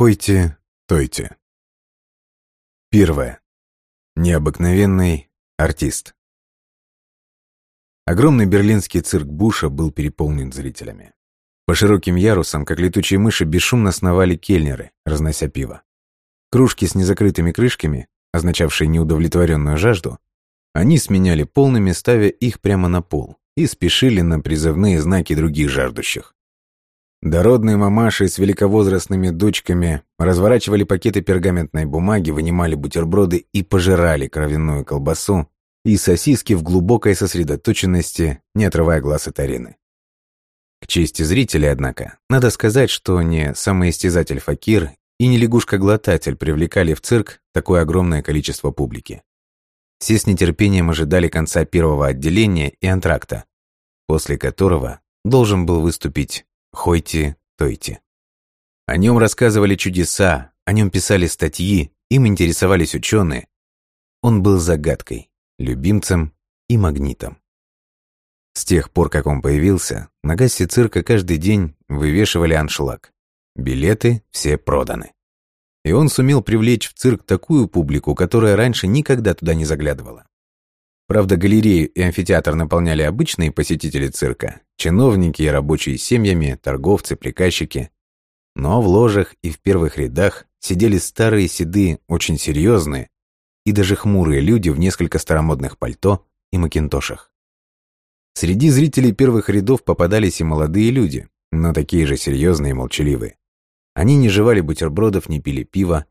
Хойте, тойте. Первое. Необыкновенный артист. Огромный берлинский цирк Буша был переполнен зрителями. По широким ярусам, как летучие мыши, бесшумно сновали кельнеры, разнося пиво. Кружки с незакрытыми крышками, означавшие неудовлетворенную жажду, они сменяли полными, ставя их прямо на пол, и спешили на призывные знаки других жаждущих. Дородные мамаши с великовозрастными дочками разворачивали пакеты пергаментной бумаги, вынимали бутерброды и пожирали кровяную колбасу и сосиски в глубокой сосредоточенности, не отрывая глаз от арены. К чести зрителей, однако, надо сказать, что не самоистязатель Факир и не лягушка-глотатель привлекали в цирк такое огромное количество публики. Все с нетерпением ожидали конца первого отделения и антракта, после которого должен был выступить Хойти-Тойти. О нем рассказывали чудеса, о нем писали статьи, им интересовались ученые. Он был загадкой, любимцем и магнитом. С тех пор, как он появился, на кассе цирка каждый день вывешивали аншлаг. Билеты все проданы. И он сумел привлечь в цирк такую публику, которая раньше никогда туда не заглядывала. Правда, галерею и амфитеатр наполняли обычные посетители цирка, чиновники и рабочие семьями, торговцы, приказчики. Но в ложах и в первых рядах сидели старые седые, очень серьезные и даже хмурые люди в несколько старомодных пальто и макинтошах. Среди зрителей первых рядов попадались и молодые люди, но такие же серьезные и молчаливые. Они не жевали бутербродов, не пили пива.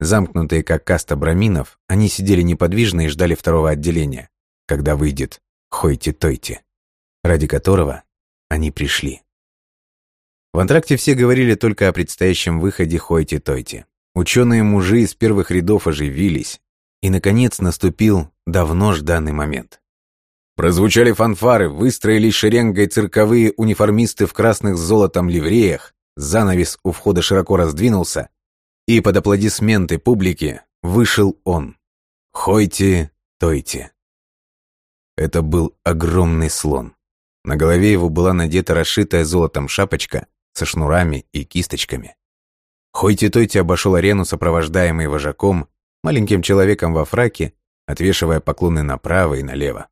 Замкнутые, как каста браминов, они сидели неподвижно и ждали второго отделения, когда выйдет Хойти-Тойти, ради которого они пришли. В антракте все говорили только о предстоящем выходе Хойти-Тойти. Ученые-мужи из первых рядов оживились, и, наконец, наступил давно жданный момент. Прозвучали фанфары, выстроились шеренгой цирковые униформисты в красных с золотом ливреях, занавес у входа широко раздвинулся, и под аплодисменты публики вышел он. Хойти-Тойти. Это был огромный слон. На голове его была надета расшитая золотом шапочка со шнурами и кисточками. Хойти-Тойти обошел арену, сопровождаемый вожаком, маленьким человеком во фраке, отвешивая поклоны направо и налево.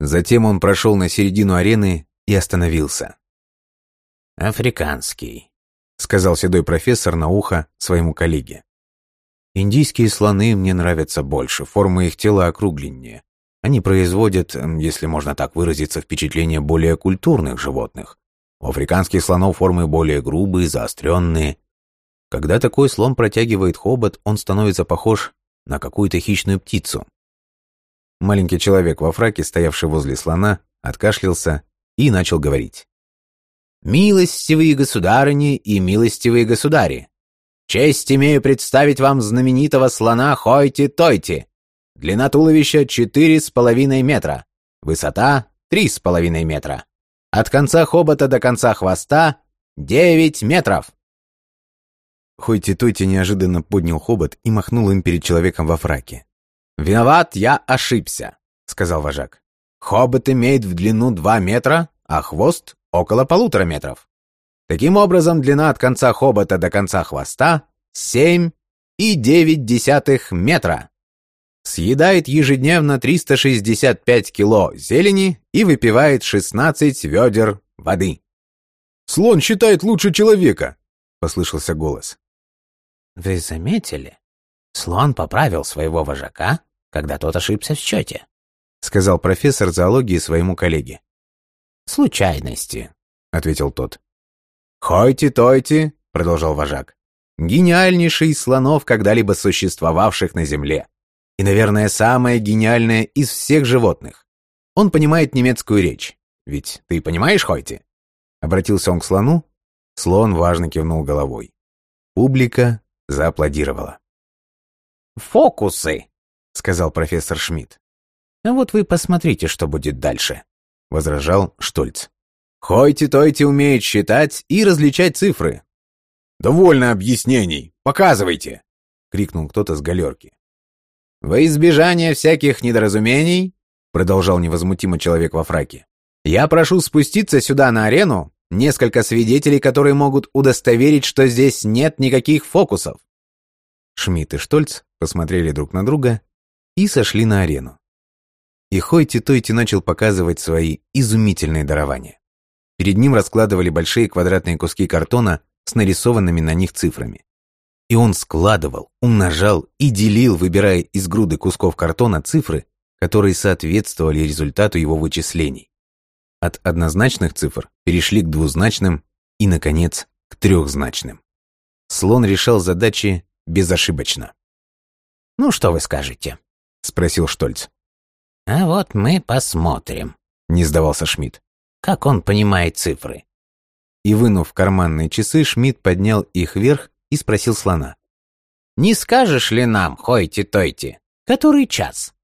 Затем он прошел на середину арены и остановился. «Африканский», — сказал седой профессор на ухо своему коллеге. «Индийские слоны мне нравятся больше, форма их тела округленнее. Они производят, если можно так выразиться, впечатление более культурных животных. У африканских слонов формы более грубые, заостренные. Когда такой слон протягивает хобот, он становится похож на какую-то хищную птицу. Маленький человек во фраке, стоявший возле слона, откашлялся и начал говорить. «Милостивые государыни и милостивые государи! Честь имею представить вам знаменитого слона Хойти-Тойти, Длина туловища четыре с половиной метра. Высота три с половиной метра. От конца хобота до конца хвоста девять метров. Хойти-Тойти неожиданно поднял хобот и махнул им перед человеком во фраке. «Виноват, я ошибся», — сказал вожак. «Хобот имеет в длину два метра, а хвост — около полутора метров. Таким образом, длина от конца хобота до конца хвоста — семь и девять десятых метра съедает ежедневно 365 кило зелени и выпивает 16 ведер воды. «Слон считает лучше человека!» — послышался голос. «Вы заметили? Слон поправил своего вожака, когда тот ошибся в счете», — сказал профессор зоологии своему коллеге. «Случайности», — ответил тот. «Хойти-тойти», — продолжал вожак, — «гениальнейший из слонов, когда-либо существовавших на Земле и, наверное, самое гениальное из всех животных. Он понимает немецкую речь. Ведь ты понимаешь, Хойти?» Обратился он к слону. Слон важно кивнул головой. Публика зааплодировала. «Фокусы!» — сказал профессор Шмидт. «А вот вы посмотрите, что будет дальше», — возражал Штольц. «Хойти-тойти умеет считать и различать цифры». «Довольно объяснений! Показывайте!» — крикнул кто-то с галерки. «Во избежание всяких недоразумений», — продолжал невозмутимо человек во фраке, «я прошу спуститься сюда на арену Несколько свидетелей, которые могут удостоверить, что здесь нет никаких фокусов. Шмидт и Штольц посмотрели друг на друга и сошли на арену. И Хойти-Тойти начал показывать свои изумительные дарования. Перед ним раскладывали большие квадратные куски картона с нарисованными на них цифрами. И он складывал, умножал и делил, выбирая из груды кусков картона цифры, которые соответствовали результату его вычислений. От однозначных цифр перешли к двузначным и, наконец, к трехзначным. Слон решал задачи безошибочно. «Ну, что вы скажете?» — спросил Штольц. «А вот мы посмотрим», — не сдавался Шмидт. «Как он понимает цифры?» И, вынув карманные часы, Шмидт поднял их вверх и спросил слона. «Не скажешь ли нам, хойте-тойте, который час?»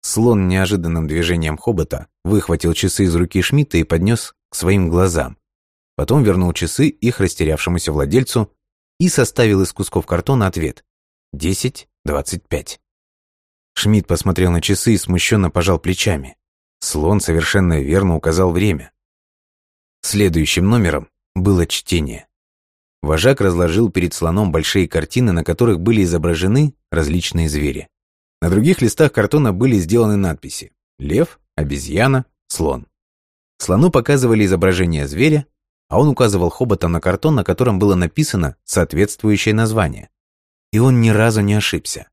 Слон неожиданным движением хобота выхватил часы из руки Шмидта и поднес к своим глазам. Потом вернул часы их растерявшемуся владельцу и составил из кусков картона ответ. «Десять, двадцать пять». Шмидт посмотрел на часы и смущенно пожал плечами. Слон совершенно верно указал время. Следующим номером было чтение. Вожак разложил перед слоном большие картины, на которых были изображены различные звери. На других листах картона были сделаны надписи «Лев», «Обезьяна», «Слон». Слону показывали изображение зверя, а он указывал хоботом на картон, на котором было написано соответствующее название. И он ни разу не ошибся.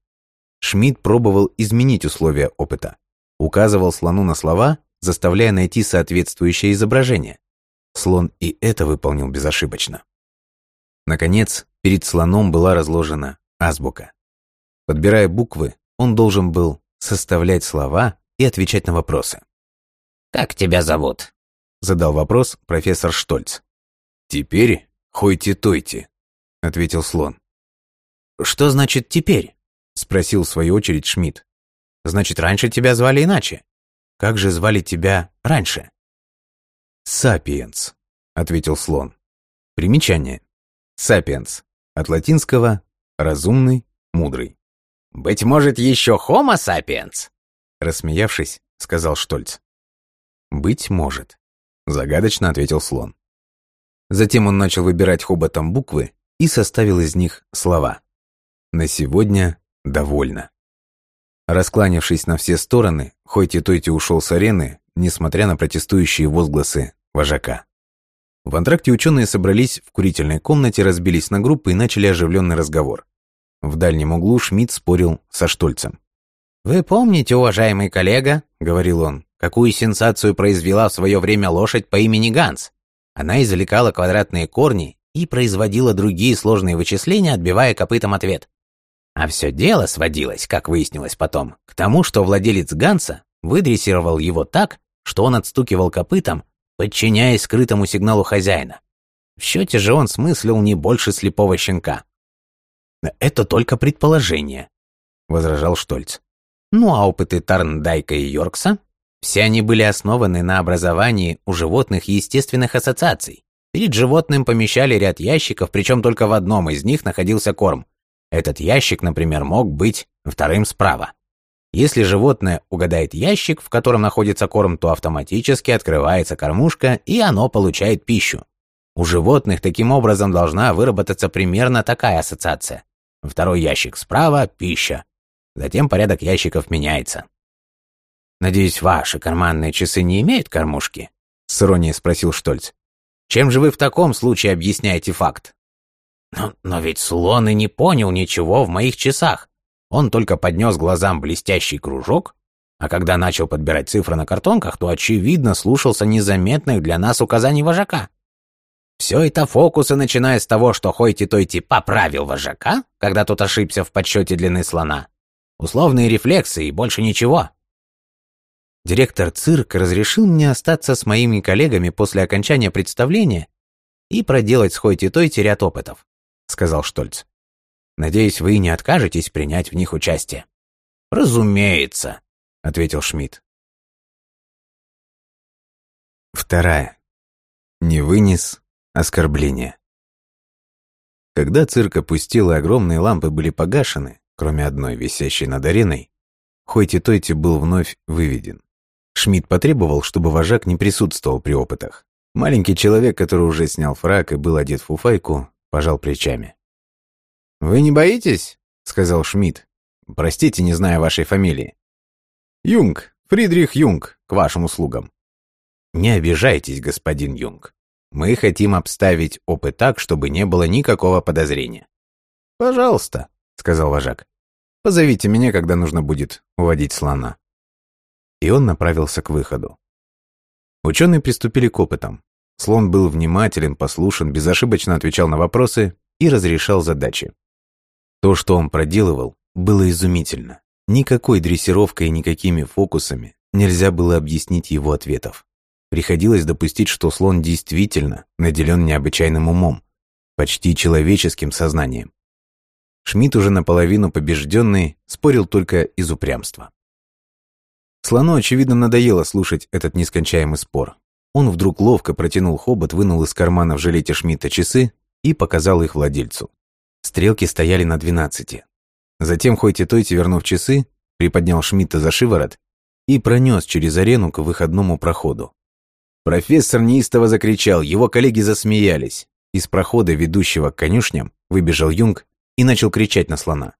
Шмидт пробовал изменить условия опыта. Указывал слону на слова, заставляя найти соответствующее изображение. Слон и это выполнил безошибочно. Наконец, перед слоном была разложена азбука. Подбирая буквы, он должен был составлять слова и отвечать на вопросы. «Как тебя зовут?» — задал вопрос профессор Штольц. «Теперь хойте-тойте», — ответил слон. «Что значит «теперь»?» — спросил в свою очередь Шмидт. «Значит, раньше тебя звали иначе. Как же звали тебя раньше?» «Сапиенс», — ответил слон. Примечание. «Сапиенс» от латинского «разумный», «мудрый». «Быть может, еще Homo sapiens?» Рассмеявшись, сказал Штольц. «Быть может», — загадочно ответил слон. Затем он начал выбирать хоботом буквы и составил из них слова. «На сегодня довольно». Раскланявшись на все стороны, Хойти-Тойти ушел с арены, несмотря на протестующие возгласы вожака. В антракте ученые собрались в курительной комнате, разбились на группы и начали оживленный разговор. В дальнем углу Шмидт спорил со Штольцем. «Вы помните, уважаемый коллега, — говорил он, — какую сенсацию произвела в свое время лошадь по имени Ганс? Она извлекала квадратные корни и производила другие сложные вычисления, отбивая копытом ответ. А все дело сводилось, как выяснилось потом, к тому, что владелец Ганса выдрессировал его так, что он отстукивал копытом, подчиняясь скрытому сигналу хозяина. В счете же он смыслил не больше слепого щенка. «Это только предположение», — возражал Штольц. «Ну а опыты Тарндайка и Йоркса? Все они были основаны на образовании у животных естественных ассоциаций. Перед животным помещали ряд ящиков, причем только в одном из них находился корм. Этот ящик, например, мог быть вторым справа. Если животное угадает ящик, в котором находится корм, то автоматически открывается кормушка, и оно получает пищу. У животных таким образом должна выработаться примерно такая ассоциация. Второй ящик справа – пища. Затем порядок ящиков меняется. «Надеюсь, ваши карманные часы не имеют кормушки?» — с иронией спросил Штольц. «Чем же вы в таком случае объясняете факт?» «Но, но ведь слон и не понял ничего в моих часах. Он только поднес глазам блестящий кружок, а когда начал подбирать цифры на картонках, то, очевидно, слушался незаметных для нас указаний вожака. Все это фокусы, начиная с того, что Хойти-Тойти поправил вожака, когда тот ошибся в подсчете длины слона. Условные рефлексы и больше ничего. Директор цирка разрешил мне остаться с моими коллегами после окончания представления и проделать с Хойти-Тойти ряд опытов, сказал Штольц. Надеюсь, вы не откажетесь принять в них участие. Разумеется, ответил Шмидт. Вторая. Не вынес Оскорбление. Когда цирк опустил и огромные лампы были погашены, кроме одной, висящей над ареной, Хойти-Тойти был вновь выведен. Шмидт потребовал, чтобы вожак не присутствовал при опытах. Маленький человек, который уже снял фрак и был одет в фуфайку, пожал плечами. «Вы не боитесь?» — сказал Шмидт. «Простите, не знаю вашей фамилии». «Юнг, Фридрих Юнг, к вашим услугам». «Не обижайтесь, господин Юнг. Мы хотим обставить опыт так, чтобы не было никакого подозрения». «Пожалуйста», — сказал вожак. «Позовите меня, когда нужно будет уводить слона». И он направился к выходу. Ученые приступили к опытам. Слон был внимателен, послушен, безошибочно отвечал на вопросы и разрешал задачи. То, что он проделывал, было изумительно. Никакой дрессировкой и никакими фокусами нельзя было объяснить его ответов. Приходилось допустить, что слон действительно наделен необычайным умом, почти человеческим сознанием. Шмидт, уже наполовину побежденный, спорил только из упрямства. Слону, очевидно, надоело слушать этот нескончаемый спор. Он вдруг ловко протянул хобот, вынул из кармана в жилете Шмидта часы и показал их владельцу. Стрелки стояли на двенадцати. Затем Хойти-Тойти, вернув часы, приподнял Шмидта за шиворот и пронес через арену к выходному проходу. Профессор неистово закричал, его коллеги засмеялись. Из прохода, ведущего к конюшням, выбежал Юнг и начал кричать на слона.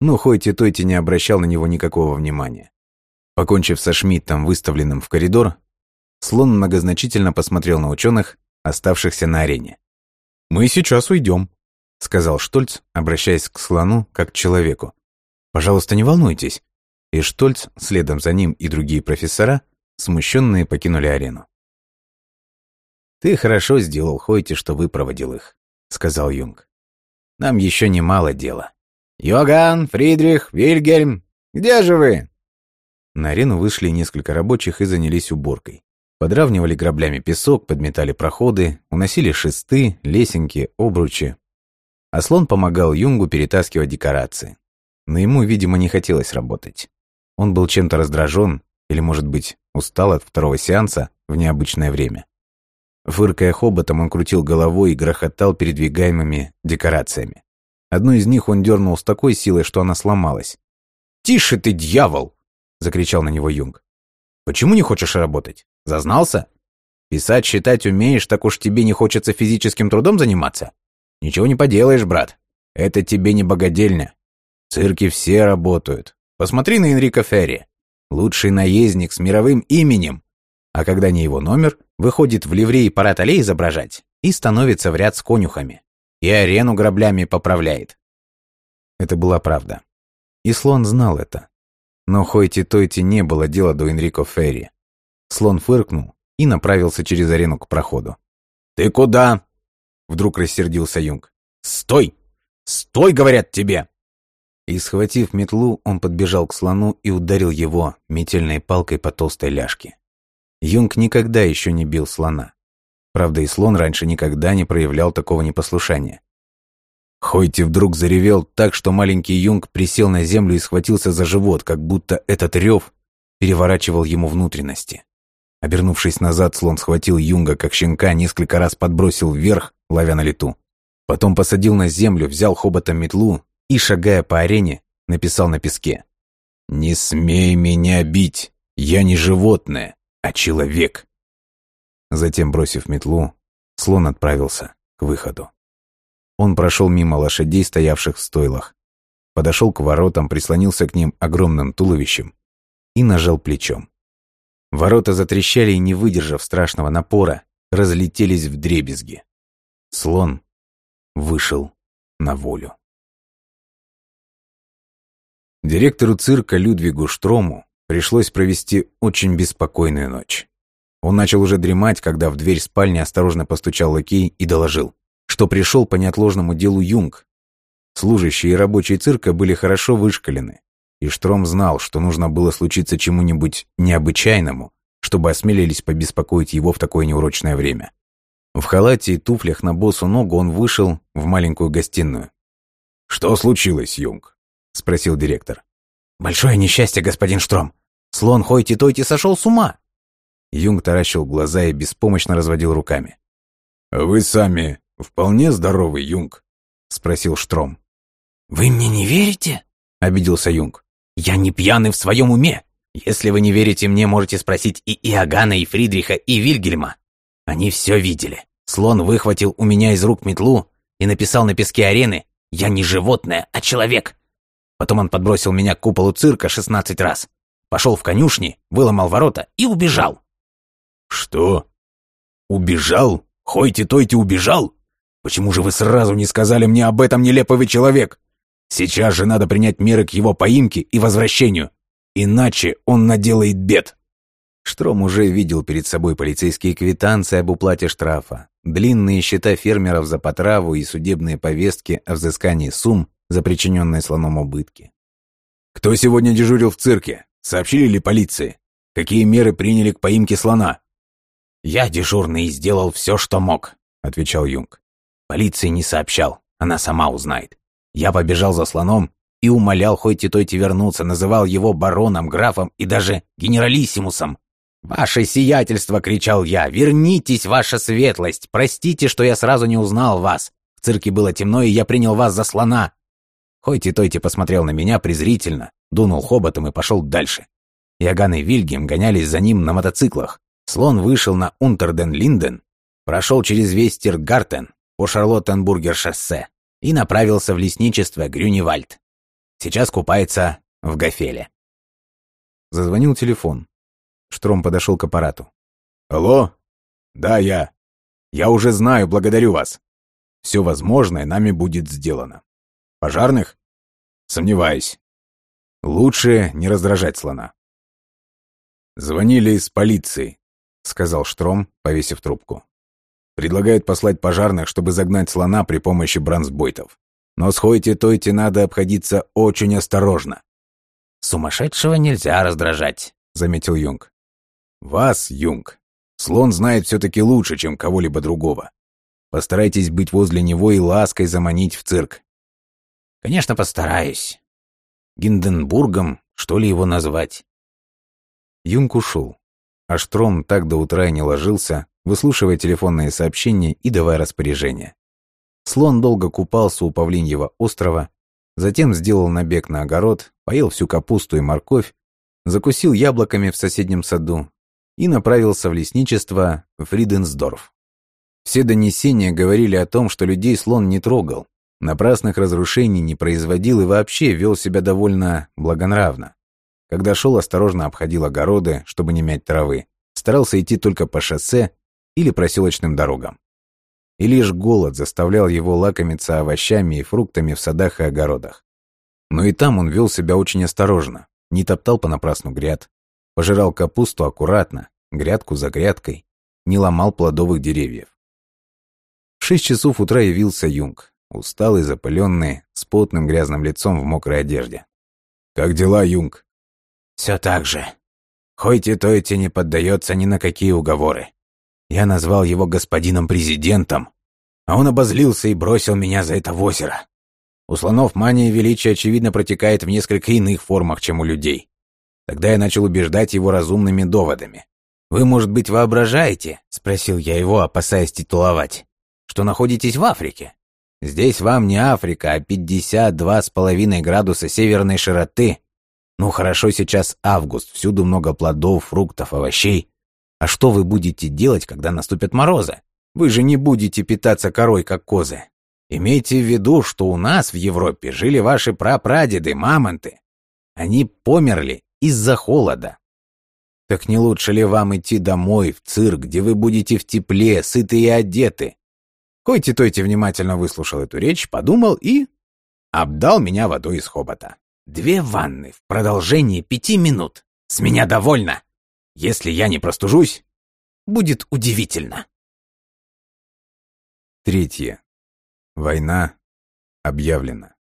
Но Хойти Тойти не обращал на него никакого внимания. Покончив со Шмидтом, выставленным в коридор, слон многозначительно посмотрел на ученых, оставшихся на арене. «Мы сейчас уйдем», — сказал Штольц, обращаясь к слону как к человеку. «Пожалуйста, не волнуйтесь». И Штольц, следом за ним и другие профессора, смущенные покинули арену. «Ты хорошо сделал, Хойти, что выпроводил их», — сказал Юнг. «Нам еще немало дела». «Йоган, Фридрих, Вильгельм, где же вы?» На арену вышли несколько рабочих и занялись уборкой. Подравнивали граблями песок, подметали проходы, уносили шесты, лесенки, обручи. А слон помогал Юнгу перетаскивать декорации. Но ему, видимо, не хотелось работать. Он был чем-то раздражен или, может быть, устал от второго сеанса в необычное время. Фыркая хоботом, он крутил головой и грохотал передвигаемыми декорациями. Одну из них он дернул с такой силой, что она сломалась. «Тише ты, дьявол!» — закричал на него Юнг. «Почему не хочешь работать? Зазнался? Писать, считать умеешь, так уж тебе не хочется физическим трудом заниматься? Ничего не поделаешь, брат. Это тебе не богадельня. Цирки все работают. Посмотри на Энрико Ферри. Лучший наездник с мировым именем, а когда не его номер, выходит в ливреи парад аллей изображать и становится в ряд с конюхами. И арену граблями поправляет. Это была правда. И слон знал это. Но Хойти-Тойти не было дела до Энрико Ферри. Слон фыркнул и направился через арену к проходу. «Ты куда?» Вдруг рассердился Юнг. «Стой! Стой, говорят тебе!» И, схватив метлу, он подбежал к слону и ударил его метельной палкой по толстой ляжке. Юнг никогда еще не бил слона. Правда, и слон раньше никогда не проявлял такого непослушания. Хойти вдруг заревел так, что маленький Юнг присел на землю и схватился за живот, как будто этот рев переворачивал ему внутренности. Обернувшись назад, слон схватил Юнга, как щенка, несколько раз подбросил вверх, ловя на лету. Потом посадил на землю, взял хоботом метлу и, шагая по арене, написал на песке. «Не смей меня бить! Я не животное! а человек. Затем, бросив метлу, слон отправился к выходу. Он прошел мимо лошадей, стоявших в стойлах, подошел к воротам, прислонился к ним огромным туловищем и нажал плечом. Ворота затрещали и, не выдержав страшного напора, разлетелись в дребезги. Слон вышел на волю. Директору цирка Людвигу Штрому Пришлось провести очень беспокойную ночь. Он начал уже дремать, когда в дверь спальни осторожно постучал лакей и доложил, что пришел по неотложному делу Юнг. Служащие и рабочие цирка были хорошо вышкалены, и Штром знал, что нужно было случиться чему-нибудь необычайному, чтобы осмелились побеспокоить его в такое неурочное время. В халате и туфлях на босу ногу он вышел в маленькую гостиную. «Что случилось, Юнг?» — спросил директор. «Большое несчастье, господин Штром. Слон Хойти-Тойти сошел с ума!» Юнг таращил глаза и беспомощно разводил руками. «Вы сами вполне здоровый, Юнг?» — спросил Штром. «Вы мне не верите?» — обиделся Юнг. «Я не пьяный в своем уме. Если вы не верите мне, можете спросить и Иоганна, и Фридриха, и Вильгельма. Они все видели. Слон выхватил у меня из рук метлу и написал на песке арены «Я не животное, а человек». Потом он подбросил меня к куполу цирка 16 раз. Пошел в конюшни, выломал ворота и убежал. «Что? Убежал? Хойте-тойте убежал? Почему же вы сразу не сказали мне об этом, нелепый человек? Сейчас же надо принять меры к его поимке и возвращению, иначе он наделает бед». Штром уже видел перед собой полицейские квитанции об уплате штрафа, длинные счета фермеров за потраву и судебные повестки о взыскании сумм за причиненные слоном убытки. «Кто сегодня дежурил в цирке? Сообщили ли полиции? Какие меры приняли к поимке слона?» «Я дежурный и сделал все, что мог», — отвечал Юнг. «Полиции не сообщал, она сама узнает. Я побежал за слоном и умолял Хойти-Тойти вернуться, называл его бароном, графом и даже генералиссимусом. «Ваше сиятельство!» — кричал я. «Вернитесь, ваша светлость! Простите, что я сразу не узнал вас! В цирке было темно, и я принял вас за слона!» Хойти-Тойти посмотрел на меня презрительно, дунул хоботом и пошел дальше. Яган и Вильгем гонялись за ним на мотоциклах. Слон вышел на Унтерден-Линден, прошел через весь Тиргартен по Шарлоттенбургер-шоссе и направился в лесничество Грюневальд. Сейчас купается в Гафеле. Зазвонил телефон. Штром подошел к аппарату. «Алло? Да, я. Я уже знаю, благодарю вас. Все возможное нами будет сделано. Пожарных? Сомневаюсь. Лучше не раздражать слона». «Звонили из полиции», — сказал Штром, повесив трубку. «Предлагают послать пожарных, чтобы загнать слона при помощи бронзбойтов. Но с Хойте-Тойте надо обходиться очень осторожно». «Сумасшедшего нельзя раздражать», — заметил Юнг. Вас, Юнг, слон знает все-таки лучше, чем кого-либо другого. Постарайтесь быть возле него и лаской заманить в цирк. Конечно, постараюсь. Гинденбургом, что ли его назвать? Юнг ушел, а Штром так до утра и не ложился, выслушивая телефонные сообщения и давая распоряжения. Слон долго купался у Павлиньего острова, затем сделал набег на огород, поел всю капусту и морковь, закусил яблоками в соседнем саду и направился в лесничество Фриденсдорф. Все донесения говорили о том, что людей слон не трогал, напрасных разрушений не производил и вообще вел себя довольно благонравно. Когда шел, осторожно обходил огороды, чтобы не мять травы, старался идти только по шоссе или проселочным дорогам. И лишь голод заставлял его лакомиться овощами и фруктами в садах и огородах. Но и там он вел себя очень осторожно, не топтал понапрасну гряд, Пожирал капусту аккуратно, грядку за грядкой, не ломал плодовых деревьев. В шесть часов утра явился Юнг, усталый, запыленный, с потным грязным лицом в мокрой одежде. «Как дела, Юнг?» «Все так же. Хойте-тойте не поддается ни на какие уговоры. Я назвал его господином президентом, а он обозлился и бросил меня за это в озеро. У слонов мания величия, очевидно, протекает в несколько иных формах, чем у людей. Тогда я начал убеждать его разумными доводами. «Вы, может быть, воображаете?» — спросил я его, опасаясь титуловать. «Что находитесь в Африке? Здесь вам не Африка, а 52,5 градуса северной широты. Ну хорошо, сейчас август, всюду много плодов, фруктов, овощей. А что вы будете делать, когда наступят морозы? Вы же не будете питаться корой, как козы. Имейте в виду, что у нас в Европе жили ваши прапрадеды, мамонты. Они померли из-за холода. Так не лучше ли вам идти домой, в цирк, где вы будете в тепле, сыты и одеты? Койти-тойти внимательно выслушал эту речь, подумал и... обдал меня водой из хобота. Две ванны в продолжении пяти минут. С меня довольно. Если я не простужусь, будет удивительно. Третье. Война объявлена.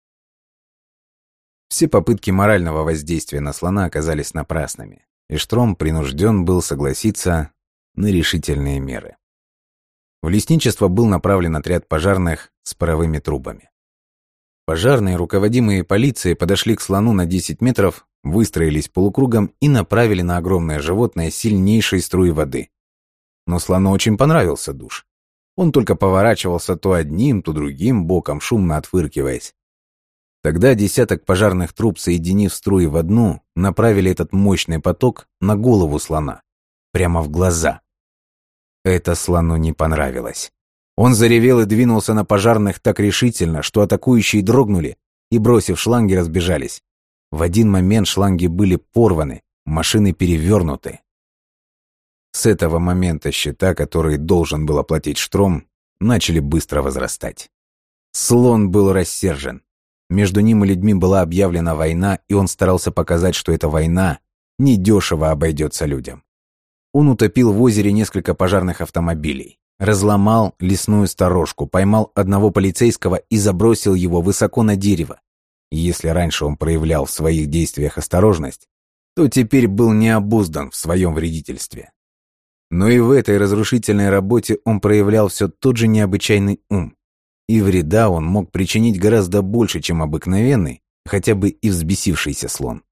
Все попытки морального воздействия на слона оказались напрасными, и Штром принужден был согласиться на решительные меры. В лесничество был направлен отряд пожарных с паровыми трубами. Пожарные, руководимые полицией, подошли к слону на 10 метров, выстроились полукругом и направили на огромное животное сильнейшие струи воды. Но слону очень понравился душ. Он только поворачивался то одним, то другим боком, шумно отфыркиваясь. Тогда десяток пожарных труб, соединив струи в одну, направили этот мощный поток на голову слона, прямо в глаза. Это слону не понравилось. Он заревел и двинулся на пожарных так решительно, что атакующие дрогнули и, бросив шланги, разбежались. В один момент шланги были порваны, машины перевернуты. С этого момента счета, которые должен был оплатить Штром, начали быстро возрастать. Слон был рассержен. Между ним и людьми была объявлена война, и он старался показать, что эта война недешево обойдется людям. Он утопил в озере несколько пожарных автомобилей, разломал лесную сторожку, поймал одного полицейского и забросил его высоко на дерево. Если раньше он проявлял в своих действиях осторожность, то теперь был необуздан в своем вредительстве. Но и в этой разрушительной работе он проявлял все тот же необычайный ум. И вреда он мог причинить гораздо больше, чем обыкновенный, хотя бы и взбесившийся слон.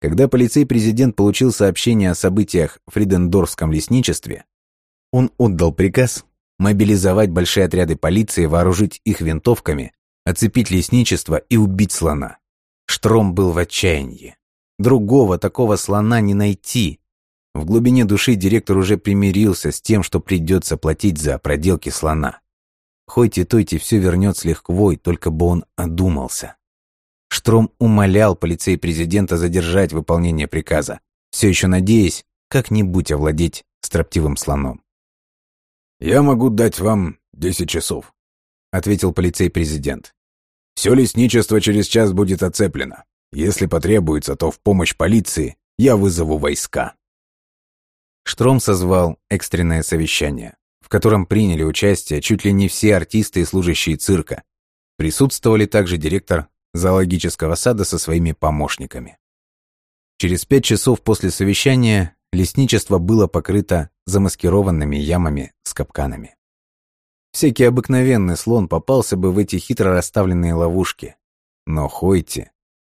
Когда полицей-президент получил сообщение о событиях в Фридендорфском лесничестве, он отдал приказ мобилизовать большие отряды полиции, вооружить их винтовками, оцепить лесничество и убить слона. Штром был в отчаянии. Другого такого слона не найти. В глубине души директор уже примирился с тем, что придется платить за проделки слона. Хойте-тойте все вернет с лихвой, только бы он одумался. Штром умолял полицей президента задержать выполнение приказа, все еще надеясь как-нибудь овладеть строптивым слоном. «Я могу дать вам десять часов», — ответил полицей президент. «Все лесничество через час будет оцеплено. Если потребуется, то в помощь полиции я вызову войска». Штром созвал экстренное совещание в котором приняли участие чуть ли не все артисты и служащие цирка. Присутствовали также директор зоологического сада со своими помощниками. Через пять часов после совещания лесничество было покрыто замаскированными ямами с капканами. Всякий обыкновенный слон попался бы в эти хитро расставленные ловушки. Но Хойти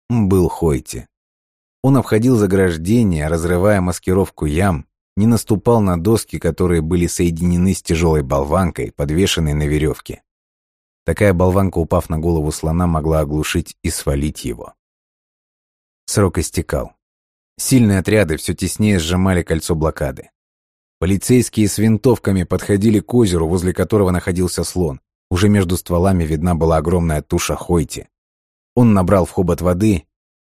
был Хойти. Он обходил заграждения, разрывая маскировку ям, не наступал на доски, которые были соединены с тяжелой болванкой, подвешенной на веревке. Такая болванка, упав на голову слона, могла оглушить и свалить его. Срок истекал. Сильные отряды все теснее сжимали кольцо блокады. Полицейские с винтовками подходили к озеру, возле которого находился слон. Уже между стволами видна была огромная туша Хойти. Он набрал в хобот воды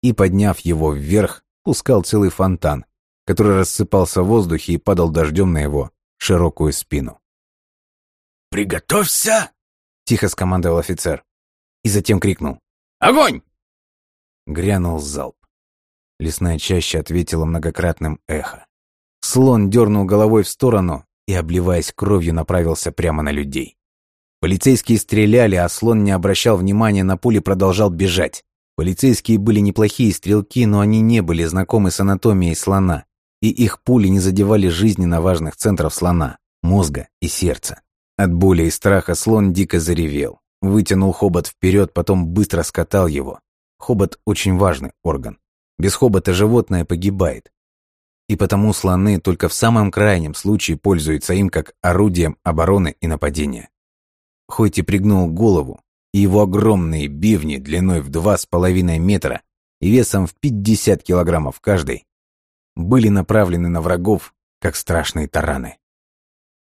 и, подняв его вверх, пускал целый фонтан, который рассыпался в воздухе и падал дождем на его широкую спину. «Приготовься!» — тихо скомандовал офицер. И затем крикнул. «Огонь!» Грянул залп. Лесная чаща ответила многократным эхо. Слон дернул головой в сторону и, обливаясь кровью, направился прямо на людей. Полицейские стреляли, а слон не обращал внимания на пули, продолжал бежать. Полицейские были неплохие стрелки, но они не были знакомы с анатомией слона и их пули не задевали жизненно важных центров слона, мозга и сердца. От боли и страха слон дико заревел, вытянул хобот вперед, потом быстро скатал его. Хобот очень важный орган. Без хобота животное погибает. И потому слоны только в самом крайнем случае пользуются им как орудием обороны и нападения. Хойти пригнул голову, и его огромные бивни длиной в два с половиной метра и весом в 50 килограммов каждый были направлены на врагов, как страшные тараны.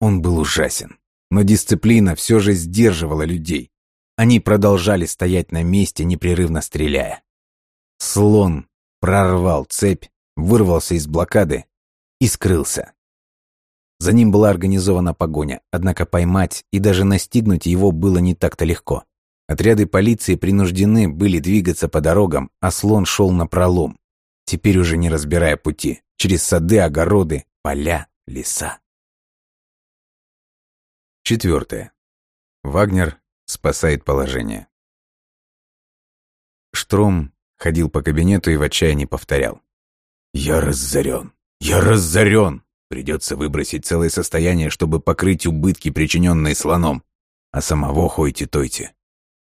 Он был ужасен, но дисциплина все же сдерживала людей. Они продолжали стоять на месте, непрерывно стреляя. Слон прорвал цепь, вырвался из блокады и скрылся. За ним была организована погоня, однако поймать и даже настигнуть его было не так-то легко. Отряды полиции принуждены были двигаться по дорогам, а слон шел на пролом, теперь уже не разбирая пути через сады, огороды, поля, леса. Четвертое. Вагнер спасает положение. Штром ходил по кабинету и в отчаянии повторял. «Я разорен! Я разорен! Придется выбросить целое состояние, чтобы покрыть убытки, причиненные слоном. А самого хойте-тойте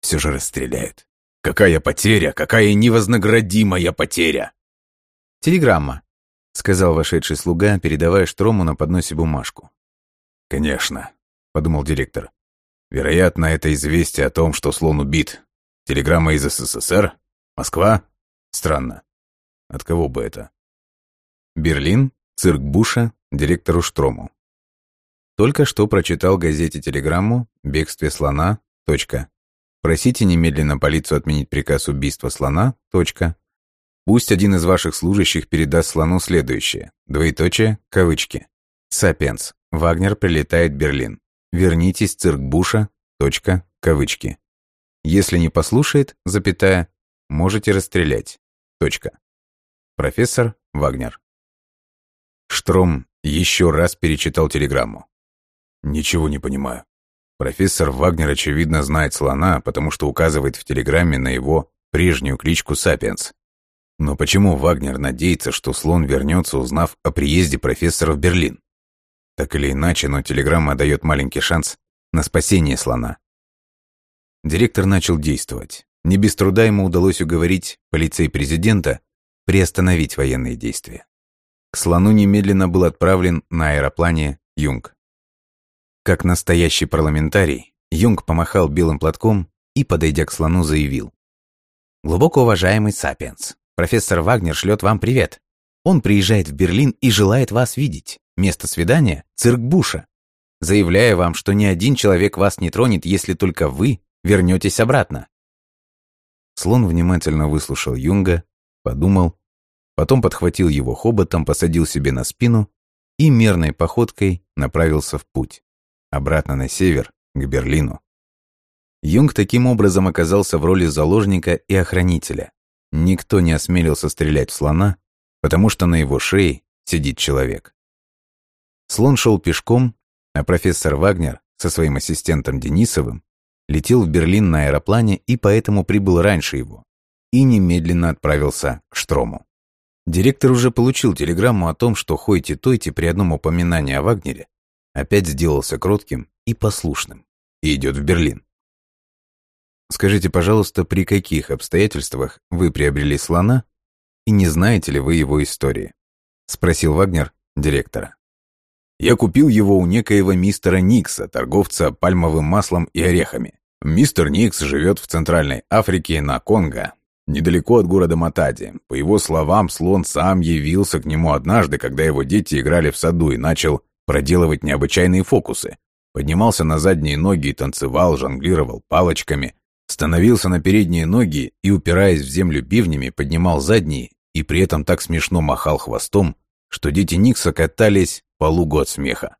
все же расстреляют. Какая потеря! Какая невознаградимая потеря!» «Телеграмма», — сказал вошедший слуга, передавая Штрому на подносе бумажку. «Конечно», — подумал директор. «Вероятно, это известие о том, что слон убит. Телеграмма из СССР? Москва? Странно. От кого бы это?» Берлин, цирк Буша, директору Штрому. Только что прочитал газете телеграмму «Бегстве слона. Точка. Просите немедленно полицию отменить приказ убийства слона. Точка. Пусть один из ваших служащих передаст слону следующее. Двоеточие, кавычки. Сапиенс. Вагнер прилетает в Берлин. Вернитесь, цирк Буша. Точка, кавычки. Если не послушает, запятая, можете расстрелять. Точка. Профессор Вагнер. Штром еще раз перечитал телеграмму. Ничего не понимаю. Профессор Вагнер, очевидно, знает слона, потому что указывает в телеграмме на его прежнюю кличку Сапиенс. Но почему Вагнер надеется, что слон вернется, узнав о приезде профессора в Берлин? Так или иначе, но телеграмма дает маленький шанс на спасение слона. Директор начал действовать. Не без труда ему удалось уговорить полицей президента приостановить военные действия. К слону немедленно был отправлен на аэроплане Юнг. Как настоящий парламентарий, Юнг помахал белым платком и, подойдя к слону, заявил. «Глубоко уважаемый Сапиенс, профессор Вагнер шлет вам привет. Он приезжает в Берлин и желает вас видеть. Место свидания – цирк Буша. Заявляю вам, что ни один человек вас не тронет, если только вы вернетесь обратно». Слон внимательно выслушал Юнга, подумал, потом подхватил его хоботом, посадил себе на спину и мерной походкой направился в путь обратно на север, к Берлину. Юнг таким образом оказался в роли заложника и охранителя. Никто не осмелился стрелять в слона, потому что на его шее сидит человек. Слон шел пешком, а профессор Вагнер со своим ассистентом Денисовым летел в Берлин на аэроплане и поэтому прибыл раньше его и немедленно отправился к Штрому. Директор уже получил телеграмму о том, что Хойти-Тойти при одном упоминании о Вагнере опять сделался кротким и послушным и идет в Берлин. Скажите, пожалуйста, при каких обстоятельствах вы приобрели слона и не знаете ли вы его истории? Спросил Вагнер директора. Я купил его у некоего мистера Никса, торговца пальмовым маслом и орехами. Мистер Никс живет в Центральной Африке на Конго, недалеко от города Матади. По его словам, слон сам явился к нему однажды, когда его дети играли в саду и начал проделывать необычайные фокусы. Поднимался на задние ноги и танцевал, жонглировал палочками, становился на передние ноги и, упираясь в землю бивнями, поднимал задние и при этом так смешно махал хвостом, что дети Никса катались по лугу от смеха.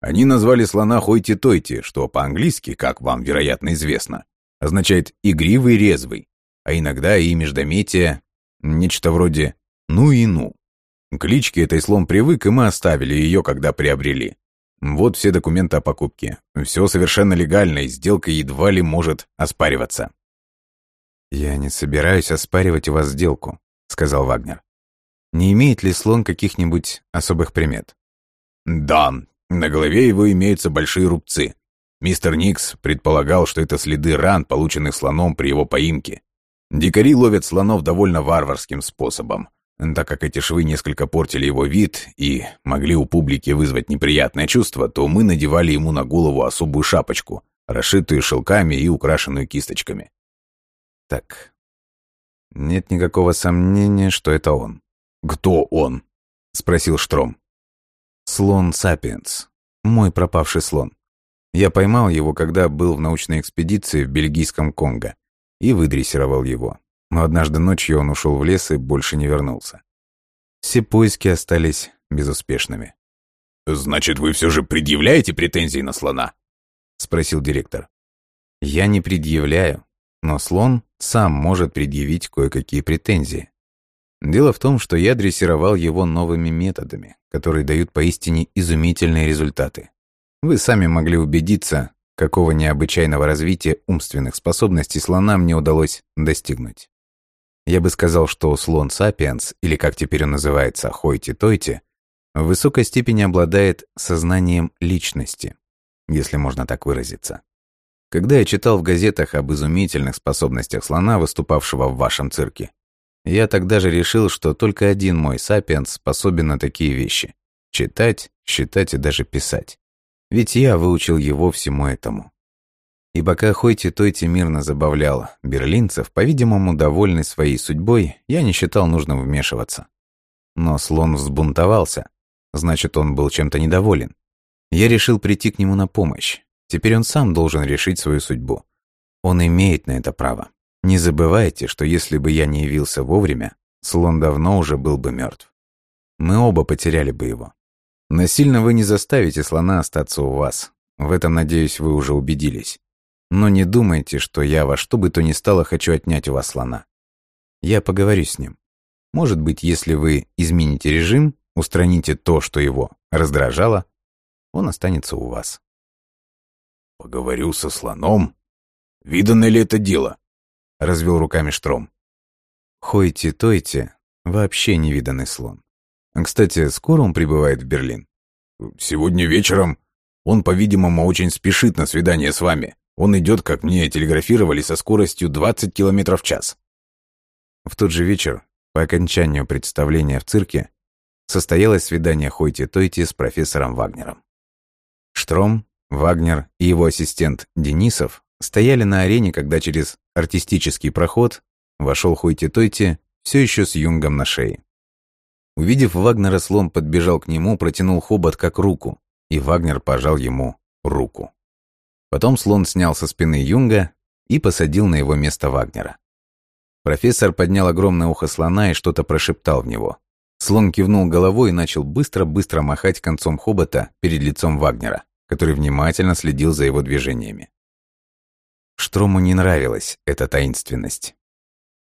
Они назвали слона Хойти-Тойти, что по-английски, как вам, вероятно, известно, означает «игривый резвый», а иногда и междометие, нечто вроде «ну и ну». Клички этой слон привык, и мы оставили ее, когда приобрели. Вот все документы о покупке. Все совершенно легально, и сделка едва ли может оспариваться. «Я не собираюсь оспаривать у вас сделку», — сказал Вагнер. «Не имеет ли слон каких-нибудь особых примет?» «Да, на голове его имеются большие рубцы. Мистер Никс предполагал, что это следы ран, полученных слоном при его поимке. Дикари ловят слонов довольно варварским способом. Так как эти швы несколько портили его вид и могли у публики вызвать неприятное чувство, то мы надевали ему на голову особую шапочку, расшитую шелками и украшенную кисточками. Так, нет никакого сомнения, что это он. «Кто он?» — спросил Штром. «Слон Сапиенс. Мой пропавший слон. Я поймал его, когда был в научной экспедиции в бельгийском Конго и выдрессировал его но однажды ночью он ушел в лес и больше не вернулся. Все поиски остались безуспешными. «Значит, вы все же предъявляете претензии на слона?» — спросил директор. «Я не предъявляю, но слон сам может предъявить кое-какие претензии. Дело в том, что я дрессировал его новыми методами, которые дают поистине изумительные результаты. Вы сами могли убедиться, какого необычайного развития умственных способностей слона мне удалось достигнуть. Я бы сказал, что слон сапиенс, или как теперь он называется, хойти-тойти, в высокой степени обладает сознанием личности, если можно так выразиться. Когда я читал в газетах об изумительных способностях слона, выступавшего в вашем цирке, я тогда же решил, что только один мой сапиенс способен на такие вещи – читать, считать и даже писать. Ведь я выучил его всему этому. И пока Хойти-Тойти мирно забавлял берлинцев, по-видимому, довольный своей судьбой, я не считал нужным вмешиваться. Но слон взбунтовался, значит, он был чем-то недоволен. Я решил прийти к нему на помощь. Теперь он сам должен решить свою судьбу. Он имеет на это право. Не забывайте, что если бы я не явился вовремя, слон давно уже был бы мертв. Мы оба потеряли бы его. Насильно вы не заставите слона остаться у вас. В этом, надеюсь, вы уже убедились. Но не думайте, что я во что бы то ни стало хочу отнять у вас слона. Я поговорю с ним. Может быть, если вы измените режим, устраните то, что его раздражало, он останется у вас. «Поговорю со слоном? Видано ли это дело?» — развел руками Штром. Хойте-тойте — вообще невиданный слон. Кстати, скоро он прибывает в Берлин? Сегодня вечером. Он, по-видимому, очень спешит на свидание с вами. Он идет, как мне телеграфировали, со скоростью 20 км в час. В тот же вечер, по окончанию представления в цирке, состоялось свидание Хойти-Тойти с профессором Вагнером. Штром, Вагнер и его ассистент Денисов стояли на арене, когда через артистический проход вошел Хойти-Тойти все еще с юнгом на шее. Увидев Вагнера, слон подбежал к нему, протянул хобот как руку, и Вагнер пожал ему руку. Потом слон снял со спины юнга и посадил на его место Вагнера. Профессор поднял огромное ухо слона и что-то прошептал в него. Слон кивнул головой и начал быстро-быстро махать концом хобота перед лицом Вагнера, который внимательно следил за его движениями. Штрому не нравилась эта таинственность.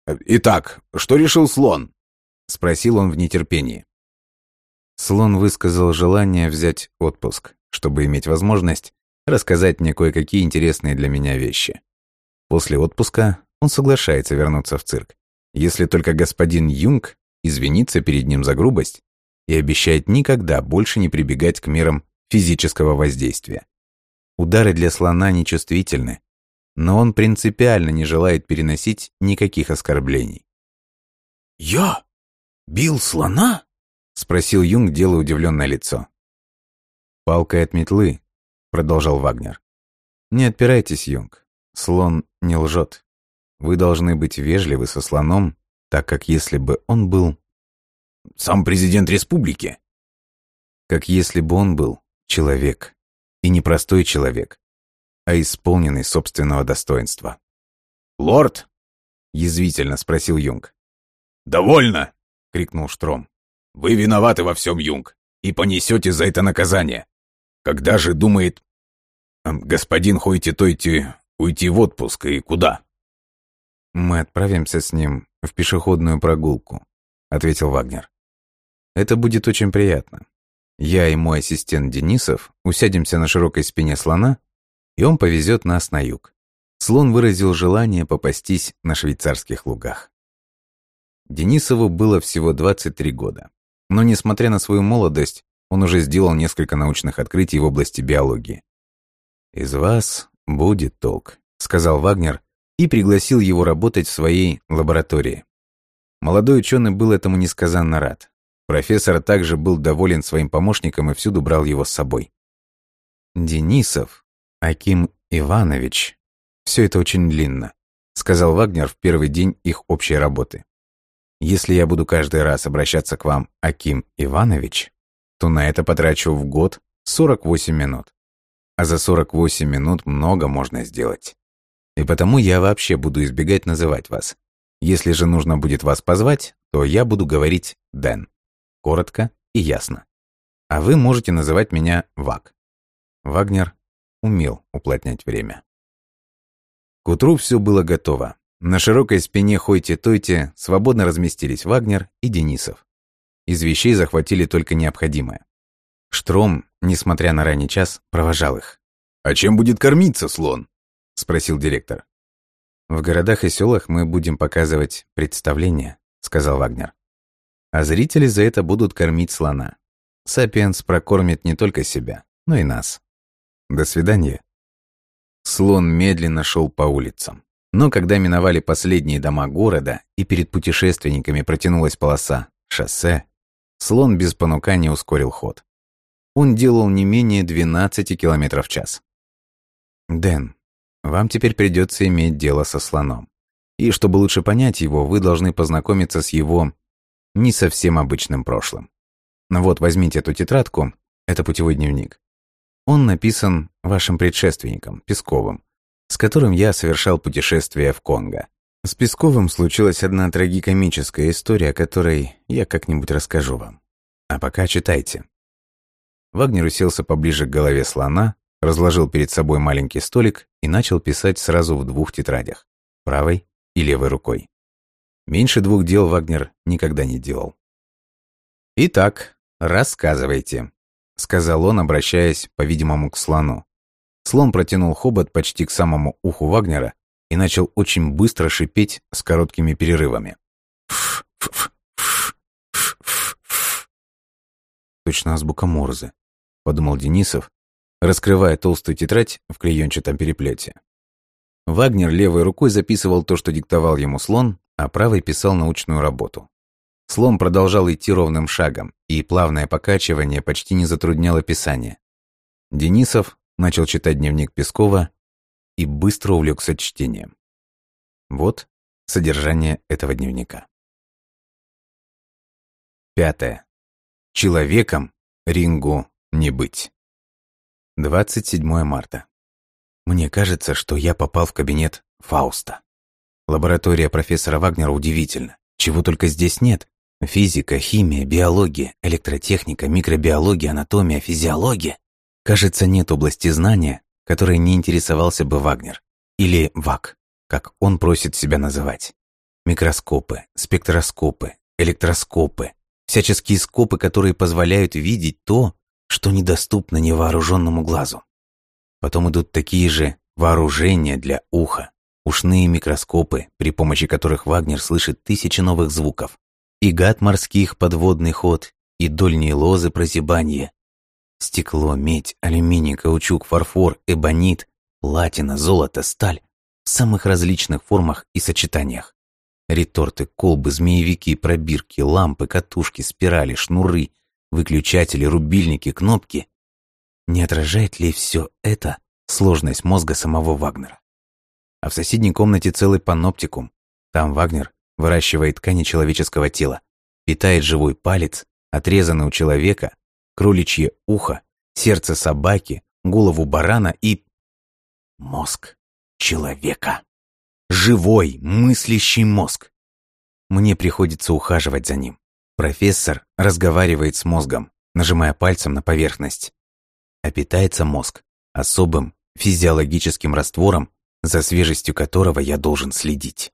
«Итак, что решил слон?» — спросил он в нетерпении. Слон высказал желание взять отпуск, чтобы иметь возможность рассказать мне кое-какие интересные для меня вещи. После отпуска он соглашается вернуться в цирк, если только господин Юнг извинится перед ним за грубость и обещает никогда больше не прибегать к мерам физического воздействия. Удары для слона нечувствительны, но он принципиально не желает переносить никаких оскорблений. «Я? Бил слона?» — спросил Юнг, делая удивленное лицо. «Палкой от метлы», — продолжал Вагнер. «Не отпирайтесь, Юнг. Слон не лжет. Вы должны быть вежливы со слоном, так как если бы он был... Сам президент республики? Как если бы он был человек. И не простой человек, а исполненный собственного достоинства. «Лорд?» — язвительно спросил Юнг. «Довольно!» — крикнул Штром. «Вы виноваты во всем, Юнг, и понесете за это наказание. Когда же думает господин Хойти-Тойти уйти в отпуск и куда?» «Мы отправимся с ним в пешеходную прогулку», — ответил Вагнер. «Это будет очень приятно. Я и мой ассистент Денисов усядемся на широкой спине слона, и он повезет нас на юг». Слон выразил желание попастись на швейцарских лугах. Денисову было всего 23 года. Но, несмотря на свою молодость, он уже сделал несколько научных открытий в области биологии. «Из вас будет толк», — сказал Вагнер, и пригласил его работать в своей лаборатории. Молодой ученый был этому несказанно рад. Профессор также был доволен своим помощником и всюду брал его с собой. «Денисов, Аким Иванович, все это очень длинно», сказал Вагнер в первый день их общей работы. «Если я буду каждый раз обращаться к вам, Аким Иванович, то на это потрачу в год 48 минут. А за 48 минут много можно сделать. И потому я вообще буду избегать называть вас. Если же нужно будет вас позвать, то я буду говорить Дэн. Коротко и ясно. А вы можете называть меня Ваг. Вагнер умел уплотнять время. К утру все было готово. На широкой спине Хойте-Тойте свободно разместились Вагнер и Денисов. Из вещей захватили только необходимое. Штром, несмотря на ранний час, провожал их. «А чем будет кормиться слон?» — спросил директор. «В городах и селах мы будем показывать представления», — сказал Вагнер. «А зрители за это будут кормить слона. Сапиенс прокормит не только себя, но и нас. До свидания». Слон медленно шел по улицам. Но когда миновали последние дома города и перед путешественниками протянулась полоса шоссе, слон без понукания ускорил ход. Он делал не менее 12 км в час. «Дэн, вам теперь придется иметь дело со слоном. И чтобы лучше понять его, вы должны познакомиться с его не совсем обычным прошлым. Вот, возьмите эту тетрадку, это путевой дневник. Он написан вашим предшественником, Песковым, с которым я совершал путешествие в Конго. С Песковым случилась одна трагикомическая история, о которой я как-нибудь расскажу вам. А пока читайте. Вагнер уселся поближе к голове слона, разложил перед собой маленький столик и начал писать сразу в двух тетрадях – правой и левой рукой. Меньше двух дел Вагнер никогда не делал. «Итак, рассказывайте», — сказал он, обращаясь, по-видимому, к слону. Слон протянул хобот почти к самому уху Вагнера и начал очень быстро шипеть с короткими перерывами. Точно азбука Морзе, подумал Денисов, раскрывая толстую тетрадь в клеенчатом переплете. Вагнер левой рукой записывал то, что диктовал ему слон, а правой писал научную работу. Слон продолжал идти ровным шагом, и плавное покачивание почти не затрудняло писание. Денисов начал читать дневник Пескова и быстро увлекся чтением. Вот содержание этого дневника. Пятое. Человеком рингу не быть. 27 марта. Мне кажется, что я попал в кабинет Фауста. Лаборатория профессора Вагнера удивительна. Чего только здесь нет. Физика, химия, биология, электротехника, микробиология, анатомия, физиология. Кажется, нет области знания, которой не интересовался бы Вагнер. Или ВАК, как он просит себя называть. Микроскопы, спектроскопы, электроскопы, всяческие скопы, которые позволяют видеть то, что недоступно невооруженному глазу. Потом идут такие же вооружения для уха, ушные микроскопы, при помощи которых Вагнер слышит тысячи новых звуков, и гад морских подводный ход, и дольние лозы прозябания. Стекло, медь, алюминий, каучук, фарфор, эбонит, платина, золото, сталь в самых различных формах и сочетаниях. Реторты, колбы, змеевики, пробирки, лампы, катушки, спирали, шнуры, выключатели, рубильники, кнопки. Не отражает ли все это сложность мозга самого Вагнера? А в соседней комнате целый паноптикум. Там Вагнер выращивает ткани человеческого тела, питает живой палец, отрезанный у человека, кроличье ухо, сердце собаки, голову барана и... Мозг человека. Живой, мыслящий мозг. Мне приходится ухаживать за ним. Профессор разговаривает с мозгом, нажимая пальцем на поверхность. А питается мозг особым физиологическим раствором, за свежестью которого я должен следить.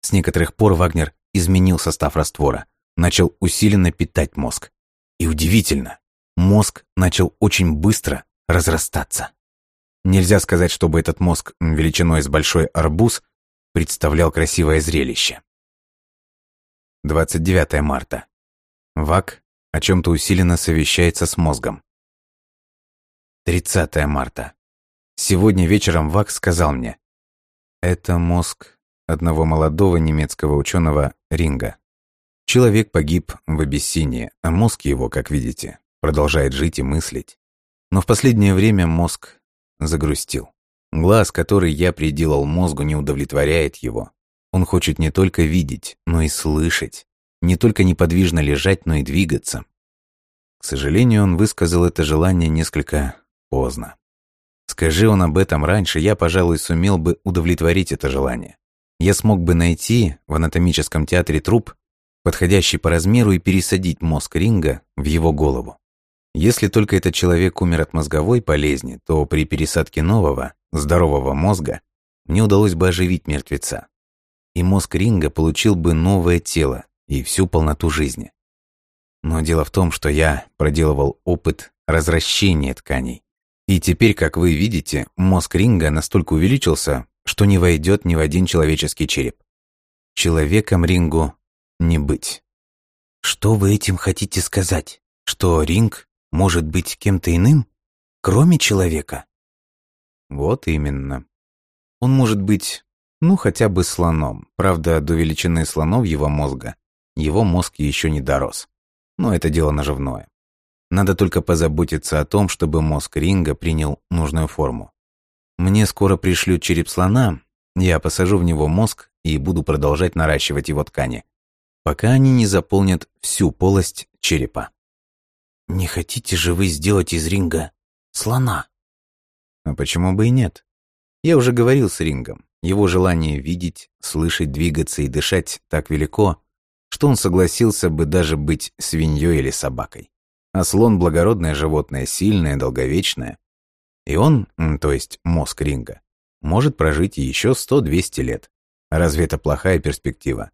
С некоторых пор Вагнер изменил состав раствора, начал усиленно питать мозг. И удивительно, мозг начал очень быстро разрастаться. Нельзя сказать, чтобы этот мозг величиной с большой арбуз представлял красивое зрелище. 29 марта. Вак о чем-то усиленно совещается с мозгом. 30 марта. Сегодня вечером Вак сказал мне, это мозг одного молодого немецкого ученого Ринга. Человек погиб в Абиссинии, а мозг его, как видите, продолжает жить и мыслить. Но в последнее время мозг загрустил. Глаз, который я приделал мозгу, не удовлетворяет его. Он хочет не только видеть, но и слышать. Не только неподвижно лежать, но и двигаться. К сожалению, он высказал это желание несколько поздно. Скажи он об этом раньше, я, пожалуй, сумел бы удовлетворить это желание я смог бы найти в анатомическом театре труп, подходящий по размеру, и пересадить мозг Ринга в его голову. Если только этот человек умер от мозговой болезни, то при пересадке нового, здорового мозга мне удалось бы оживить мертвеца. И мозг Ринга получил бы новое тело и всю полноту жизни. Но дело в том, что я проделывал опыт разращения тканей. И теперь, как вы видите, мозг Ринга настолько увеличился, что не войдет ни в один человеческий череп. Человеком Рингу не быть. Что вы этим хотите сказать? Что Ринг может быть кем-то иным, кроме человека? Вот именно. Он может быть, ну, хотя бы слоном. Правда, до величины слонов его мозга его мозг еще не дорос. Но это дело наживное. Надо только позаботиться о том, чтобы мозг Ринга принял нужную форму. Мне скоро пришлют череп слона, я посажу в него мозг и буду продолжать наращивать его ткани, пока они не заполнят всю полость черепа. Не хотите же вы сделать из ринга слона. А почему бы и нет? Я уже говорил с Рингом. Его желание видеть, слышать, двигаться и дышать так велико, что он согласился бы даже быть свиньей или собакой. А слон – благородное животное, сильное, долговечное. И он, то есть мозг Ринга, может прожить еще 100-200 лет. Разве это плохая перспектива?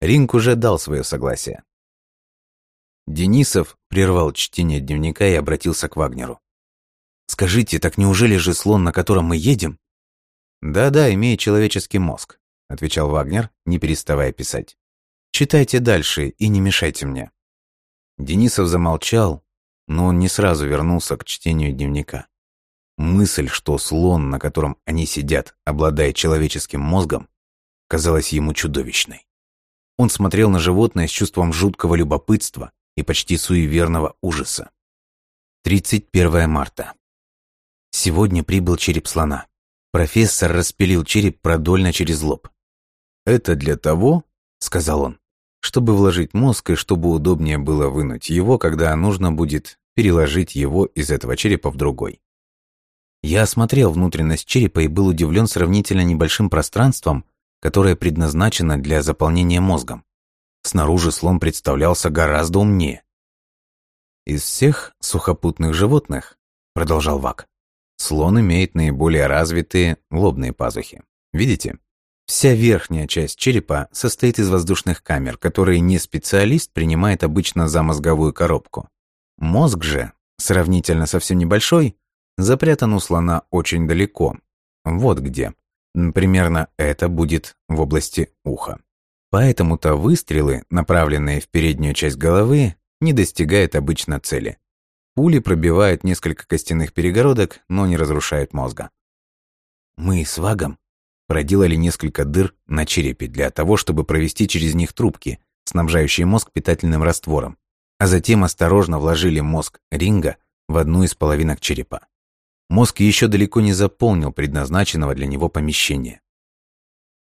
Ринг уже дал свое согласие. Денисов прервал чтение дневника и обратился к Вагнеру. «Скажите, так неужели же слон, на котором мы едем?» «Да-да, имеет человеческий мозг», — отвечал Вагнер, не переставая писать. «Читайте дальше и не мешайте мне». Денисов замолчал, но он не сразу вернулся к чтению дневника. Мысль, что слон, на котором они сидят, обладает человеческим мозгом, казалась ему чудовищной. Он смотрел на животное с чувством жуткого любопытства и почти суеверного ужаса. 31 марта. Сегодня прибыл череп слона. Профессор распилил череп продольно через лоб. «Это для того, — сказал он, — чтобы вложить мозг и чтобы удобнее было вынуть его, когда нужно будет переложить его из этого черепа в другой. Я осмотрел внутренность черепа и был удивлен сравнительно небольшим пространством, которое предназначено для заполнения мозгом. Снаружи слон представлялся гораздо умнее. «Из всех сухопутных животных, — продолжал Вак, — слон имеет наиболее развитые лобные пазухи. Видите? Вся верхняя часть черепа состоит из воздушных камер, которые не специалист принимает обычно за мозговую коробку. Мозг же, сравнительно совсем небольшой, запрятан у слона очень далеко. Вот где. Примерно это будет в области уха. Поэтому-то выстрелы, направленные в переднюю часть головы, не достигают обычно цели. Пули пробивают несколько костяных перегородок, но не разрушают мозга. Мы с Вагом проделали несколько дыр на черепе для того, чтобы провести через них трубки, снабжающие мозг питательным раствором, а затем осторожно вложили мозг ринга в одну из половинок черепа. Мозг еще далеко не заполнил предназначенного для него помещения.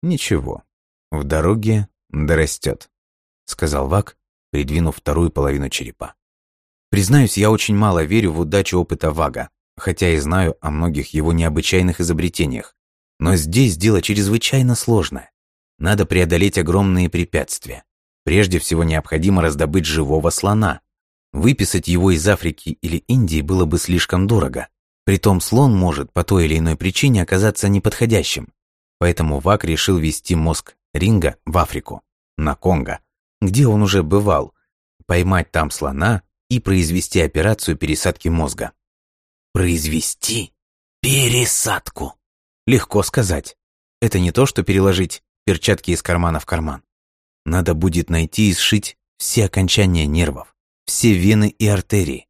«Ничего, в дороге дорастет», — сказал Вак, придвинув вторую половину черепа. Признаюсь, я очень мало верю в удачу опыта Вага, хотя и знаю о многих его необычайных изобретениях. Но здесь дело чрезвычайно сложное. Надо преодолеть огромные препятствия. Прежде всего необходимо раздобыть живого слона. Выписать его из Африки или Индии было бы слишком дорого. Притом слон может по той или иной причине оказаться неподходящим. Поэтому Вак решил вести мозг Ринга в Африку, на Конго, где он уже бывал, поймать там слона и произвести операцию пересадки мозга. Произвести пересадку. Легко сказать. Это не то, что переложить перчатки из кармана в карман. Надо будет найти и сшить все окончания нервов, все вены и артерии,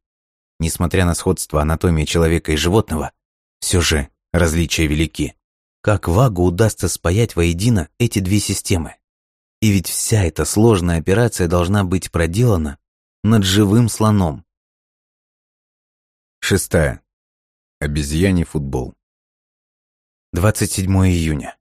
Несмотря на сходство анатомии человека и животного, все же различия велики. Как Вагу удастся спаять воедино эти две системы? И ведь вся эта сложная операция должна быть проделана над живым слоном. Шестая. Обезьяний футбол. 27 июня.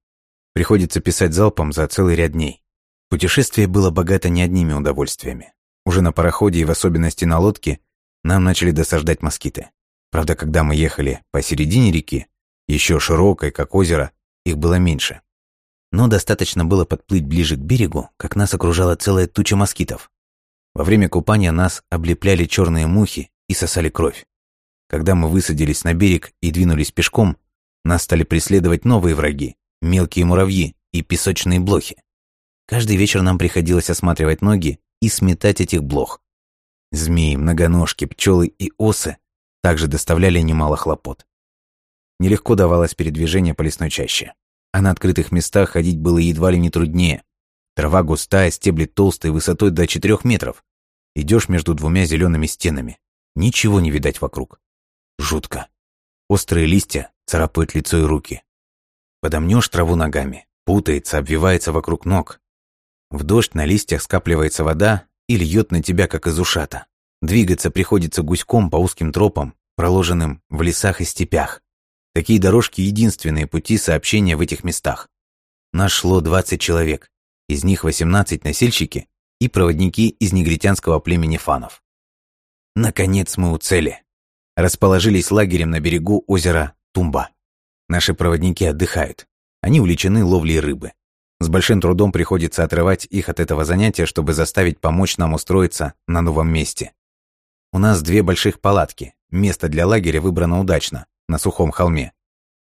Приходится писать залпом за целый ряд дней. Путешествие было богато не одними удовольствиями. Уже на пароходе и в особенности на лодке нам начали досаждать москиты. Правда, когда мы ехали посередине реки, еще широкой, как озеро, их было меньше. Но достаточно было подплыть ближе к берегу, как нас окружала целая туча москитов. Во время купания нас облепляли черные мухи и сосали кровь. Когда мы высадились на берег и двинулись пешком, нас стали преследовать новые враги, мелкие муравьи и песочные блохи. Каждый вечер нам приходилось осматривать ноги и сметать этих блох, Змеи, многоножки, пчелы и осы также доставляли немало хлопот. Нелегко давалось передвижение по лесной чаще. А на открытых местах ходить было едва ли не труднее. Трава густая, стебли толстые, высотой до четырех метров. Идешь между двумя зелеными стенами. Ничего не видать вокруг. Жутко. Острые листья царапают лицо и руки. Подомнешь траву ногами, путается, обвивается вокруг ног. В дождь на листьях скапливается вода, и льет на тебя, как из ушата. Двигаться приходится гуськом по узким тропам, проложенным в лесах и степях. Такие дорожки — единственные пути сообщения в этих местах. Нас шло 20 человек, из них 18 носильщики и проводники из негритянского племени фанов. Наконец мы у цели. расположились лагерем на берегу озера Тумба. Наши проводники отдыхают. Они увлечены ловлей рыбы. С большим трудом приходится отрывать их от этого занятия, чтобы заставить помочь нам устроиться на новом месте. У нас две больших палатки. Место для лагеря выбрано удачно, на сухом холме.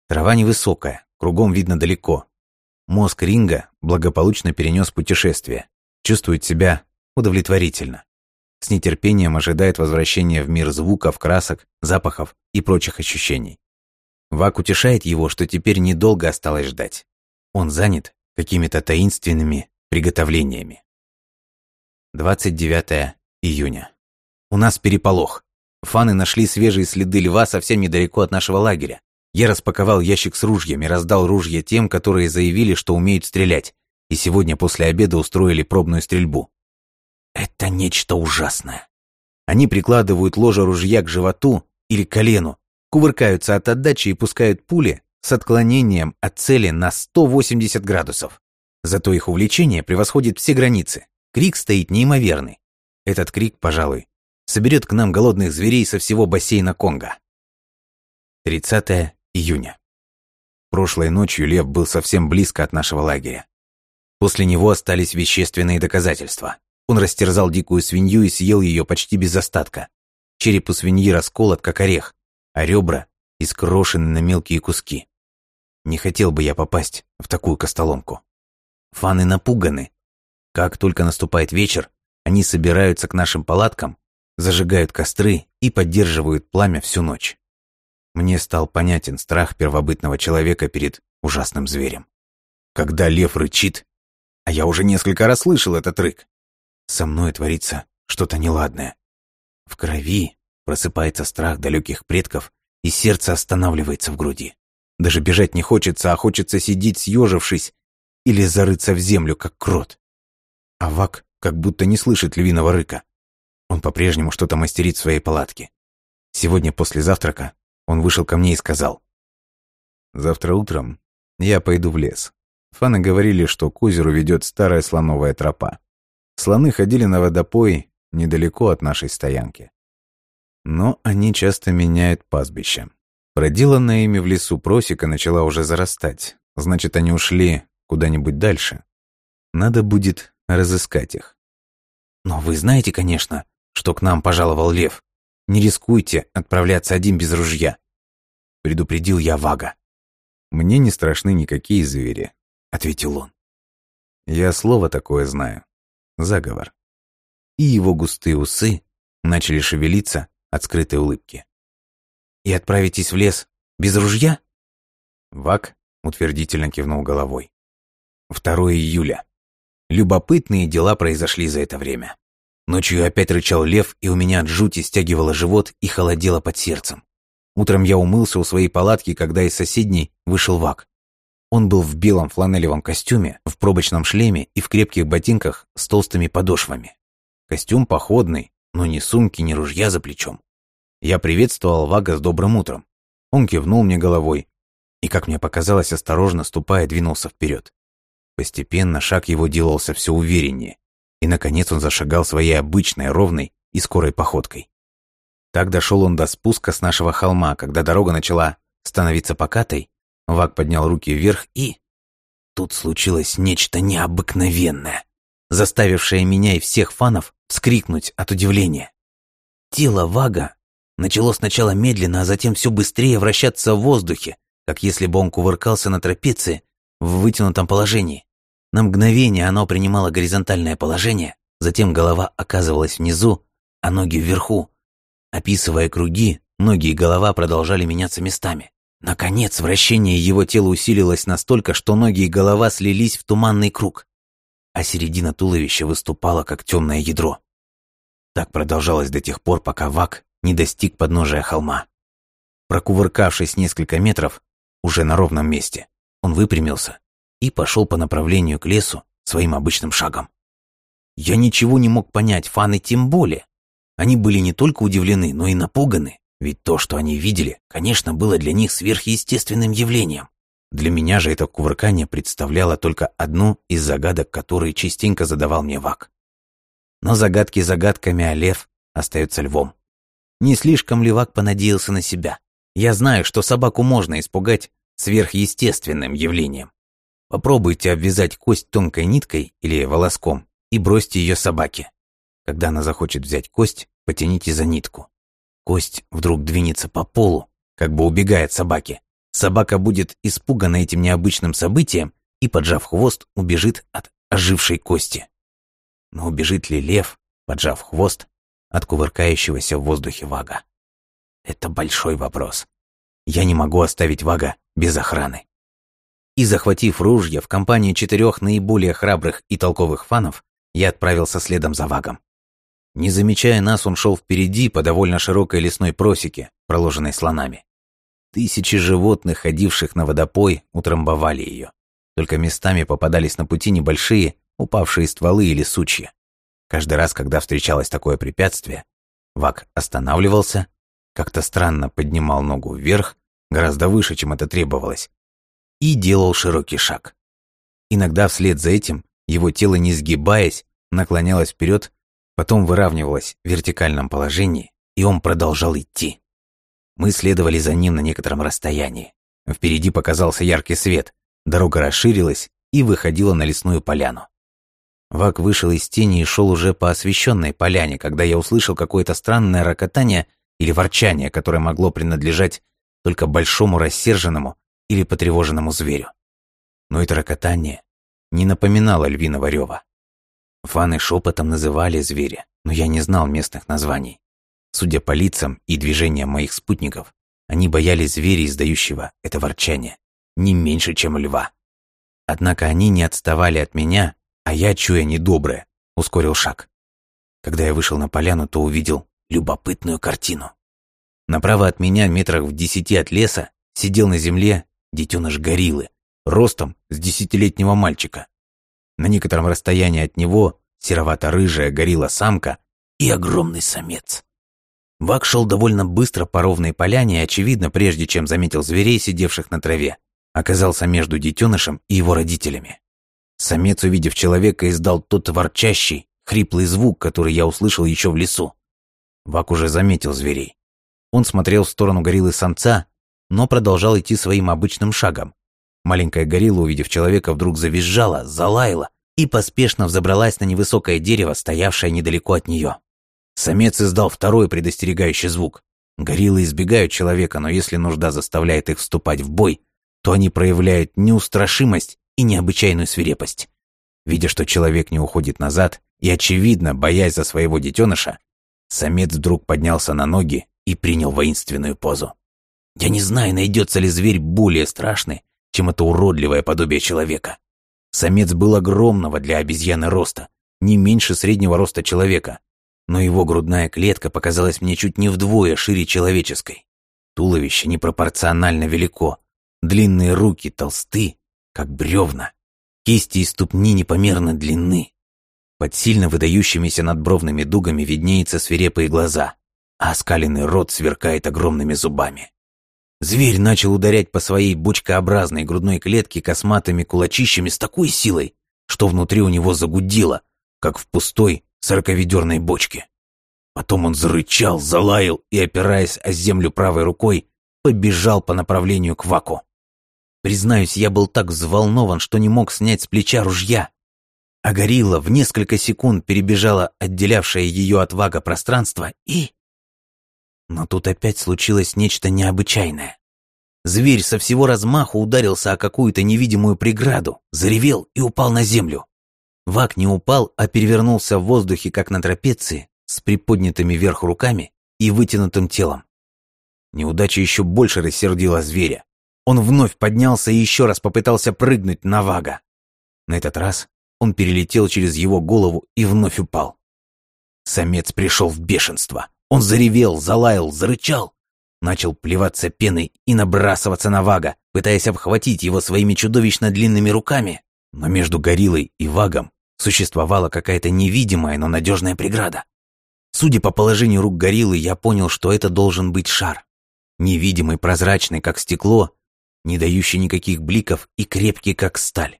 Трава невысокая, кругом видно далеко. Мозг Ринга благополучно перенес путешествие. Чувствует себя удовлетворительно. С нетерпением ожидает возвращения в мир звуков, красок, запахов и прочих ощущений. Вак утешает его, что теперь недолго осталось ждать. Он занят какими-то таинственными приготовлениями. 29 июня. У нас переполох. Фаны нашли свежие следы льва совсем недалеко от нашего лагеря. Я распаковал ящик с ружьями, раздал ружья тем, которые заявили, что умеют стрелять, и сегодня после обеда устроили пробную стрельбу. Это нечто ужасное. Они прикладывают ложе ружья к животу или колену, кувыркаются от отдачи и пускают пули с отклонением от цели на 180 градусов. Зато их увлечение превосходит все границы. Крик стоит неимоверный. Этот крик, пожалуй, соберет к нам голодных зверей со всего бассейна Конго. 30 июня. Прошлой ночью лев был совсем близко от нашего лагеря. После него остались вещественные доказательства. Он растерзал дикую свинью и съел ее почти без остатка. Череп у свиньи расколот, как орех, а ребра искрошены на мелкие куски. Не хотел бы я попасть в такую костоломку. Фаны напуганы. Как только наступает вечер, они собираются к нашим палаткам, зажигают костры и поддерживают пламя всю ночь. Мне стал понятен страх первобытного человека перед ужасным зверем. Когда лев рычит, а я уже несколько раз слышал этот рык, со мной творится что-то неладное. В крови просыпается страх далеких предков, и сердце останавливается в груди. Даже бежать не хочется, а хочется сидеть съежившись или зарыться в землю, как крот. А Вак как будто не слышит львиного рыка. Он по-прежнему что-то мастерит в своей палатке. Сегодня после завтрака он вышел ко мне и сказал. «Завтра утром я пойду в лес. Фаны говорили, что к озеру ведет старая слоновая тропа. Слоны ходили на водопой недалеко от нашей стоянки. Но они часто меняют пастбище. Проделанная ими в лесу просека начала уже зарастать. Значит, они ушли куда-нибудь дальше. Надо будет разыскать их. Но вы знаете, конечно, что к нам пожаловал лев. Не рискуйте отправляться один без ружья. Предупредил я Вага. Мне не страшны никакие звери, ответил он. Я слово такое знаю. Заговор. И его густые усы начали шевелиться от скрытой улыбки. И отправитесь в лес без ружья? Вак утвердительно кивнул головой. 2 июля. Любопытные дела произошли за это время. Ночью опять рычал лев, и у меня от жути стягивало живот и холодело под сердцем. Утром я умылся у своей палатки, когда из соседней вышел Вак. Он был в белом фланелевом костюме, в пробочном шлеме и в крепких ботинках с толстыми подошвами. Костюм походный, но ни сумки, ни ружья за плечом. Я приветствовал Вага с добрым утром. Он кивнул мне головой и, как мне показалось, осторожно ступая, двинулся вперед. Постепенно шаг его делался все увереннее, и, наконец, он зашагал своей обычной, ровной и скорой походкой. Так дошел он до спуска с нашего холма, когда дорога начала становиться покатой, Ваг поднял руки вверх и... Тут случилось нечто необыкновенное, заставившее меня и всех фанов вскрикнуть от удивления. Тело Вага начало сначала медленно, а затем все быстрее вращаться в воздухе, как если бы он кувыркался на трапеции в вытянутом положении. На мгновение оно принимало горизонтальное положение, затем голова оказывалась внизу, а ноги вверху. Описывая круги, ноги и голова продолжали меняться местами. Наконец, вращение его тела усилилось настолько, что ноги и голова слились в туманный круг, а середина туловища выступала, как темное ядро. Так продолжалось до тех пор, пока Вак не достиг подножия холма. Прокувыркавшись несколько метров, уже на ровном месте, он выпрямился и пошел по направлению к лесу своим обычным шагом. Я ничего не мог понять, фаны тем более. Они были не только удивлены, но и напуганы, ведь то, что они видели, конечно, было для них сверхъестественным явлением. Для меня же это кувыркание представляло только одну из загадок, которые частенько задавал мне Вак. Но загадки загадками, а лев остается львом. Не слишком ли Вак понадеялся на себя? Я знаю, что собаку можно испугать сверхъестественным явлением. Попробуйте обвязать кость тонкой ниткой или волоском и бросьте ее собаке. Когда она захочет взять кость, потяните за нитку. Кость вдруг двинется по полу, как бы убегая от собаки. Собака будет испугана этим необычным событием и, поджав хвост, убежит от ожившей кости. Но убежит ли лев, поджав хвост, от кувыркающегося в воздухе вага? Это большой вопрос. Я не могу оставить вага без охраны. И захватив ружья в компании четырех наиболее храбрых и толковых фанов, я отправился следом за вагом. Не замечая нас, он шел впереди по довольно широкой лесной просеке, проложенной слонами. Тысячи животных, ходивших на водопой, утрамбовали ее. Только местами попадались на пути небольшие, упавшие стволы или сучья. Каждый раз, когда встречалось такое препятствие, Вак останавливался, как-то странно поднимал ногу вверх, гораздо выше, чем это требовалось, и делал широкий шаг. Иногда вслед за этим его тело, не сгибаясь, наклонялось вперед потом выравнивалась в вертикальном положении, и он продолжал идти. Мы следовали за ним на некотором расстоянии. Впереди показался яркий свет, дорога расширилась и выходила на лесную поляну. Вак вышел из тени и шел уже по освещенной поляне, когда я услышал какое-то странное рокотание или ворчание, которое могло принадлежать только большому рассерженному или потревоженному зверю. Но это рокотание не напоминало львиного рева. Фаны шепотом называли зверя, но я не знал местных названий. Судя по лицам и движениям моих спутников, они боялись зверя, издающего это ворчание, не меньше, чем льва. Однако они не отставали от меня, а я, чуя недоброе, ускорил шаг. Когда я вышел на поляну, то увидел любопытную картину. Направо от меня, метрах в десяти от леса, сидел на земле детеныш гориллы, ростом с десятилетнего мальчика. На некотором расстоянии от него серовато-рыжая горилла-самка и огромный самец. Вак шел довольно быстро по ровной поляне и, очевидно, прежде чем заметил зверей, сидевших на траве, оказался между детенышем и его родителями. Самец, увидев человека, издал тот ворчащий, хриплый звук, который я услышал еще в лесу. Вак уже заметил зверей. Он смотрел в сторону гориллы самца, но продолжал идти своим обычным шагом, Маленькая горилла, увидев человека, вдруг завизжала, залаяла и поспешно взобралась на невысокое дерево, стоявшее недалеко от нее. Самец издал второй предостерегающий звук. Гориллы избегают человека, но если нужда заставляет их вступать в бой, то они проявляют неустрашимость и необычайную свирепость. Видя, что человек не уходит назад и, очевидно, боясь за своего детеныша, самец вдруг поднялся на ноги и принял воинственную позу. Я не знаю, найдется ли зверь более страшный, чем это уродливое подобие человека. Самец был огромного для обезьяны роста, не меньше среднего роста человека, но его грудная клетка показалась мне чуть не вдвое шире человеческой. Туловище непропорционально велико, длинные руки толсты, как бревна, кисти и ступни непомерно длинны. Под сильно выдающимися надбровными дугами виднеются свирепые глаза, а оскаленный рот сверкает огромными зубами. Зверь начал ударять по своей бочкообразной грудной клетке косматыми кулачищами с такой силой, что внутри у него загудело, как в пустой сороковедерной бочке. Потом он зарычал, залаял и, опираясь о землю правой рукой, побежал по направлению к Ваку. Признаюсь, я был так взволнован, что не мог снять с плеча ружья. А горилла в несколько секунд перебежала отделявшее ее от Вага пространство и... Но тут опять случилось нечто необычайное. Зверь со всего размаху ударился о какую-то невидимую преграду, заревел и упал на землю. Вак не упал, а перевернулся в воздухе, как на трапеции, с приподнятыми вверх руками и вытянутым телом. Неудача еще больше рассердила зверя. Он вновь поднялся и еще раз попытался прыгнуть на Вага. На этот раз он перелетел через его голову и вновь упал. Самец пришел в бешенство. Он заревел, залаял, зарычал. Начал плеваться пеной и набрасываться на Вага, пытаясь обхватить его своими чудовищно длинными руками. Но между гориллой и Вагом существовала какая-то невидимая, но надежная преграда. Судя по положению рук гориллы, я понял, что это должен быть шар. Невидимый, прозрачный, как стекло, не дающий никаких бликов и крепкий, как сталь.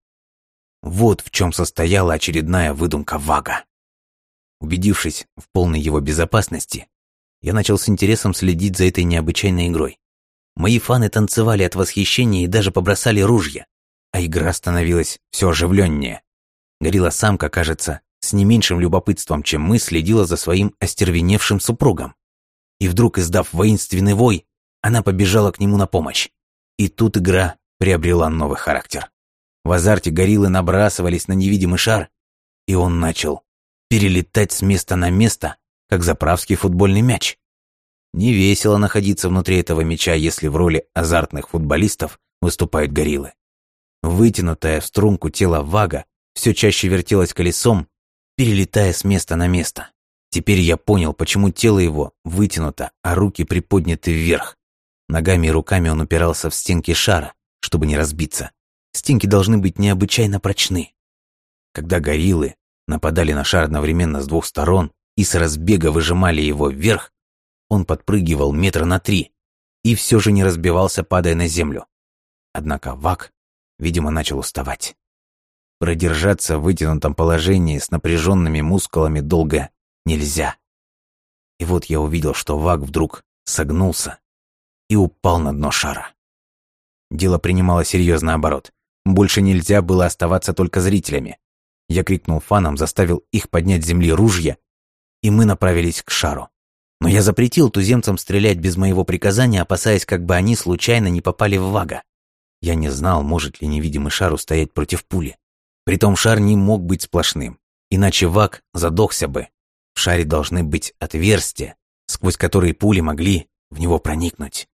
Вот в чем состояла очередная выдумка Вага. Убедившись в полной его безопасности, Я начал с интересом следить за этой необычайной игрой. Мои фаны танцевали от восхищения и даже побросали ружья, а игра становилась все оживленнее. Горилла самка, кажется, с не меньшим любопытством, чем мы, следила за своим остервеневшим супругом. И вдруг, издав воинственный вой, она побежала к нему на помощь. И тут игра приобрела новый характер. В азарте гориллы набрасывались на невидимый шар, и он начал перелетать с места на место, как заправский футбольный мяч. Не весело находиться внутри этого мяча, если в роли азартных футболистов выступают гориллы. Вытянутое в струнку тело Вага все чаще вертелось колесом, перелетая с места на место. Теперь я понял, почему тело его вытянуто, а руки приподняты вверх. Ногами и руками он упирался в стенки шара, чтобы не разбиться. Стенки должны быть необычайно прочны. Когда гориллы нападали на шар одновременно с двух сторон и с разбега выжимали его вверх, он подпрыгивал метра на три и все же не разбивался, падая на землю. Однако Вак, видимо, начал уставать. Продержаться в вытянутом положении с напряженными мускулами долго нельзя. И вот я увидел, что Вак вдруг согнулся и упал на дно шара. Дело принимало серьезный оборот. Больше нельзя было оставаться только зрителями. Я крикнул фанам, заставил их поднять с земли ружья, и мы направились к шару. Но я запретил туземцам стрелять без моего приказания, опасаясь, как бы они случайно не попали в вага. Я не знал, может ли невидимый шар устоять против пули. Притом шар не мог быть сплошным, иначе ваг задохся бы. В шаре должны быть отверстия, сквозь которые пули могли в него проникнуть.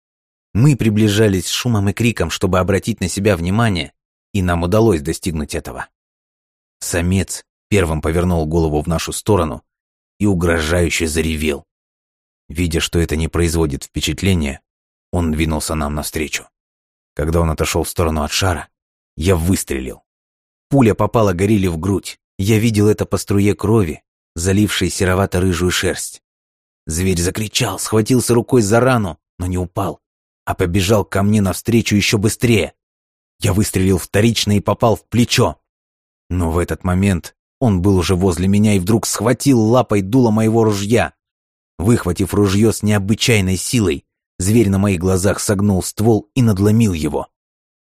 Мы приближались с шумом и криком, чтобы обратить на себя внимание, и нам удалось достигнуть этого. Самец первым повернул голову в нашу сторону и угрожающе заревел. Видя, что это не производит впечатления, он двинулся нам навстречу. Когда он отошел в сторону от шара, я выстрелил. Пуля попала горилле в грудь. Я видел это по струе крови, залившей серовато-рыжую шерсть. Зверь закричал, схватился рукой за рану, но не упал, а побежал ко мне навстречу еще быстрее. Я выстрелил вторично и попал в плечо. Но в этот момент он был уже возле меня и вдруг схватил лапой дуло моего ружья. Выхватив ружье с необычайной силой, зверь на моих глазах согнул ствол и надломил его.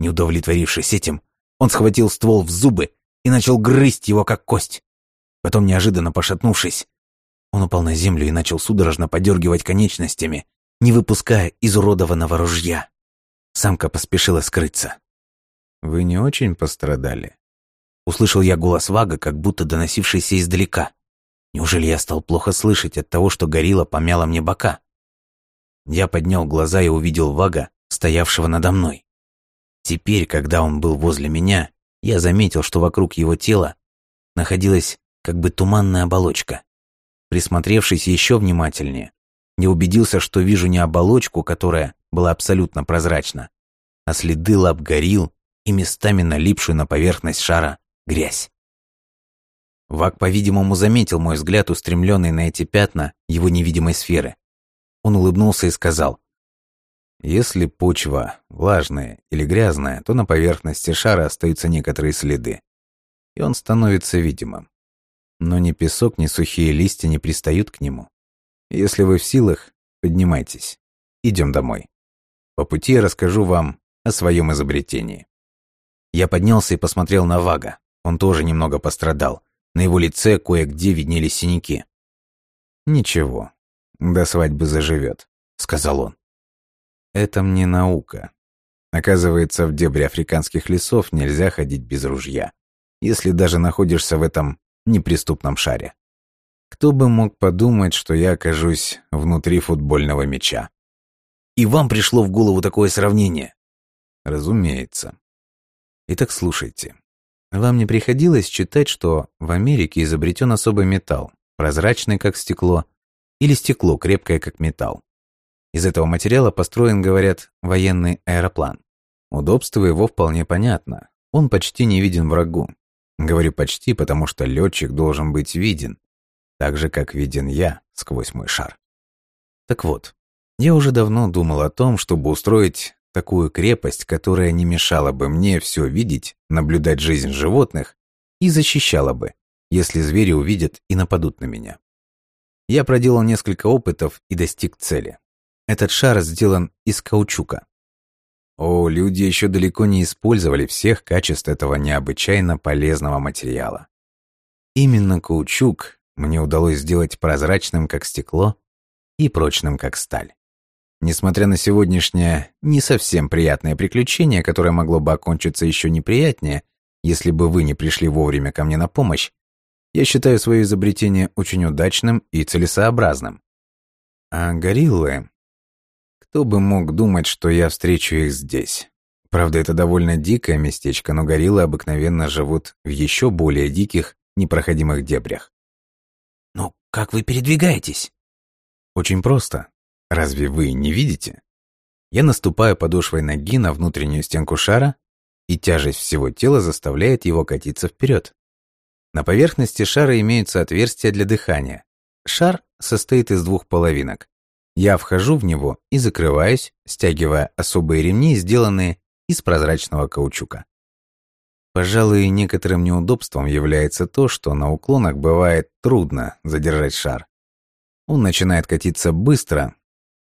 Не удовлетворившись этим, он схватил ствол в зубы и начал грызть его, как кость. Потом, неожиданно пошатнувшись, он упал на землю и начал судорожно подергивать конечностями, не выпуская изуродованного ружья. Самка поспешила скрыться. «Вы не очень пострадали?» Услышал я голос Вага, как будто доносившийся издалека. Неужели я стал плохо слышать от того, что горилла помяла мне бока? Я поднял глаза и увидел Вага, стоявшего надо мной. Теперь, когда он был возле меня, я заметил, что вокруг его тела находилась как бы туманная оболочка. Присмотревшись еще внимательнее, я убедился, что вижу не оболочку, которая была абсолютно прозрачна, а следы лап горил и местами налипшую на поверхность шара грязь. Вак, по-видимому, заметил мой взгляд, устремленный на эти пятна его невидимой сферы. Он улыбнулся и сказал, «Если почва влажная или грязная, то на поверхности шара остаются некоторые следы, и он становится видимым. Но ни песок, ни сухие листья не пристают к нему. Если вы в силах, поднимайтесь. Идем домой. По пути я расскажу вам о своем изобретении». Я поднялся и посмотрел на Вага. Он тоже немного пострадал. На его лице кое-где виднелись синяки. «Ничего, до свадьбы заживет», — сказал он. «Это мне наука. Оказывается, в дебри африканских лесов нельзя ходить без ружья, если даже находишься в этом неприступном шаре. Кто бы мог подумать, что я окажусь внутри футбольного мяча?» «И вам пришло в голову такое сравнение?» «Разумеется. Итак, слушайте. Вам не приходилось читать, что в Америке изобретен особый металл, прозрачный как стекло, или стекло, крепкое как металл. Из этого материала построен, говорят, военный аэроплан. Удобство его вполне понятно. Он почти не виден врагу. Говорю почти, потому что летчик должен быть виден, так же, как виден я сквозь мой шар. Так вот, я уже давно думал о том, чтобы устроить такую крепость, которая не мешала бы мне все видеть, наблюдать жизнь животных и защищала бы, если звери увидят и нападут на меня. Я проделал несколько опытов и достиг цели. Этот шар сделан из каучука. О, люди еще далеко не использовали всех качеств этого необычайно полезного материала. Именно каучук мне удалось сделать прозрачным, как стекло, и прочным, как сталь. Несмотря на сегодняшнее не совсем приятное приключение, которое могло бы окончиться еще неприятнее, если бы вы не пришли вовремя ко мне на помощь, я считаю свое изобретение очень удачным и целесообразным. А гориллы... Кто бы мог думать, что я встречу их здесь? Правда, это довольно дикое местечко, но гориллы обыкновенно живут в еще более диких, непроходимых дебрях. «Ну, как вы передвигаетесь?» Очень просто. Разве вы не видите? Я наступаю подошвой ноги на внутреннюю стенку шара, и тяжесть всего тела заставляет его катиться вперед. На поверхности шара имеются отверстия для дыхания. Шар состоит из двух половинок. Я вхожу в него и закрываюсь, стягивая особые ремни, сделанные из прозрачного каучука. Пожалуй, некоторым неудобством является то, что на уклонах бывает трудно задержать шар. Он начинает катиться быстро,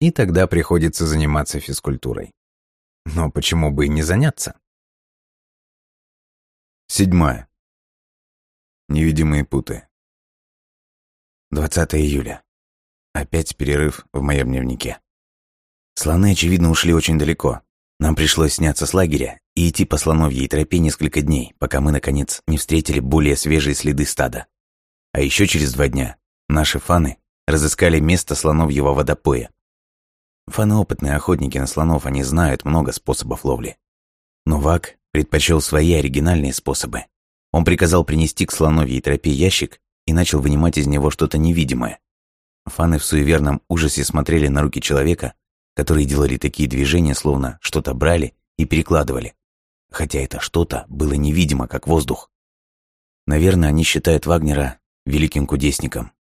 и тогда приходится заниматься физкультурой. Но почему бы и не заняться? Седьмая. Невидимые путы. 20 июля. Опять перерыв в моем дневнике. Слоны, очевидно, ушли очень далеко. Нам пришлось сняться с лагеря и идти по слоновьей тропе несколько дней, пока мы, наконец, не встретили более свежие следы стада. А еще через два дня наши фаны разыскали место слоновьего водопоя. Фаны опытные охотники на слонов, они знают много способов ловли. Но Вак предпочел свои оригинальные способы. Он приказал принести к слоновьей тропе ящик и начал вынимать из него что-то невидимое. Фаны в суеверном ужасе смотрели на руки человека, которые делали такие движения, словно что-то брали и перекладывали. Хотя это что-то было невидимо, как воздух. Наверное, они считают Вагнера великим кудесником.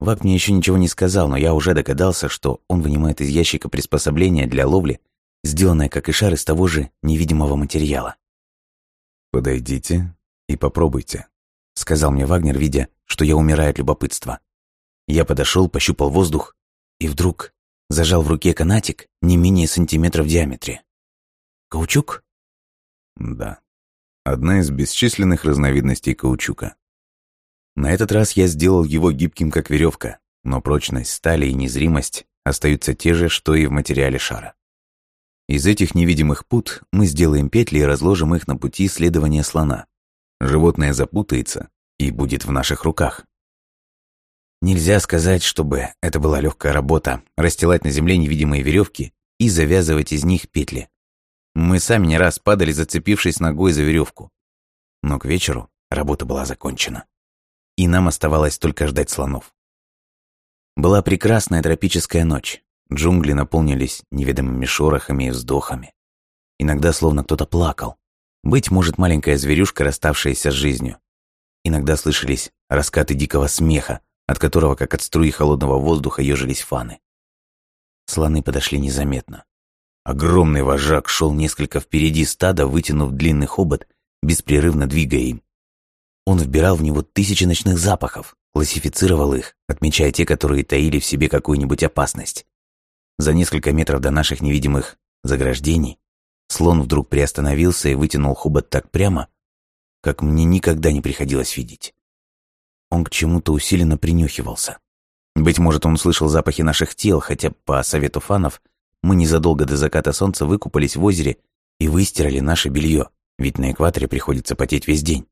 Ваг мне еще ничего не сказал, но я уже догадался, что он вынимает из ящика приспособление для ловли, сделанное, как и шар, из того же невидимого материала. «Подойдите и попробуйте», — сказал мне Вагнер, видя, что я умираю от любопытства. Я подошел, пощупал воздух и вдруг зажал в руке канатик не менее сантиметра в диаметре. «Каучук?» «Да. Одна из бесчисленных разновидностей каучука. На этот раз я сделал его гибким, как веревка, но прочность стали и незримость остаются те же, что и в материале шара. Из этих невидимых пут мы сделаем петли и разложим их на пути следования слона. Животное запутается и будет в наших руках. Нельзя сказать, чтобы это была легкая работа, расстилать на земле невидимые веревки и завязывать из них петли. Мы сами не раз падали, зацепившись ногой за веревку. Но к вечеру работа была закончена. И нам оставалось только ждать слонов. Была прекрасная тропическая ночь. Джунгли наполнились неведомыми шорохами и вздохами. Иногда словно кто-то плакал. Быть может, маленькая зверюшка, расставшаяся с жизнью. Иногда слышались раскаты дикого смеха, от которого, как от струи холодного воздуха, ежились фаны. Слоны подошли незаметно. Огромный вожак шел несколько впереди стада, вытянув длинный хобот, беспрерывно двигая им. Он вбирал в него тысячи ночных запахов, классифицировал их, отмечая те, которые таили в себе какую-нибудь опасность. За несколько метров до наших невидимых заграждений Слон вдруг приостановился и вытянул хобот так прямо, как мне никогда не приходилось видеть. Он к чему-то усиленно принюхивался. Быть может, он слышал запахи наших тел, хотя, по совету фанов, мы незадолго до заката солнца выкупались в озере и выстирали наше белье, ведь на экваторе приходится потеть весь день.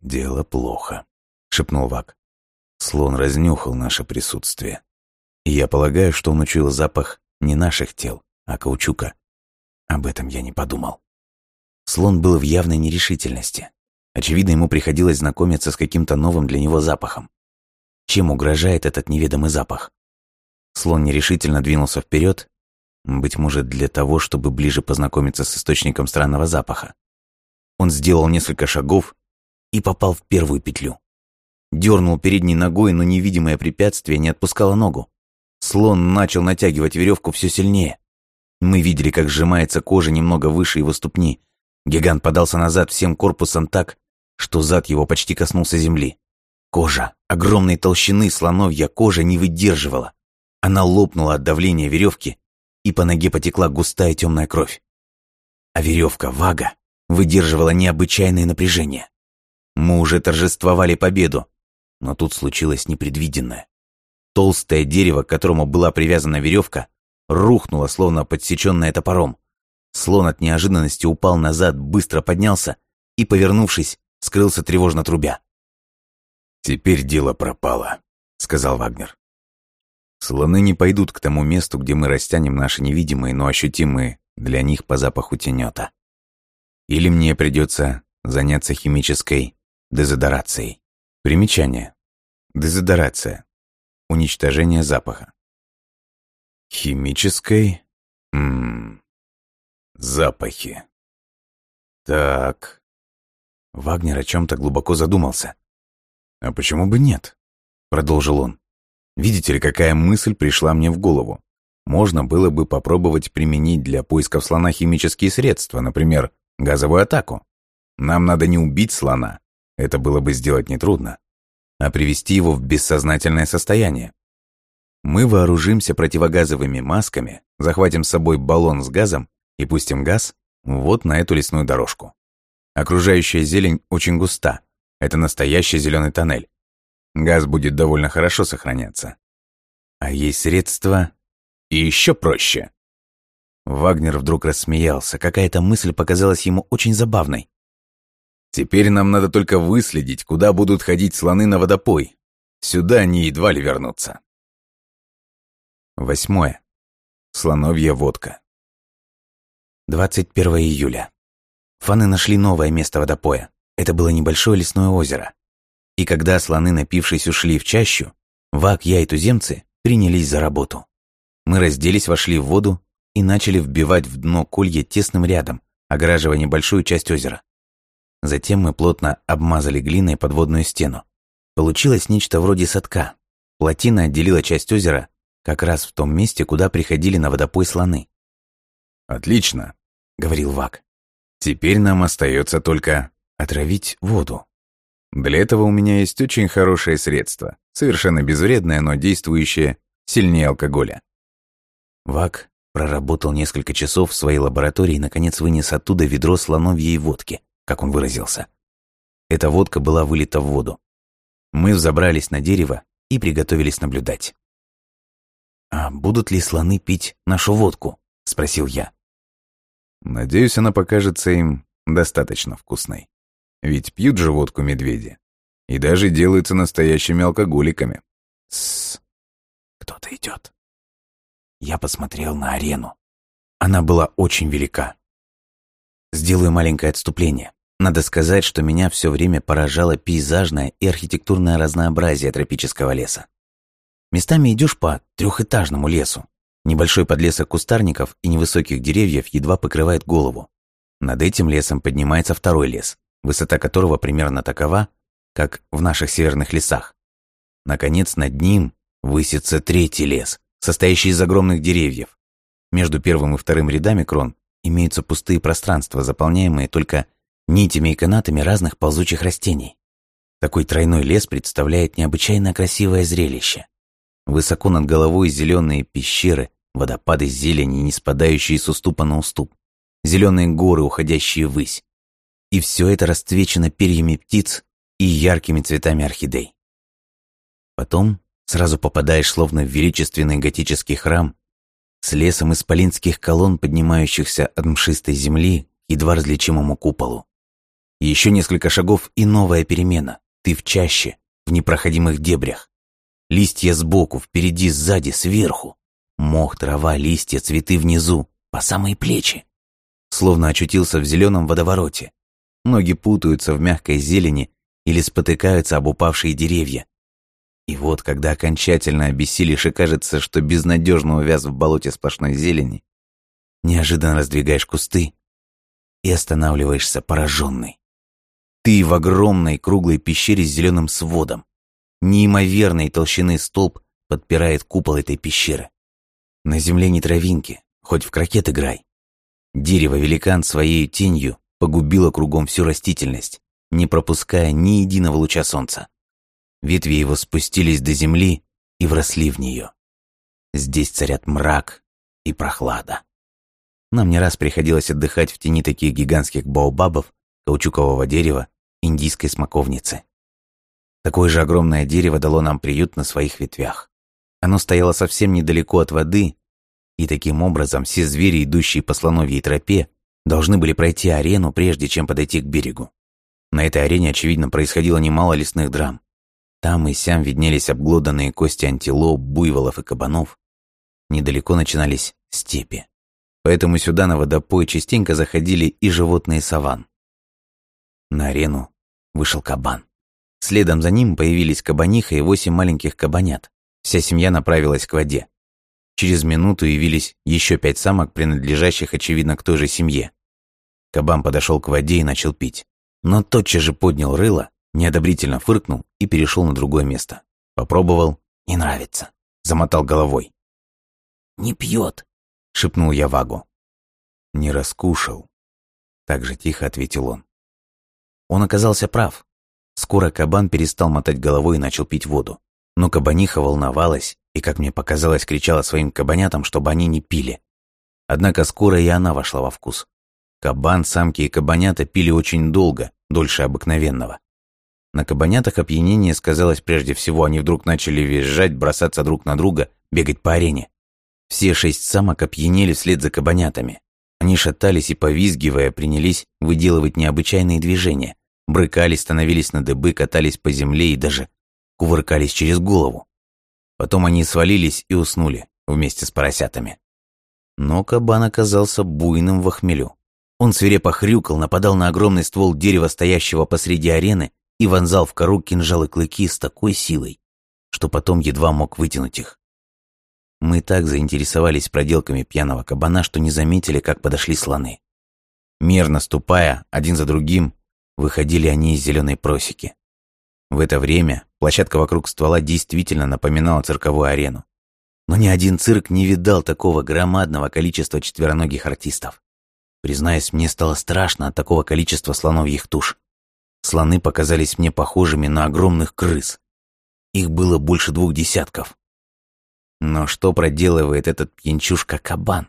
«Дело плохо», — шепнул Вак. Слон разнюхал наше присутствие. И я полагаю, что он учуял запах не наших тел, а каучука. Об этом я не подумал. Слон был в явной нерешительности. Очевидно, ему приходилось знакомиться с каким-то новым для него запахом. Чем угрожает этот неведомый запах? Слон нерешительно двинулся вперед, быть может, для того, чтобы ближе познакомиться с источником странного запаха. Он сделал несколько шагов и попал в первую петлю. Дернул передней ногой, но невидимое препятствие не отпускало ногу. Слон начал натягивать веревку все сильнее. Мы видели, как сжимается кожа немного выше его ступни. Гигант подался назад всем корпусом так, что зад его почти коснулся земли. Кожа, огромной толщины слоновья кожа не выдерживала. Она лопнула от давления веревки, и по ноге потекла густая темная кровь. А веревка Вага выдерживала необычайное напряжение. Мы уже торжествовали победу, но тут случилось непредвиденное. Толстое дерево, к которому была привязана веревка, рухнуло, словно подсеченное топором. Слон от неожиданности упал назад, быстро поднялся и, повернувшись, скрылся тревожно трубя. «Теперь дело пропало», — сказал Вагнер. «Слоны не пойдут к тому месту, где мы растянем наши невидимые, но ощутимые для них по запаху тенета. Или мне придется заняться химической дезодорацией. Примечание. Дезодорация. Уничтожение запаха. Химической... Ммм... Запахи. Так... Вагнер о чем-то глубоко задумался. «А почему бы нет?» — продолжил он. «Видите ли, какая мысль пришла мне в голову? Можно было бы попробовать применить для поисков слона химические средства, например, газовую атаку. Нам надо не убить слона, это было бы сделать нетрудно, а привести его в бессознательное состояние. Мы вооружимся противогазовыми масками, захватим с собой баллон с газом и пустим газ вот на эту лесную дорожку. Окружающая зелень очень густа. Это настоящий зеленый тоннель. Газ будет довольно хорошо сохраняться. А есть средства и еще проще. Вагнер вдруг рассмеялся. Какая-то мысль показалась ему очень забавной. Теперь нам надо только выследить, куда будут ходить слоны на водопой. Сюда они едва ли вернутся. Восьмое. Слоновья водка. 21 июля. Фаны нашли новое место водопоя. Это было небольшое лесное озеро. И когда слоны, напившись, ушли в чащу, Вак, я и туземцы принялись за работу. Мы разделись, вошли в воду и начали вбивать в дно колья тесным рядом, огораживая небольшую часть озера. Затем мы плотно обмазали глиной подводную стену. Получилось нечто вроде садка. Плотина отделила часть озера как раз в том месте, куда приходили на водопой слоны. «Отлично», — говорил Вак. «Теперь нам остается только отравить воду. Для этого у меня есть очень хорошее средство, совершенно безвредное, но действующее сильнее алкоголя». Вак проработал несколько часов в своей лаборатории и, наконец, вынес оттуда ведро слоновьей водки, как он выразился. Эта водка была вылита в воду. Мы взобрались на дерево и приготовились наблюдать. «А будут ли слоны пить нашу водку?» — спросил я. «Надеюсь, она покажется им достаточно вкусной. Ведь пьют же водку медведи. И даже делаются настоящими алкоголиками». «Тссс, кто-то идет». Я посмотрел на арену. Она была очень велика. Сделаю маленькое отступление. Надо сказать, что меня все время поражало пейзажное и архитектурное разнообразие тропического леса. Местами идешь по трехэтажному лесу. Небольшой подлесок кустарников и невысоких деревьев едва покрывает голову. Над этим лесом поднимается второй лес, высота которого примерно такова, как в наших северных лесах. Наконец, над ним высится третий лес, состоящий из огромных деревьев. Между первым и вторым рядами крон имеются пустые пространства, заполняемые только нитями и канатами разных ползучих растений. Такой тройной лес представляет необычайно красивое зрелище. Высоко над головой зеленые пещеры, водопады зелени, не спадающие с уступа на уступ, зеленые горы, уходящие ввысь. И все это расцвечено перьями птиц и яркими цветами орхидей. Потом сразу попадаешь словно в величественный готический храм с лесом исполинских колонн, поднимающихся от мшистой земли едва различимому куполу. Еще несколько шагов и новая перемена. Ты в чаще, в непроходимых дебрях. Листья сбоку, впереди, сзади, сверху. Мох, трава, листья, цветы внизу, по самые плечи. Словно очутился в зеленом водовороте. Ноги путаются в мягкой зелени или спотыкаются об упавшие деревья. И вот, когда окончательно обессилишь и кажется, что безнадежно увяз в болоте сплошной зелени, неожиданно раздвигаешь кусты и останавливаешься пораженный. Ты в огромной круглой пещере с зеленым сводом. Неимоверной толщины столб подпирает купол этой пещеры. На земле не травинки, хоть в крокет играй. Дерево-великан своей тенью погубило кругом всю растительность, не пропуская ни единого луча солнца. Ветви его спустились до земли и вросли в нее. Здесь царят мрак и прохлада. Нам не раз приходилось отдыхать в тени таких гигантских баобабов, каучукового дерева, индийской смоковницы. Такое же огромное дерево дало нам приют на своих ветвях. Оно стояло совсем недалеко от воды, и таким образом все звери, идущие по слоновьей тропе, должны были пройти арену, прежде чем подойти к берегу. На этой арене, очевидно, происходило немало лесных драм. Там и сям виднелись обглоданные кости антилоп, буйволов и кабанов. Недалеко начинались степи. Поэтому сюда на водопой частенько заходили и животные саван. На арену вышел кабан. Следом за ним появились кабаниха и восемь маленьких кабанят. Вся семья направилась к воде. Через минуту явились еще пять самок, принадлежащих, очевидно, к той же семье. Кабан подошел к воде и начал пить. Но тотчас же поднял рыло, неодобрительно фыркнул и перешел на другое место. Попробовал, не нравится. Замотал головой. «Не пьет», — шепнул я Вагу. «Не раскушал», — так же тихо ответил он. Он оказался прав. Скоро кабан перестал мотать головой и начал пить воду. Но кабаниха волновалась и, как мне показалось, кричала своим кабанятам, чтобы они не пили. Однако скоро и она вошла во вкус. Кабан, самки и кабанята пили очень долго, дольше обыкновенного. На кабанятах опьянение сказалось прежде всего, они вдруг начали визжать, бросаться друг на друга, бегать по арене. Все шесть самок опьянели вслед за кабанятами. Они шатались и, повизгивая, принялись выделывать необычайные движения. Брыкались, становились на дыбы, катались по земле и даже кувыркались через голову. Потом они свалились и уснули вместе с поросятами. Но кабан оказался буйным в охмелю. Он свирепо хрюкал, нападал на огромный ствол дерева, стоящего посреди арены, и вонзал в кору кинжалы клыки с такой силой, что потом едва мог вытянуть их. Мы так заинтересовались проделками пьяного кабана, что не заметили, как подошли слоны. Мерно ступая, один за другим, выходили они из зеленой просеки. В это время площадка вокруг ствола действительно напоминала цирковую арену. Но ни один цирк не видал такого громадного количества четвероногих артистов. Признаюсь, мне стало страшно от такого количества слоновьих туш. Слоны показались мне похожими на огромных крыс. Их было больше двух десятков. Но что проделывает этот пьянчушка-кабан?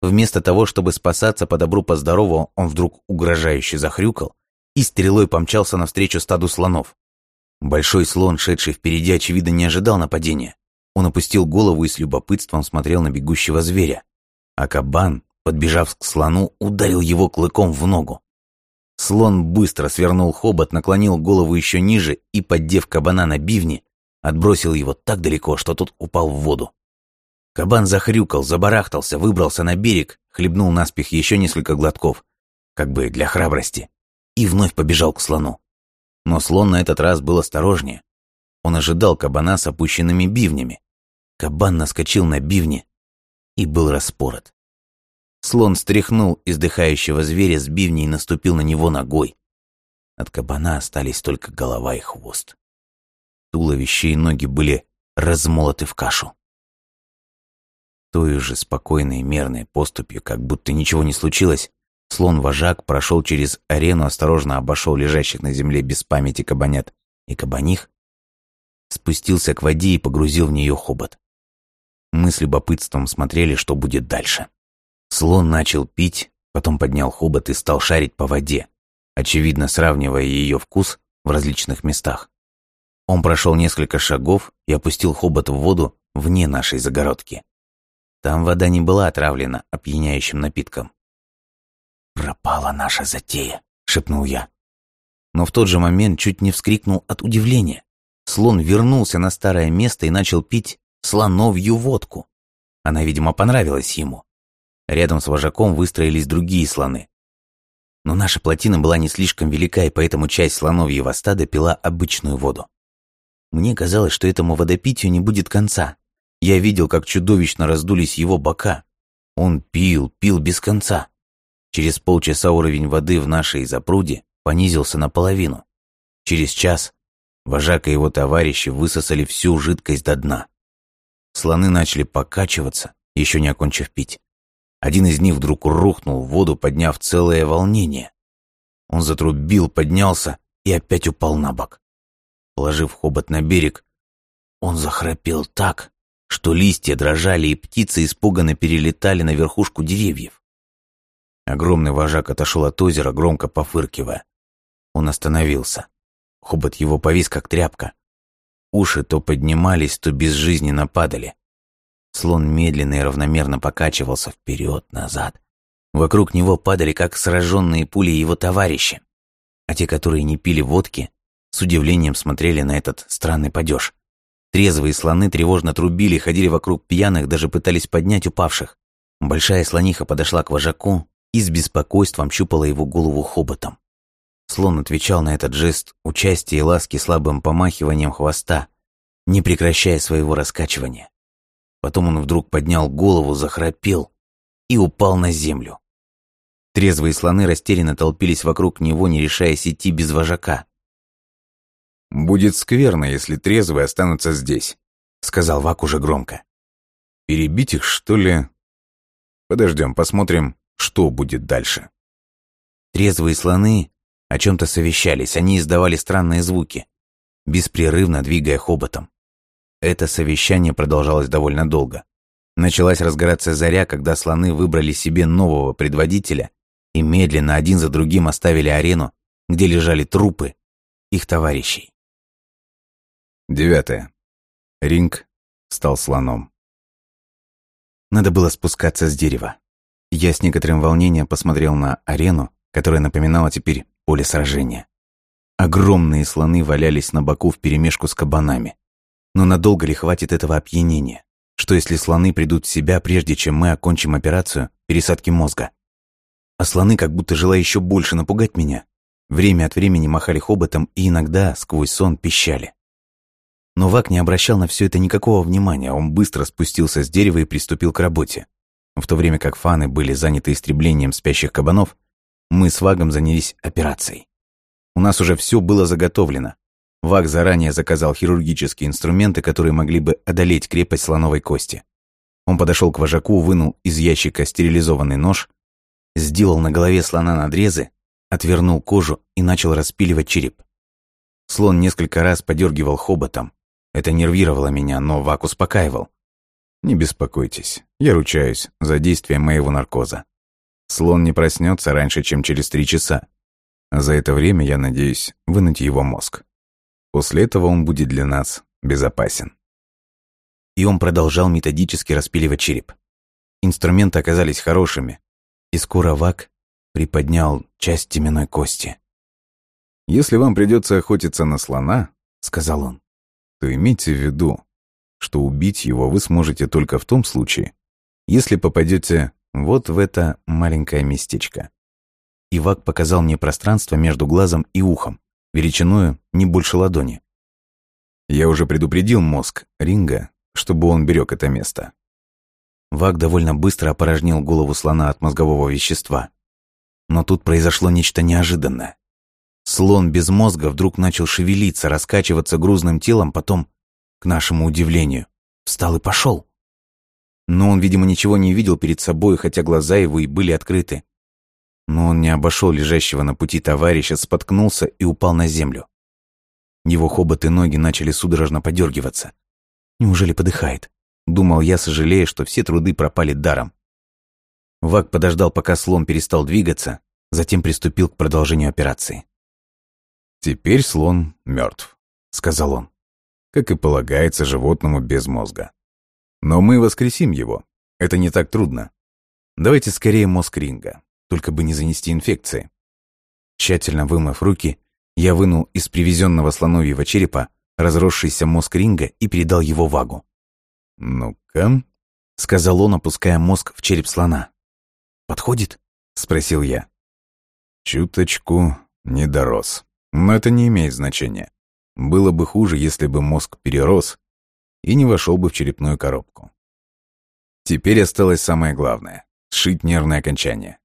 Вместо того, чтобы спасаться по добру, по здорову, он вдруг угрожающе захрюкал и стрелой помчался навстречу стаду слонов. Большой слон, шедший впереди, очевидно, не ожидал нападения. Он опустил голову и с любопытством смотрел на бегущего зверя. А кабан, подбежав к слону, ударил его клыком в ногу. Слон быстро свернул хобот, наклонил голову еще ниже и, поддев кабана на бивни, Отбросил его так далеко, что тот упал в воду. Кабан захрюкал, забарахтался, выбрался на берег, хлебнул наспех еще несколько глотков, как бы для храбрости, и вновь побежал к слону. Но слон на этот раз был осторожнее. Он ожидал кабана с опущенными бивнями. Кабан наскочил на бивни и был распорот. Слон стряхнул издыхающего зверя с бивней и наступил на него ногой. От кабана остались только голова и хвост. Туловище и ноги были размолоты в кашу. Той же спокойной мерной поступью, как будто ничего не случилось, слон-вожак прошел через арену, осторожно обошел лежащих на земле без памяти кабанят и кабаних, спустился к воде и погрузил в нее хобот. Мы с любопытством смотрели, что будет дальше. Слон начал пить, потом поднял хобот и стал шарить по воде, очевидно сравнивая ее вкус в различных местах. Он прошел несколько шагов и опустил хобот в воду вне нашей загородки. Там вода не была отравлена опьяняющим напитком. «Пропала наша затея», — шепнул я. Но в тот же момент чуть не вскрикнул от удивления. Слон вернулся на старое место и начал пить слоновью водку. Она, видимо, понравилась ему. Рядом с вожаком выстроились другие слоны. Но наша плотина была не слишком велика, и поэтому часть слоновьего стада пила обычную воду. Мне казалось, что этому водопитию не будет конца. Я видел, как чудовищно раздулись его бока. Он пил, пил без конца. Через полчаса уровень воды в нашей запруде понизился наполовину. Через час вожак и его товарищи высосали всю жидкость до дна. Слоны начали покачиваться, еще не окончив пить. Один из них вдруг рухнул в воду, подняв целое волнение. Он затрубил, поднялся и опять упал на бок. Положив хобот на берег, он захрапел так, что листья дрожали и птицы испуганно перелетали на верхушку деревьев. Огромный вожак отошел от озера, громко пофыркивая. Он остановился. Хобот его повис, как тряпка. Уши то поднимались, то безжизненно падали. Слон медленно и равномерно покачивался вперед-назад. Вокруг него падали, как сраженные пули, его товарищи. А те, которые не пили водки, с удивлением смотрели на этот странный падеж. Трезвые слоны тревожно трубили, ходили вокруг пьяных, даже пытались поднять упавших. Большая слониха подошла к вожаку и с беспокойством щупала его голову хоботом. Слон отвечал на этот жест участия и ласки слабым помахиванием хвоста, не прекращая своего раскачивания. Потом он вдруг поднял голову, захрапел и упал на землю. Трезвые слоны растерянно толпились вокруг него, не решаясь идти без вожака. «Будет скверно, если трезвые останутся здесь», — сказал Вак уже громко. «Перебить их, что ли? Подождем, посмотрим, что будет дальше». Трезвые слоны о чем-то совещались, они издавали странные звуки, беспрерывно двигая хоботом. Это совещание продолжалось довольно долго. Началась разгораться заря, когда слоны выбрали себе нового предводителя и медленно один за другим оставили арену, где лежали трупы их товарищей. Девятое. Ринг стал слоном. Надо было спускаться с дерева. Я с некоторым волнением посмотрел на арену, которая напоминала теперь поле сражения. Огромные слоны валялись на боку вперемешку с кабанами. Но надолго ли хватит этого опьянения? Что если слоны придут в себя, прежде чем мы окончим операцию пересадки мозга? А слоны, как будто желая еще больше напугать меня, время от времени махали хоботом и иногда сквозь сон пищали. Но Вак не обращал на все это никакого внимания, он быстро спустился с дерева и приступил к работе. В то время как фаны были заняты истреблением спящих кабанов, мы с Вагом занялись операцией. У нас уже все было заготовлено. Ваг заранее заказал хирургические инструменты, которые могли бы одолеть крепость слоновой кости. Он подошел к вожаку, вынул из ящика стерилизованный нож, сделал на голове слона надрезы, отвернул кожу и начал распиливать череп. Слон несколько раз подергивал хоботом. Это нервировало меня, но Вак успокаивал. «Не беспокойтесь, я ручаюсь за действие моего наркоза. Слон не проснется раньше, чем через три часа. За это время я надеюсь вынуть его мозг. После этого он будет для нас безопасен. И он продолжал методически распиливать череп. Инструменты оказались хорошими, и скоро Вак приподнял часть теменной кости. «Если вам придется охотиться на слона, — сказал он, — то имейте в виду, что убить его вы сможете только в том случае, если попадете вот в это маленькое местечко». И Вак показал мне пространство между глазом и ухом величиною не больше ладони. Я уже предупредил мозг Ринга, чтобы он берег это место. Вак довольно быстро опорожнил голову слона от мозгового вещества. Но тут произошло нечто неожиданное. Слон без мозга вдруг начал шевелиться, раскачиваться грузным телом, потом, к нашему удивлению, встал и пошел. Но он, видимо, ничего не видел перед собой, хотя глаза его и были открыты. Но он не обошел лежащего на пути товарища, споткнулся и упал на землю. Его хобот и ноги начали судорожно подергиваться. Неужели подыхает? Думал я, сожалея, что все труды пропали даром. Вак подождал, пока слон перестал двигаться, затем приступил к продолжению операции. «Теперь слон мертв», — сказал он, как и полагается животному без мозга. «Но мы воскресим его. Это не так трудно. Давайте скорее мозг ринга только бы не занести инфекции. Тщательно вымыв руки, я вынул из привезенного слоновьего черепа разросшийся мозг ринга и передал его вагу. «Ну-ка», — сказал он, опуская мозг в череп слона. «Подходит?» — спросил я. «Чуточку не дорос. Но это не имеет значения. Было бы хуже, если бы мозг перерос и не вошел бы в черепную коробку. Теперь осталось самое главное — сшить нервное окончание.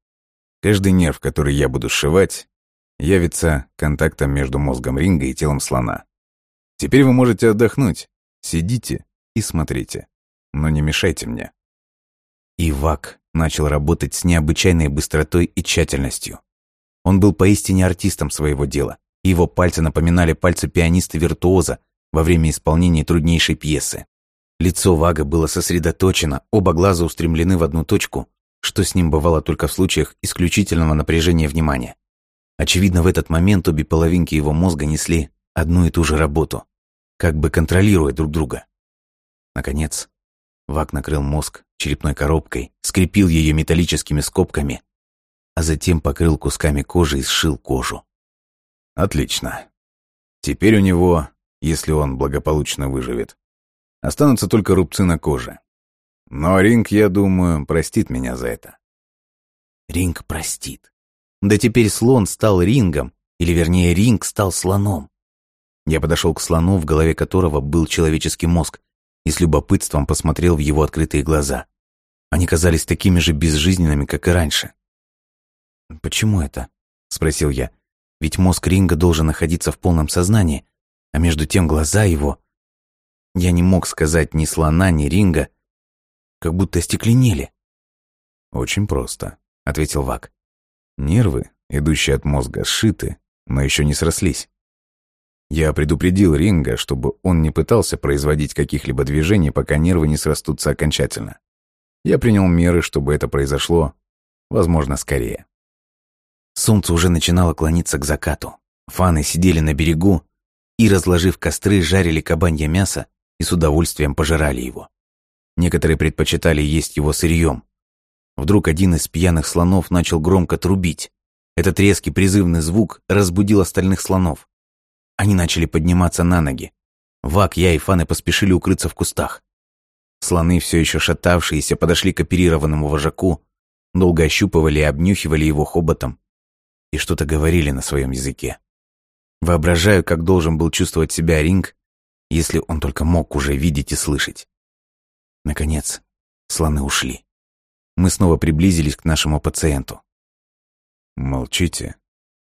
Каждый нерв, который я буду сшивать, явится контактом между мозгом ринга и телом слона. Теперь вы можете отдохнуть. Сидите и смотрите. Но не мешайте мне. И Вак начал работать с необычайной быстротой и тщательностью. Он был поистине артистом своего дела. Его пальцы напоминали пальцы пианиста-виртуоза во время исполнения труднейшей пьесы. Лицо Вага было сосредоточено, оба глаза устремлены в одну точку, что с ним бывало только в случаях исключительного напряжения внимания. Очевидно, в этот момент обе половинки его мозга несли одну и ту же работу, как бы контролируя друг друга. Наконец, Вак накрыл мозг черепной коробкой, скрепил ее металлическими скобками, а затем покрыл кусками кожи и сшил кожу. Отлично. Теперь у него, если он благополучно выживет, останутся только рубцы на коже. Но Ринг, я думаю, простит меня за это. Ринг простит. Да теперь слон стал рингом, или вернее, ринг стал слоном. Я подошел к слону, в голове которого был человеческий мозг, и с любопытством посмотрел в его открытые глаза. Они казались такими же безжизненными, как и раньше. «Почему это?» — спросил я. «Ведь мозг Ринга должен находиться в полном сознании, а между тем глаза его...» Я не мог сказать ни слона, ни Ринга, как будто остекленели. «Очень просто», — ответил Вак. «Нервы, идущие от мозга, сшиты, но еще не срослись. Я предупредил Ринга, чтобы он не пытался производить каких-либо движений, пока нервы не срастутся окончательно. Я принял меры, чтобы это произошло, возможно, скорее. Солнце уже начинало клониться к закату. Фаны сидели на берегу и, разложив костры, жарили кабанье мясо и с удовольствием пожирали его. Некоторые предпочитали есть его сырьем. Вдруг один из пьяных слонов начал громко трубить. Этот резкий призывный звук разбудил остальных слонов. Они начали подниматься на ноги. Вак, я и Фаны поспешили укрыться в кустах. Слоны, все еще шатавшиеся, подошли к оперированному вожаку, долго ощупывали и обнюхивали его хоботом и что-то говорили на своем языке. Воображаю, как должен был чувствовать себя Ринг, если он только мог уже видеть и слышать. Наконец, слоны ушли. Мы снова приблизились к нашему пациенту. «Молчите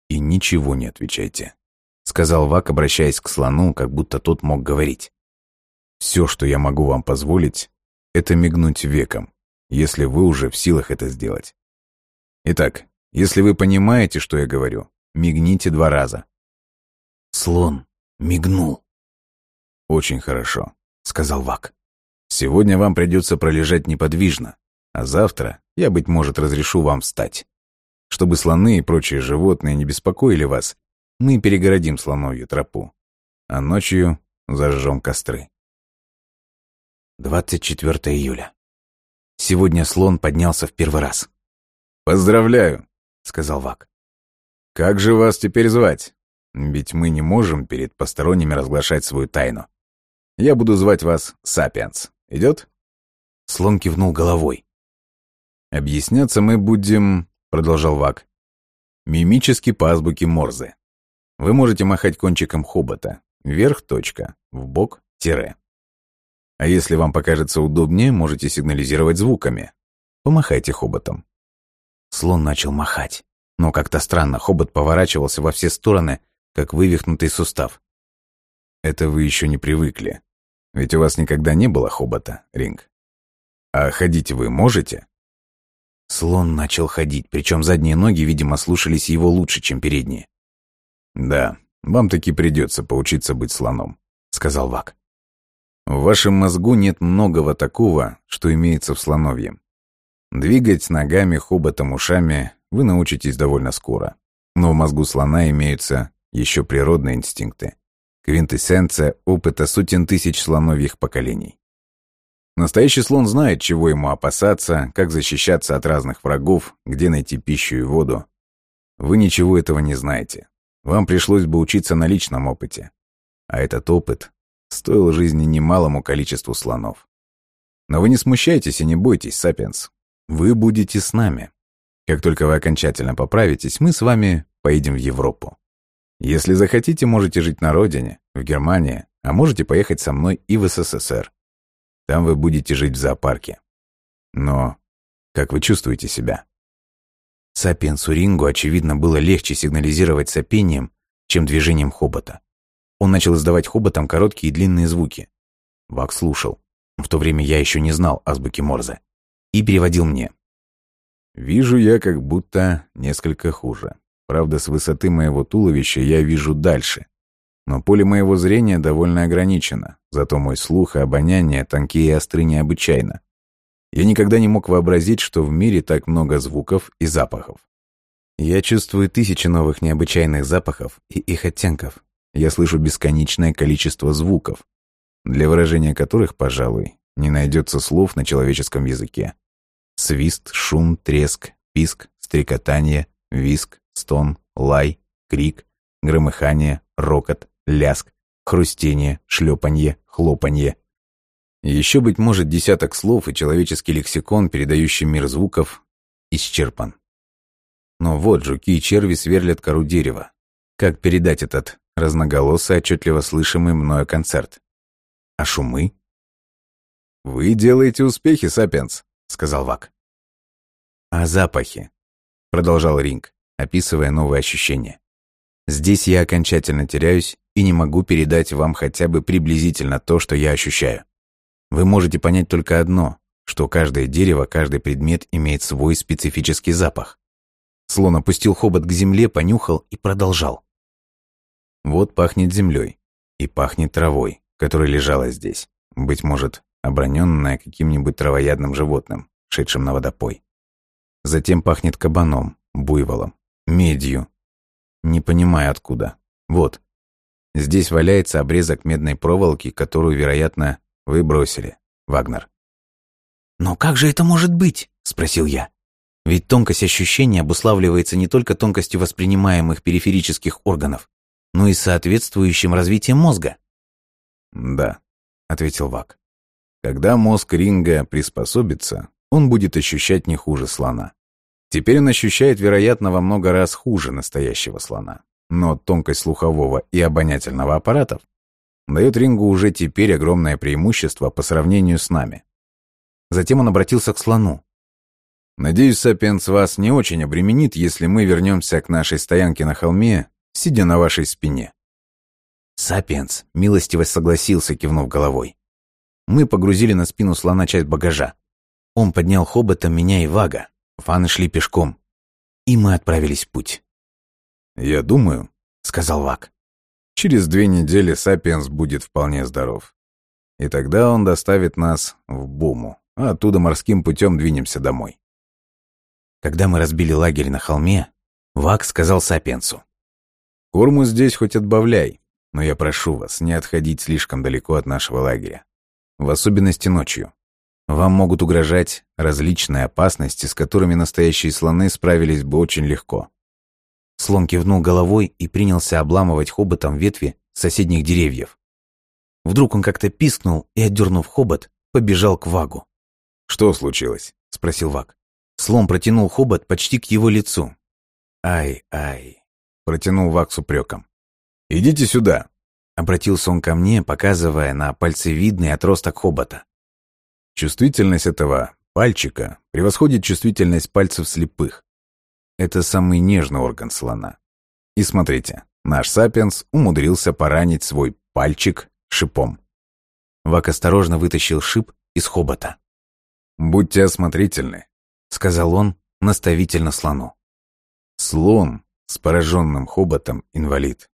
и ничего не отвечайте», — сказал Вак, обращаясь к слону, как будто тот мог говорить. «Все, что я могу вам позволить, это мигнуть веком, если вы уже в силах это сделать. Итак, если вы понимаете, что я говорю, мигните два раза». Слон мигнул. «Очень хорошо», — сказал Вак. «Сегодня вам придется пролежать неподвижно, а завтра я, быть может, разрешу вам встать. Чтобы слоны и прочие животные не беспокоили вас, мы перегородим слоновью тропу, а ночью зажжем костры. 24 июля. Сегодня слон поднялся в первый раз. «Поздравляю», — сказал Вак. «Как же вас теперь звать? Ведь мы не можем перед посторонними разглашать свою тайну. Я буду звать вас Сапиенс. Идет?» Слон кивнул головой. «Объясняться мы будем», — продолжал Вак, — «мимически по азбуке Морзе. Вы можете махать кончиком хобота. Вверх точка, в бок тире. А если вам покажется удобнее, можете сигнализировать звуками. Помахайте хоботом. Слон начал махать. Но как-то странно, хобот поворачивался во все стороны, как вывихнутый сустав. Это вы еще не привыкли. Ведь у вас никогда не было хобота, Ринг. А ходить вы можете? Слон начал ходить, причем задние ноги, видимо, слушались его лучше, чем передние. «Да, вам таки придется поучиться быть слоном», — сказал Вак. «В вашем мозгу нет многого такого, что имеется в слоновьем. Двигать ногами, хоботом, ушами вы научитесь довольно скоро. Но в мозгу слона имеются еще природные инстинкты. Квинтэссенция опыта сотен тысяч слоновьих поколений. Настоящий слон знает, чего ему опасаться, как защищаться от разных врагов, где найти пищу и воду. Вы ничего этого не знаете. Вам пришлось бы учиться на личном опыте. А этот опыт стоил жизни немалому количеству слонов. Но вы не смущайтесь и не бойтесь, Сапиенс. Вы будете с нами. Как только вы окончательно поправитесь, мы с вами поедем в Европу. Если захотите, можете жить на родине, в Германии, а можете поехать со мной и в СССР. Там вы будете жить в зоопарке. Но как вы чувствуете себя? Сапиенсу Рингу, очевидно, было легче сигнализировать сопением, чем движением хобота. Он начал издавать хоботом короткие и длинные звуки. Вак слушал. В то время я еще не знал азбуки Морзе. И переводил мне. «Вижу я как будто несколько хуже», Правда, с высоты моего туловища я вижу дальше. Но поле моего зрения довольно ограничено, зато мой слух и обоняние тонкие и остры необычайно. Я никогда не мог вообразить, что в мире так много звуков и запахов. Я чувствую тысячи новых необычайных запахов и их оттенков. Я слышу бесконечное количество звуков, для выражения которых, пожалуй, не найдется слов на человеческом языке. Свист, шум, треск, писк, стрекотание, виск, стон, лай, крик, громыхание, рокот, ляск, хрустение, шлепанье, хлопанье. Еще, быть может, десяток слов и человеческий лексикон, передающий мир звуков, исчерпан. Но вот жуки и черви сверлят кору дерева. Как передать этот разноголосый, отчетливо слышимый мною концерт? А шумы? «Вы делаете успехи, Сапиенс», — сказал Вак. «А запахи?» — продолжал Ринг, описывая новые ощущения. «Здесь я окончательно теряюсь и не могу передать вам хотя бы приблизительно то, что я ощущаю. Вы можете понять только одно, что каждое дерево, каждый предмет имеет свой специфический запах. Слон опустил хобот к земле, понюхал и продолжал. Вот пахнет землей и пахнет травой, которая лежала здесь, быть может, оброненная каким-нибудь травоядным животным, шедшим на водопой. Затем пахнет кабаном, буйволом, медью. Не понимаю откуда. Вот. Здесь валяется обрезок медной проволоки, которую, вероятно, вы бросили, Вагнер. «Но как же это может быть?» – спросил я. Ведь тонкость ощущения обуславливается не только тонкостью воспринимаемых периферических органов, но и соответствующим развитием мозга. «Да», — ответил Вак. «Когда мозг Ринга приспособится, он будет ощущать не хуже слона. Теперь он ощущает, вероятно, во много раз хуже настоящего слона. Но тонкость слухового и обонятельного аппаратов дает Рингу уже теперь огромное преимущество по сравнению с нами. Затем он обратился к слону. Надеюсь, Сапиенс вас не очень обременит, если мы вернемся к нашей стоянке на холме, сидя на вашей спине. Сапиенс милостиво согласился, кивнув головой. Мы погрузили на спину слона часть багажа. Он поднял хоботом меня и Вага. Фаны шли пешком. И мы отправились в путь. «Я думаю», — сказал Ваг. «через две недели Сапиенс будет вполне здоров. И тогда он доставит нас в Буму, а оттуда морским путем двинемся домой». Когда мы разбили лагерь на холме, Вак сказал Сапенсу. «Корму здесь хоть отбавляй, но я прошу вас не отходить слишком далеко от нашего лагеря. В особенности ночью. Вам могут угрожать различные опасности, с которыми настоящие слоны справились бы очень легко». Слон кивнул головой и принялся обламывать хоботом ветви соседних деревьев. Вдруг он как-то пискнул и, отдернув хобот, побежал к Вагу. «Что случилось?» — спросил Ваг. Слон протянул хобот почти к его лицу. «Ай, ай!» — протянул Вак с упреком. «Идите сюда!» — обратился он ко мне, показывая на пальцевидный отросток хобота. Чувствительность этого пальчика превосходит чувствительность пальцев слепых. Это самый нежный орган слона. И смотрите, наш сапиенс умудрился поранить свой пальчик шипом. Вак осторожно вытащил шип из хобота. «Будьте осмотрительны», сказал он наставительно слону. Слон с пораженным хоботом инвалид.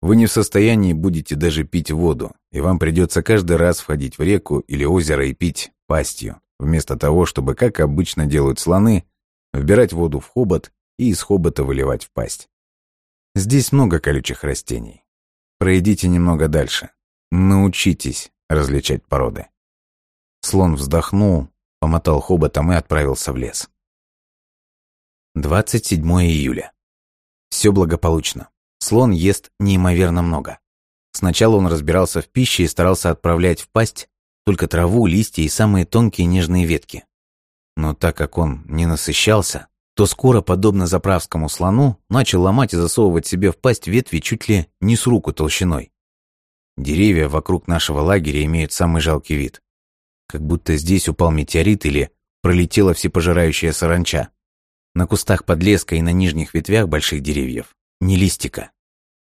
Вы не в состоянии будете даже пить воду, и вам придется каждый раз входить в реку или озеро и пить пастью, вместо того, чтобы, как обычно делают слоны, вбирать воду в хобот и из хобота выливать в пасть. Здесь много колючих растений. Пройдите немного дальше. Научитесь различать породы. Слон вздохнул, помотал хоботом и отправился в лес. 27 июля. Все благополучно. Слон ест неимоверно много. Сначала он разбирался в пище и старался отправлять в пасть только траву, листья и самые тонкие нежные ветки. Но так как он не насыщался, то скоро, подобно заправскому слону, начал ломать и засовывать себе в пасть ветви чуть ли не с руку толщиной. Деревья вокруг нашего лагеря имеют самый жалкий вид как будто здесь упал метеорит или пролетела всепожирающая саранча. На кустах подлеска и на нижних ветвях больших деревьев не листика.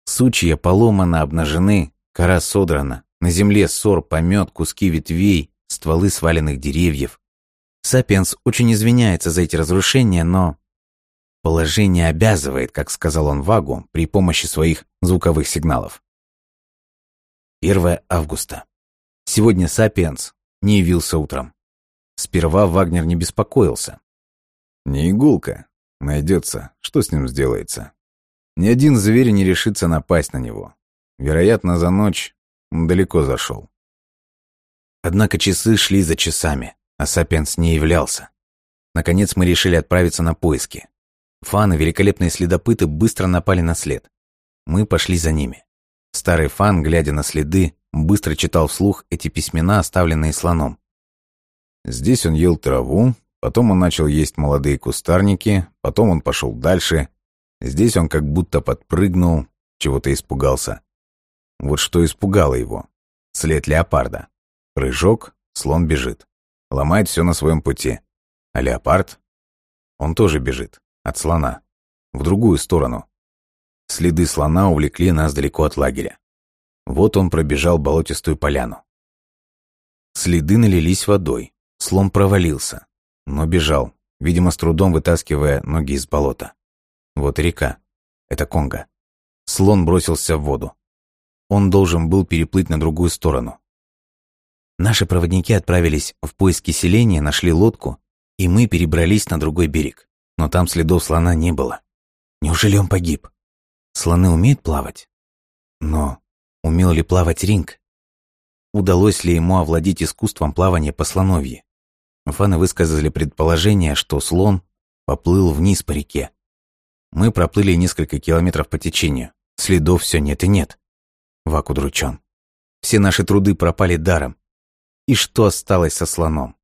Сучья поломаны, обнажены, кора содрана, на земле ссор, помет, куски ветвей, стволы сваленных деревьев. Сапиенс очень извиняется за эти разрушения, но... Положение обязывает, как сказал он Вагу, при помощи своих звуковых сигналов. 1 августа. Сегодня Сапиенс не явился утром. Сперва Вагнер не беспокоился. Не игулка. Найдется. Что с ним сделается? Ни один зверь не решится напасть на него. Вероятно, за ночь он далеко зашел. Однако часы шли за часами, а Сапиенс не являлся. Наконец мы решили отправиться на поиски. Фаны, великолепные следопыты, быстро напали на след. Мы пошли за ними. Старый Фан, глядя на следы, быстро читал вслух эти письмена, оставленные слоном. Здесь он ел траву, потом он начал есть молодые кустарники, потом он пошел дальше. Здесь он как будто подпрыгнул, чего-то испугался. Вот что испугало его. След леопарда. Прыжок, слон бежит. Ломает все на своем пути. А леопард? Он тоже бежит. От слона. В другую сторону. Следы слона увлекли нас далеко от лагеря. Вот он пробежал болотистую поляну. Следы налились водой. Слон провалился, но бежал, видимо, с трудом вытаскивая ноги из болота. Вот река. Это Конго. Слон бросился в воду. Он должен был переплыть на другую сторону. Наши проводники отправились в поиски селения, нашли лодку, и мы перебрались на другой берег но там следов слона не было. Неужели он погиб? Слоны умеют плавать? Но умел ли плавать Ринг? Удалось ли ему овладеть искусством плавания по слоновье? Фаны высказали предположение, что слон поплыл вниз по реке. Мы проплыли несколько километров по течению. Следов все нет и нет. Вак удручен. Все наши труды пропали даром. И что осталось со слоном?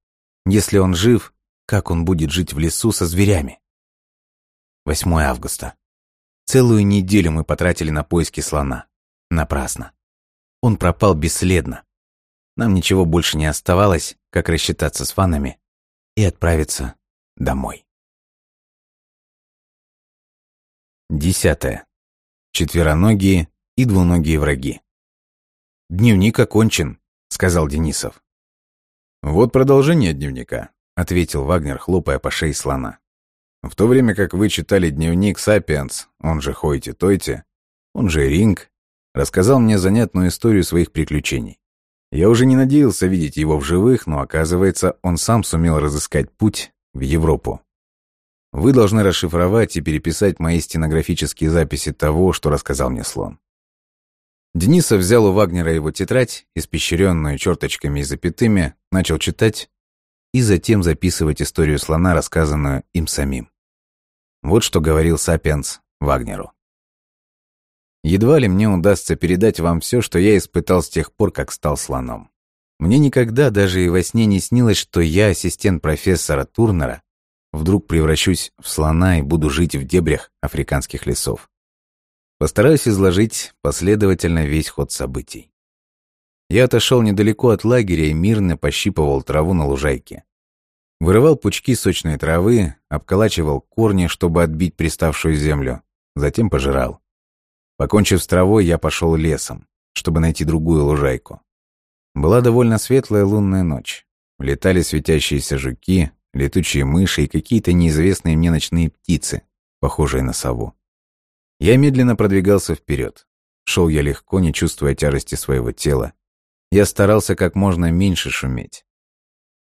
Если он жив, как он будет жить в лесу со зверями? 8 августа. Целую неделю мы потратили на поиски слона. Напрасно. Он пропал бесследно. Нам ничего больше не оставалось, как рассчитаться с фанами и отправиться домой. Десятое. Четвероногие и двуногие враги. «Дневник окончен», — сказал Денисов. «Вот продолжение дневника», — ответил Вагнер, хлопая по шее слона. В то время как вы читали дневник «Сапиенс», он же «Хойте-Тойте», он же «Ринг», рассказал мне занятную историю своих приключений. Я уже не надеялся видеть его в живых, но, оказывается, он сам сумел разыскать путь в Европу. Вы должны расшифровать и переписать мои стенографические записи того, что рассказал мне слон. Денисов взял у Вагнера его тетрадь, испещренную черточками и запятыми, начал читать и затем записывать историю слона, рассказанную им самим. Вот что говорил Сапиенс Вагнеру. «Едва ли мне удастся передать вам все, что я испытал с тех пор, как стал слоном. Мне никогда даже и во сне не снилось, что я, ассистент профессора Турнера, вдруг превращусь в слона и буду жить в дебрях африканских лесов. Постараюсь изложить последовательно весь ход событий. Я отошел недалеко от лагеря и мирно пощипывал траву на лужайке. Вырывал пучки сочной травы, обколачивал корни, чтобы отбить приставшую землю, затем пожирал. Покончив с травой, я пошел лесом, чтобы найти другую лужайку. Была довольно светлая лунная ночь. Летали светящиеся жуки, летучие мыши и какие-то неизвестные мне ночные птицы, похожие на сову. Я медленно продвигался вперед. Шел я легко, не чувствуя тяжести своего тела. Я старался как можно меньше шуметь.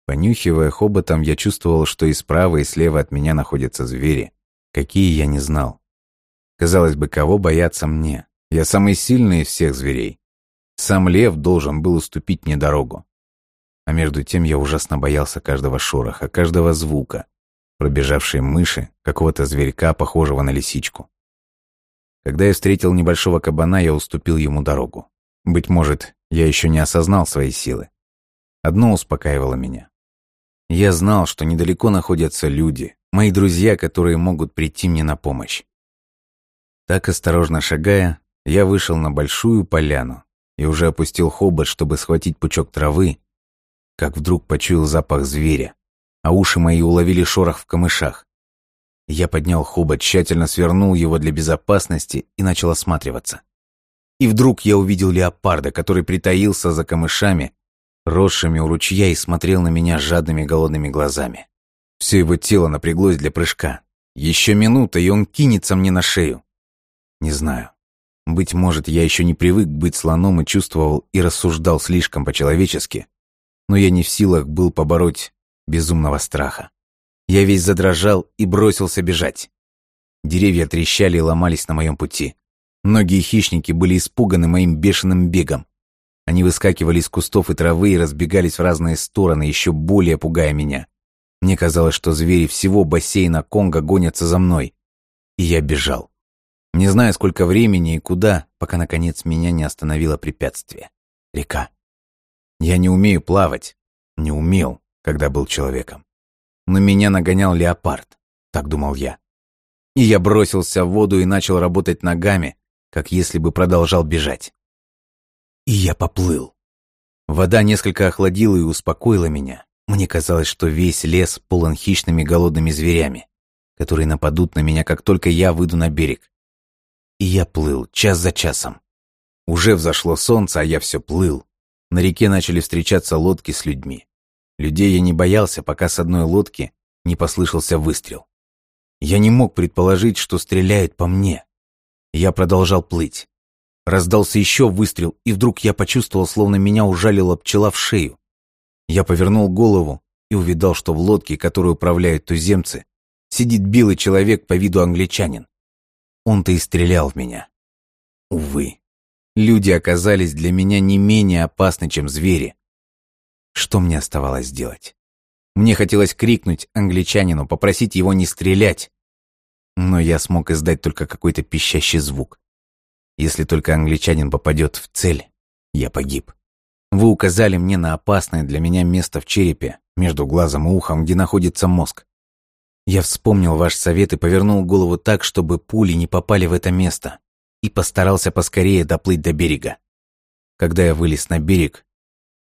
Понюхивая хоботом, я чувствовал, что и справа, и слева от меня находятся звери. Какие я не знал. Казалось бы, кого бояться мне? Я самый сильный из всех зверей. Сам лев должен был уступить мне дорогу. А между тем я ужасно боялся каждого шороха, каждого звука, пробежавшей мыши, какого-то зверька, похожего на лисичку. Когда я встретил небольшого кабана, я уступил ему дорогу. Быть может, я еще не осознал своей силы. Одно успокаивало меня. Я знал, что недалеко находятся люди, мои друзья, которые могут прийти мне на помощь. Так осторожно шагая, я вышел на большую поляну и уже опустил хобот, чтобы схватить пучок травы, как вдруг почуял запах зверя, а уши мои уловили шорох в камышах. Я поднял хобот, тщательно свернул его для безопасности и начал осматриваться. И вдруг я увидел леопарда, который притаился за камышами росшими у ручья и смотрел на меня жадными голодными глазами. Все его тело напряглось для прыжка. Еще минута, и он кинется мне на шею. Не знаю. Быть может, я еще не привык быть слоном и чувствовал и рассуждал слишком по-человечески, но я не в силах был побороть безумного страха. Я весь задрожал и бросился бежать. Деревья трещали и ломались на моем пути. Многие хищники были испуганы моим бешеным бегом. Они выскакивали из кустов и травы и разбегались в разные стороны, еще более пугая меня. Мне казалось, что звери всего бассейна Конго гонятся за мной. И я бежал. Не знаю, сколько времени и куда, пока, наконец, меня не остановило препятствие. Река. Я не умею плавать. Не умел, когда был человеком. Но меня нагонял леопард, так думал я. И я бросился в воду и начал работать ногами, как если бы продолжал бежать. И я поплыл. Вода несколько охладила и успокоила меня. Мне казалось, что весь лес полон хищными голодными зверями, которые нападут на меня, как только я выйду на берег. И я плыл, час за часом. Уже взошло солнце, а я все плыл. На реке начали встречаться лодки с людьми. Людей я не боялся, пока с одной лодки не послышался выстрел. Я не мог предположить, что стреляют по мне. Я продолжал плыть. Раздался еще выстрел, и вдруг я почувствовал, словно меня ужалила пчела в шею. Я повернул голову и увидал, что в лодке, которую управляют туземцы, сидит белый человек по виду англичанин. Он-то и стрелял в меня. Увы, люди оказались для меня не менее опасны, чем звери. Что мне оставалось делать? Мне хотелось крикнуть англичанину, попросить его не стрелять. Но я смог издать только какой-то пищащий звук. Если только англичанин попадет в цель, я погиб. Вы указали мне на опасное для меня место в черепе, между глазом и ухом, где находится мозг. Я вспомнил ваш совет и повернул голову так, чтобы пули не попали в это место, и постарался поскорее доплыть до берега. Когда я вылез на берег,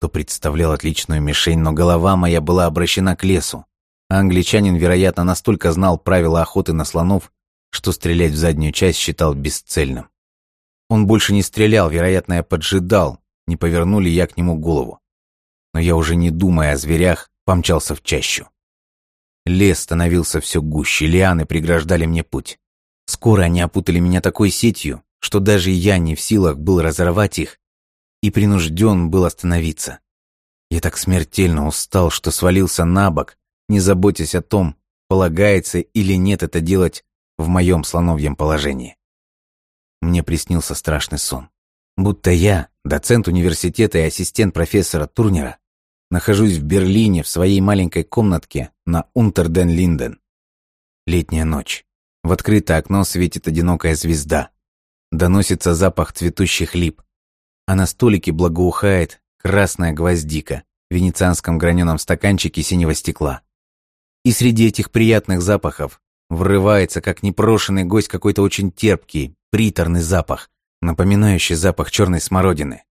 то представлял отличную мишень, но голова моя была обращена к лесу, а англичанин, вероятно, настолько знал правила охоты на слонов, что стрелять в заднюю часть считал бесцельным. Он больше не стрелял, вероятно, я поджидал, не поверну ли я к нему голову. Но я уже не думая о зверях, помчался в чащу. Лес становился все гуще, лианы преграждали мне путь. Скоро они опутали меня такой сетью, что даже я не в силах был разорвать их и принужден был остановиться. Я так смертельно устал, что свалился на бок, не заботясь о том, полагается или нет это делать в моем слоновьем положении. Мне приснился страшный сон. Будто я, доцент университета и ассистент профессора Турнера, нахожусь в Берлине в своей маленькой комнатке на Унтерден-Линден. Летняя ночь. В открытое окно светит одинокая звезда. Доносится запах цветущих лип. А на столике благоухает красная гвоздика в венецианском граненом стаканчике синего стекла. И среди этих приятных запахов врывается, как непрошенный гость, какой-то очень терпкий, приторный запах, напоминающий запах черной смородины.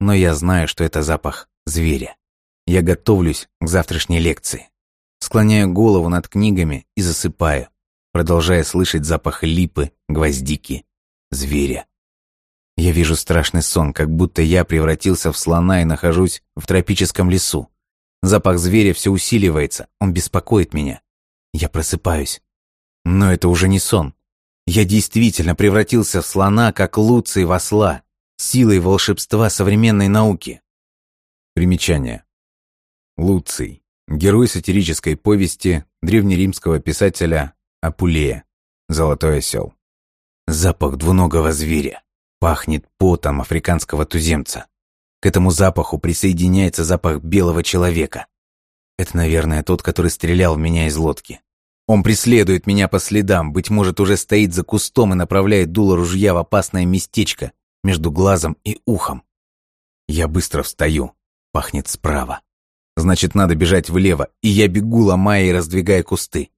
Но я знаю, что это запах зверя. Я готовлюсь к завтрашней лекции. Склоняю голову над книгами и засыпаю, продолжая слышать запах липы, гвоздики, зверя. Я вижу страшный сон, как будто я превратился в слона и нахожусь в тропическом лесу. Запах зверя все усиливается, он беспокоит меня. Я просыпаюсь. Но это уже не сон. Я действительно превратился в слона, как Луций в осла, силой волшебства современной науки. Примечание. Луций. Герой сатирической повести древнеримского писателя Апулея. Золотой осел. Запах двуногого зверя. Пахнет потом африканского туземца. К этому запаху присоединяется запах белого человека. Это, наверное, тот, который стрелял в меня из лодки. Он преследует меня по следам, быть может, уже стоит за кустом и направляет дуло ружья в опасное местечко между глазом и ухом. Я быстро встаю. Пахнет справа. Значит, надо бежать влево, и я бегу, ломая и раздвигая кусты.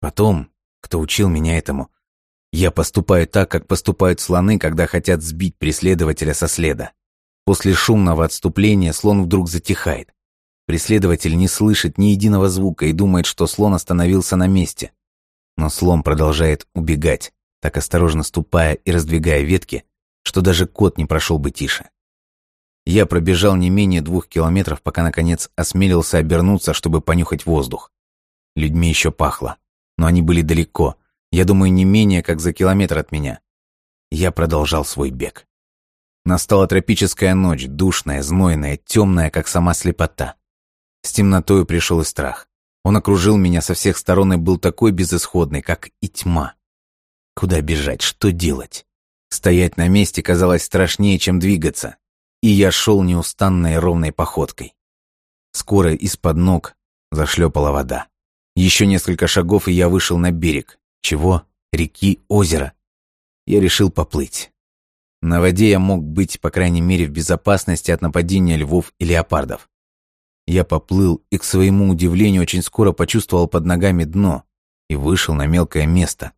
Потом, кто учил меня этому, я поступаю так, как поступают слоны, когда хотят сбить преследователя со следа. После шумного отступления слон вдруг затихает. Преследователь не слышит ни единого звука и думает, что слон остановился на месте. Но слон продолжает убегать, так осторожно ступая и раздвигая ветки, что даже кот не прошел бы тише. Я пробежал не менее двух километров, пока, наконец, осмелился обернуться, чтобы понюхать воздух. Людьми еще пахло. Но они были далеко, я думаю, не менее как за километр от меня. Я продолжал свой бег. Настала тропическая ночь, душная, знойная, темная, как сама слепота. С темнотою пришел и страх. Он окружил меня со всех сторон и был такой безысходный, как и тьма. Куда бежать, что делать? Стоять на месте казалось страшнее, чем двигаться. И я шел неустанной ровной походкой. Скоро из-под ног зашлепала вода. Еще несколько шагов, и я вышел на берег. Чего? Реки, озера. Я решил поплыть. На воде я мог быть, по крайней мере, в безопасности от нападения львов и леопардов. Я поплыл и, к своему удивлению, очень скоро почувствовал под ногами дно и вышел на мелкое место.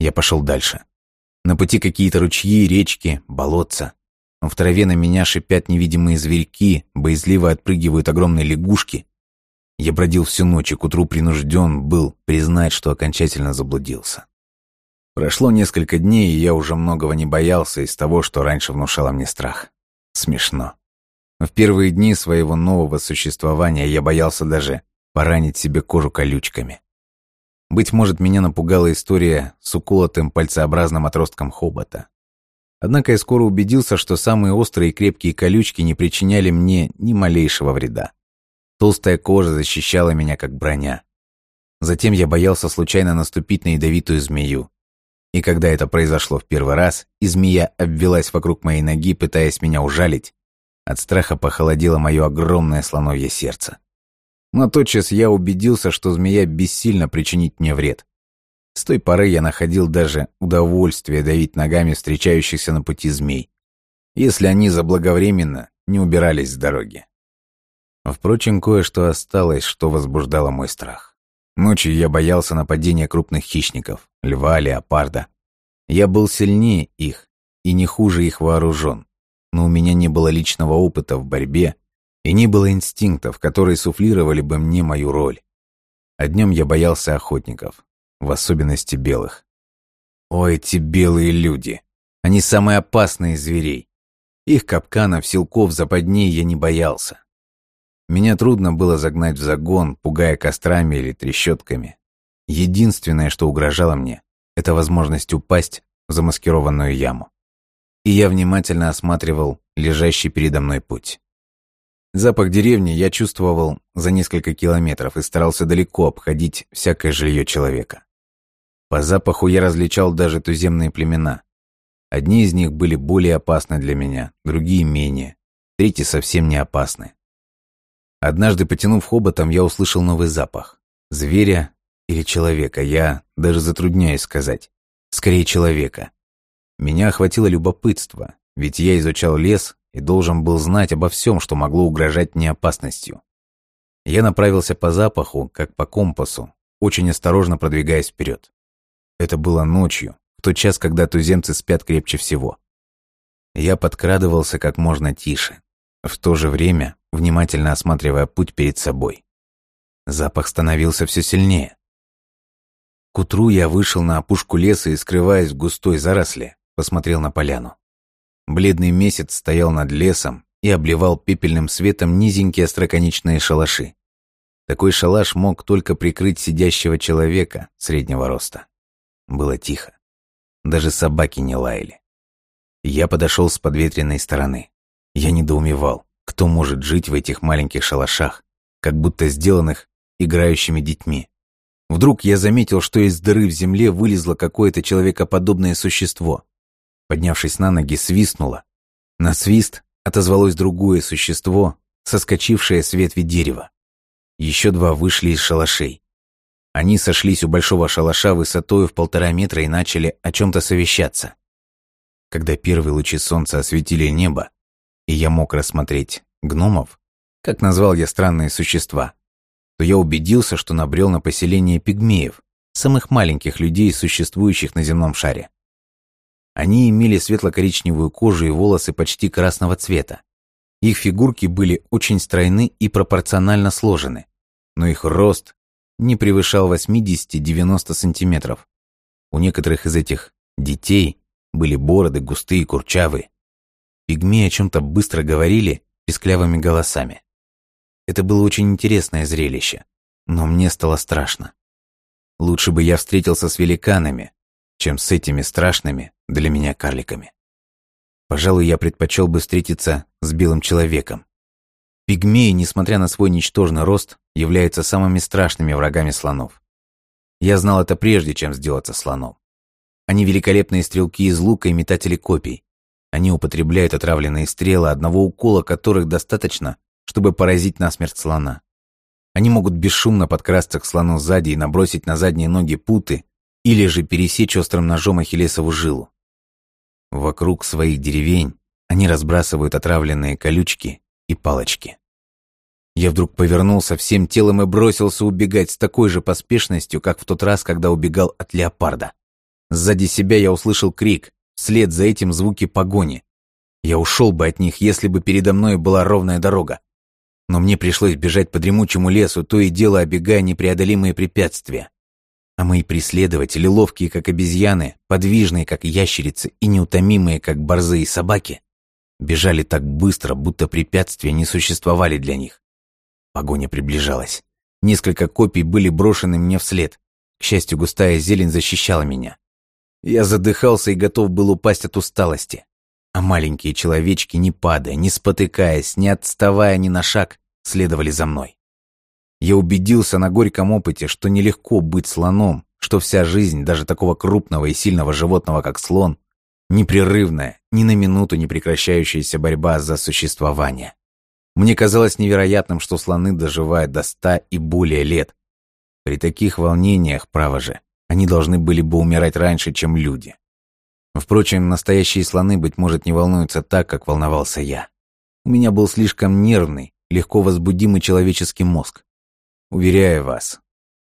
Я пошел дальше. На пути какие-то ручьи, речки, болотца. В траве на меня шипят невидимые зверьки, боязливо отпрыгивают огромные лягушки. Я бродил всю ночь и к утру принужден был признать, что окончательно заблудился. Прошло несколько дней, и я уже многого не боялся из того, что раньше внушало мне страх. Смешно. В первые дни своего нового существования я боялся даже поранить себе кожу колючками. Быть может, меня напугала история с уколотым пальцеобразным отростком хобота. Однако я скоро убедился, что самые острые и крепкие колючки не причиняли мне ни малейшего вреда. Толстая кожа защищала меня как броня. Затем я боялся случайно наступить на ядовитую змею. И когда это произошло в первый раз, и змея обвелась вокруг моей ноги, пытаясь меня ужалить, от страха похолодело мое огромное слоновье сердце. Но тотчас я убедился, что змея бессильно причинить мне вред. С той поры я находил даже удовольствие давить ногами встречающихся на пути змей, если они заблаговременно не убирались с дороги. Впрочем, кое-что осталось, что возбуждало мой страх. Ночью я боялся нападения крупных хищников, льва, леопарда. Я был сильнее их и не хуже их вооружен но у меня не было личного опыта в борьбе и не было инстинктов, которые суфлировали бы мне мою роль. А днем я боялся охотников, в особенности белых. О, эти белые люди! Они самые опасные зверей. Их капканов, силков, западней я не боялся. Меня трудно было загнать в загон, пугая кострами или трещотками. Единственное, что угрожало мне, это возможность упасть в замаскированную яму и я внимательно осматривал лежащий передо мной путь. Запах деревни я чувствовал за несколько километров и старался далеко обходить всякое жилье человека. По запаху я различал даже туземные племена. Одни из них были более опасны для меня, другие менее, третьи совсем не опасны. Однажды, потянув хоботом, я услышал новый запах. Зверя или человека, я даже затрудняюсь сказать. Скорее, человека. Меня охватило любопытство, ведь я изучал лес и должен был знать обо всем, что могло угрожать мне опасностью. Я направился по запаху, как по компасу, очень осторожно продвигаясь вперед. Это было ночью, в тот час, когда туземцы спят крепче всего. Я подкрадывался как можно тише, в то же время внимательно осматривая путь перед собой. Запах становился все сильнее. К утру я вышел на опушку леса и, скрываясь в густой заросли, посмотрел на поляну. Бледный месяц стоял над лесом и обливал пепельным светом низенькие остроконечные шалаши. Такой шалаш мог только прикрыть сидящего человека среднего роста. Было тихо. Даже собаки не лаяли. Я подошел с подветренной стороны. Я недоумевал, кто может жить в этих маленьких шалашах, как будто сделанных играющими детьми. Вдруг я заметил, что из дыры в земле вылезло какое-то человекоподобное существо. Поднявшись на ноги, свистнуло. На свист отозвалось другое существо, соскочившее с ветви дерева. Еще два вышли из шалашей. Они сошлись у большого шалаша высотою в полтора метра и начали о чем-то совещаться. Когда первые лучи солнца осветили небо, и я мог рассмотреть гномов, как назвал я странные существа, то я убедился, что набрел на поселение пигмеев, самых маленьких людей, существующих на земном шаре. Они имели светло-коричневую кожу и волосы почти красного цвета. Их фигурки были очень стройны и пропорционально сложены, но их рост не превышал 80-90 сантиметров. У некоторых из этих детей были бороды густые, курчавые. Пигмеи о чем-то быстро говорили писклявыми голосами. Это было очень интересное зрелище, но мне стало страшно. Лучше бы я встретился с великанами, чем с этими страшными для меня карликами. Пожалуй, я предпочел бы встретиться с белым человеком. Пигмеи, несмотря на свой ничтожный рост, являются самыми страшными врагами слонов. Я знал это прежде, чем сделаться слоном. Они великолепные стрелки из лука и метатели копий. Они употребляют отравленные стрелы, одного укола которых достаточно, чтобы поразить насмерть слона. Они могут бесшумно подкрасться к слону сзади и набросить на задние ноги путы, или же пересечь острым ножом ахиллесову жилу. Вокруг своих деревень они разбрасывают отравленные колючки и палочки. Я вдруг повернулся всем телом и бросился убегать с такой же поспешностью, как в тот раз, когда убегал от леопарда. Сзади себя я услышал крик, вслед за этим звуки погони. Я ушел бы от них, если бы передо мной была ровная дорога. Но мне пришлось бежать по дремучему лесу, то и дело обегая непреодолимые препятствия. А мои преследователи, ловкие как обезьяны, подвижные как ящерицы и неутомимые как борзы и собаки, бежали так быстро, будто препятствия не существовали для них. Погоня приближалась. Несколько копий были брошены мне вслед. К счастью, густая зелень защищала меня. Я задыхался и готов был упасть от усталости. А маленькие человечки, не падая, не спотыкаясь, не отставая ни на шаг, следовали за мной. Я убедился на горьком опыте, что нелегко быть слоном, что вся жизнь даже такого крупного и сильного животного, как слон, непрерывная, ни на минуту не прекращающаяся борьба за существование. Мне казалось невероятным, что слоны доживают до ста и более лет. При таких волнениях, право же, они должны были бы умирать раньше, чем люди. Впрочем, настоящие слоны, быть может, не волнуются так, как волновался я. У меня был слишком нервный, легко возбудимый человеческий мозг. Уверяю вас,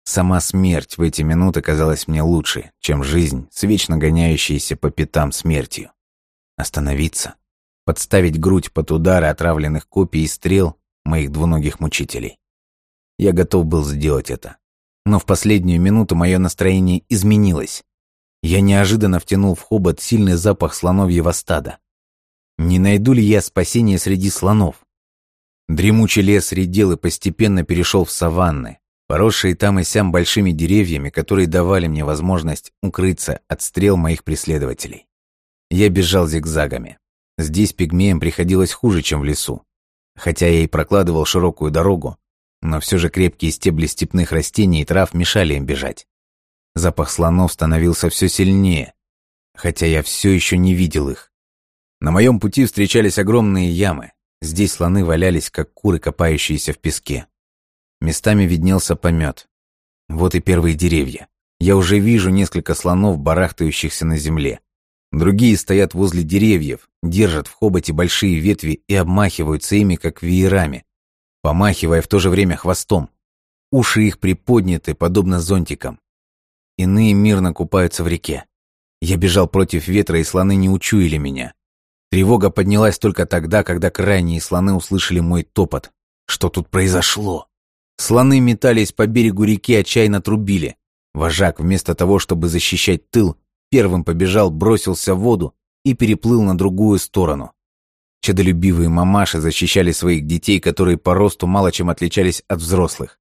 сама смерть в эти минуты казалась мне лучше, чем жизнь с вечно гоняющейся по пятам смертью. Остановиться, подставить грудь под удары отравленных копий и стрел моих двуногих мучителей. Я готов был сделать это. Но в последнюю минуту мое настроение изменилось. Я неожиданно втянул в хобот сильный запах слоновьего стада. Не найду ли я спасения среди слонов? Дремучий лес редел и постепенно перешел в саванны, поросшие там и сям большими деревьями, которые давали мне возможность укрыться от стрел моих преследователей. Я бежал зигзагами. Здесь пигмеям приходилось хуже, чем в лесу. Хотя я и прокладывал широкую дорогу, но все же крепкие стебли степных растений и трав мешали им бежать. Запах слонов становился все сильнее, хотя я все еще не видел их. На моем пути встречались огромные ямы. Здесь слоны валялись, как куры, копающиеся в песке. Местами виднелся помет. Вот и первые деревья. Я уже вижу несколько слонов, барахтающихся на земле. Другие стоят возле деревьев, держат в хоботе большие ветви и обмахиваются ими, как веерами, помахивая в то же время хвостом. Уши их приподняты, подобно зонтикам. Иные мирно купаются в реке. Я бежал против ветра, и слоны не учуяли меня. Тревога поднялась только тогда, когда крайние слоны услышали мой топот. Что тут произошло? Слоны метались по берегу реки, отчаянно трубили. Вожак, вместо того, чтобы защищать тыл, первым побежал, бросился в воду и переплыл на другую сторону. Чадолюбивые мамаши защищали своих детей, которые по росту мало чем отличались от взрослых.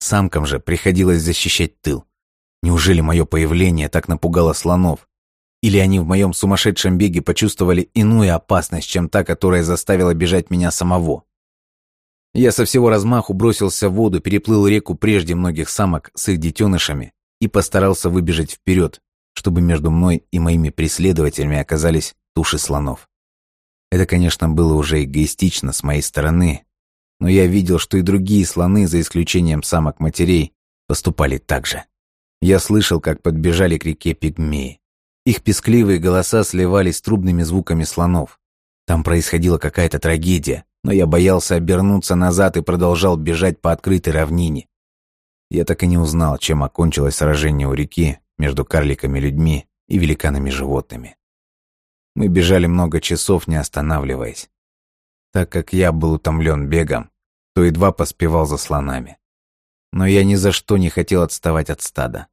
Самкам же приходилось защищать тыл. Неужели мое появление так напугало слонов? Или они в моем сумасшедшем беге почувствовали иную опасность, чем та, которая заставила бежать меня самого? Я со всего размаху бросился в воду, переплыл реку прежде многих самок с их детенышами и постарался выбежать вперед, чтобы между мной и моими преследователями оказались туши слонов. Это, конечно, было уже эгоистично с моей стороны, но я видел, что и другие слоны, за исключением самок-матерей, поступали так же. Я слышал, как подбежали к реке пигмеи. Их пескливые голоса сливались с трубными звуками слонов. Там происходила какая-то трагедия, но я боялся обернуться назад и продолжал бежать по открытой равнине. Я так и не узнал, чем окончилось сражение у реки между карликами-людьми и великанами-животными. Мы бежали много часов, не останавливаясь. Так как я был утомлен бегом, то едва поспевал за слонами. Но я ни за что не хотел отставать от стада.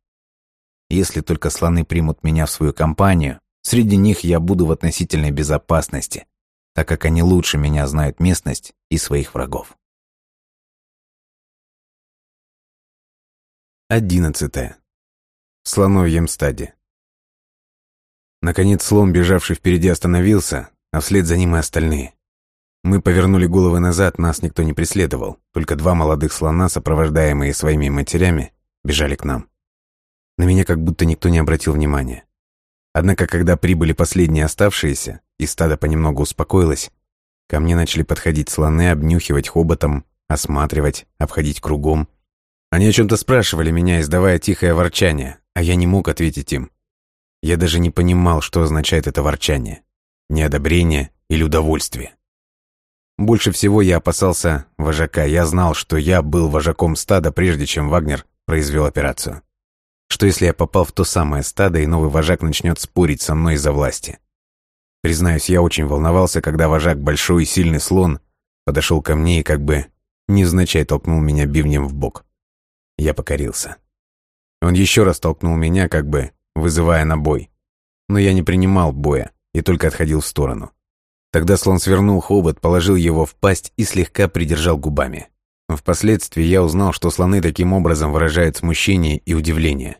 Если только слоны примут меня в свою компанию, среди них я буду в относительной безопасности, так как они лучше меня знают местность и своих врагов. Одиннадцатое. в слоновьем стаде. Наконец слон, бежавший впереди, остановился, а вслед за ним и остальные. Мы повернули головы назад, нас никто не преследовал, только два молодых слона, сопровождаемые своими матерями, бежали к нам. На меня как будто никто не обратил внимания. Однако, когда прибыли последние оставшиеся, и стадо понемногу успокоилось, ко мне начали подходить слоны, обнюхивать хоботом, осматривать, обходить кругом. Они о чем-то спрашивали меня, издавая тихое ворчание, а я не мог ответить им. Я даже не понимал, что означает это ворчание. Неодобрение или удовольствие. Больше всего я опасался вожака. Я знал, что я был вожаком стада, прежде чем Вагнер произвел операцию. Что если я попал в то самое стадо, и новый вожак начнет спорить со мной из-за власти? Признаюсь, я очень волновался, когда вожак, большой и сильный слон, подошел ко мне и как бы невзначай толкнул меня бивнем в бок. Я покорился. Он еще раз толкнул меня, как бы вызывая на бой. Но я не принимал боя и только отходил в сторону. Тогда слон свернул хобот, положил его в пасть и слегка придержал губами. Впоследствии я узнал, что слоны таким образом выражают смущение и удивление.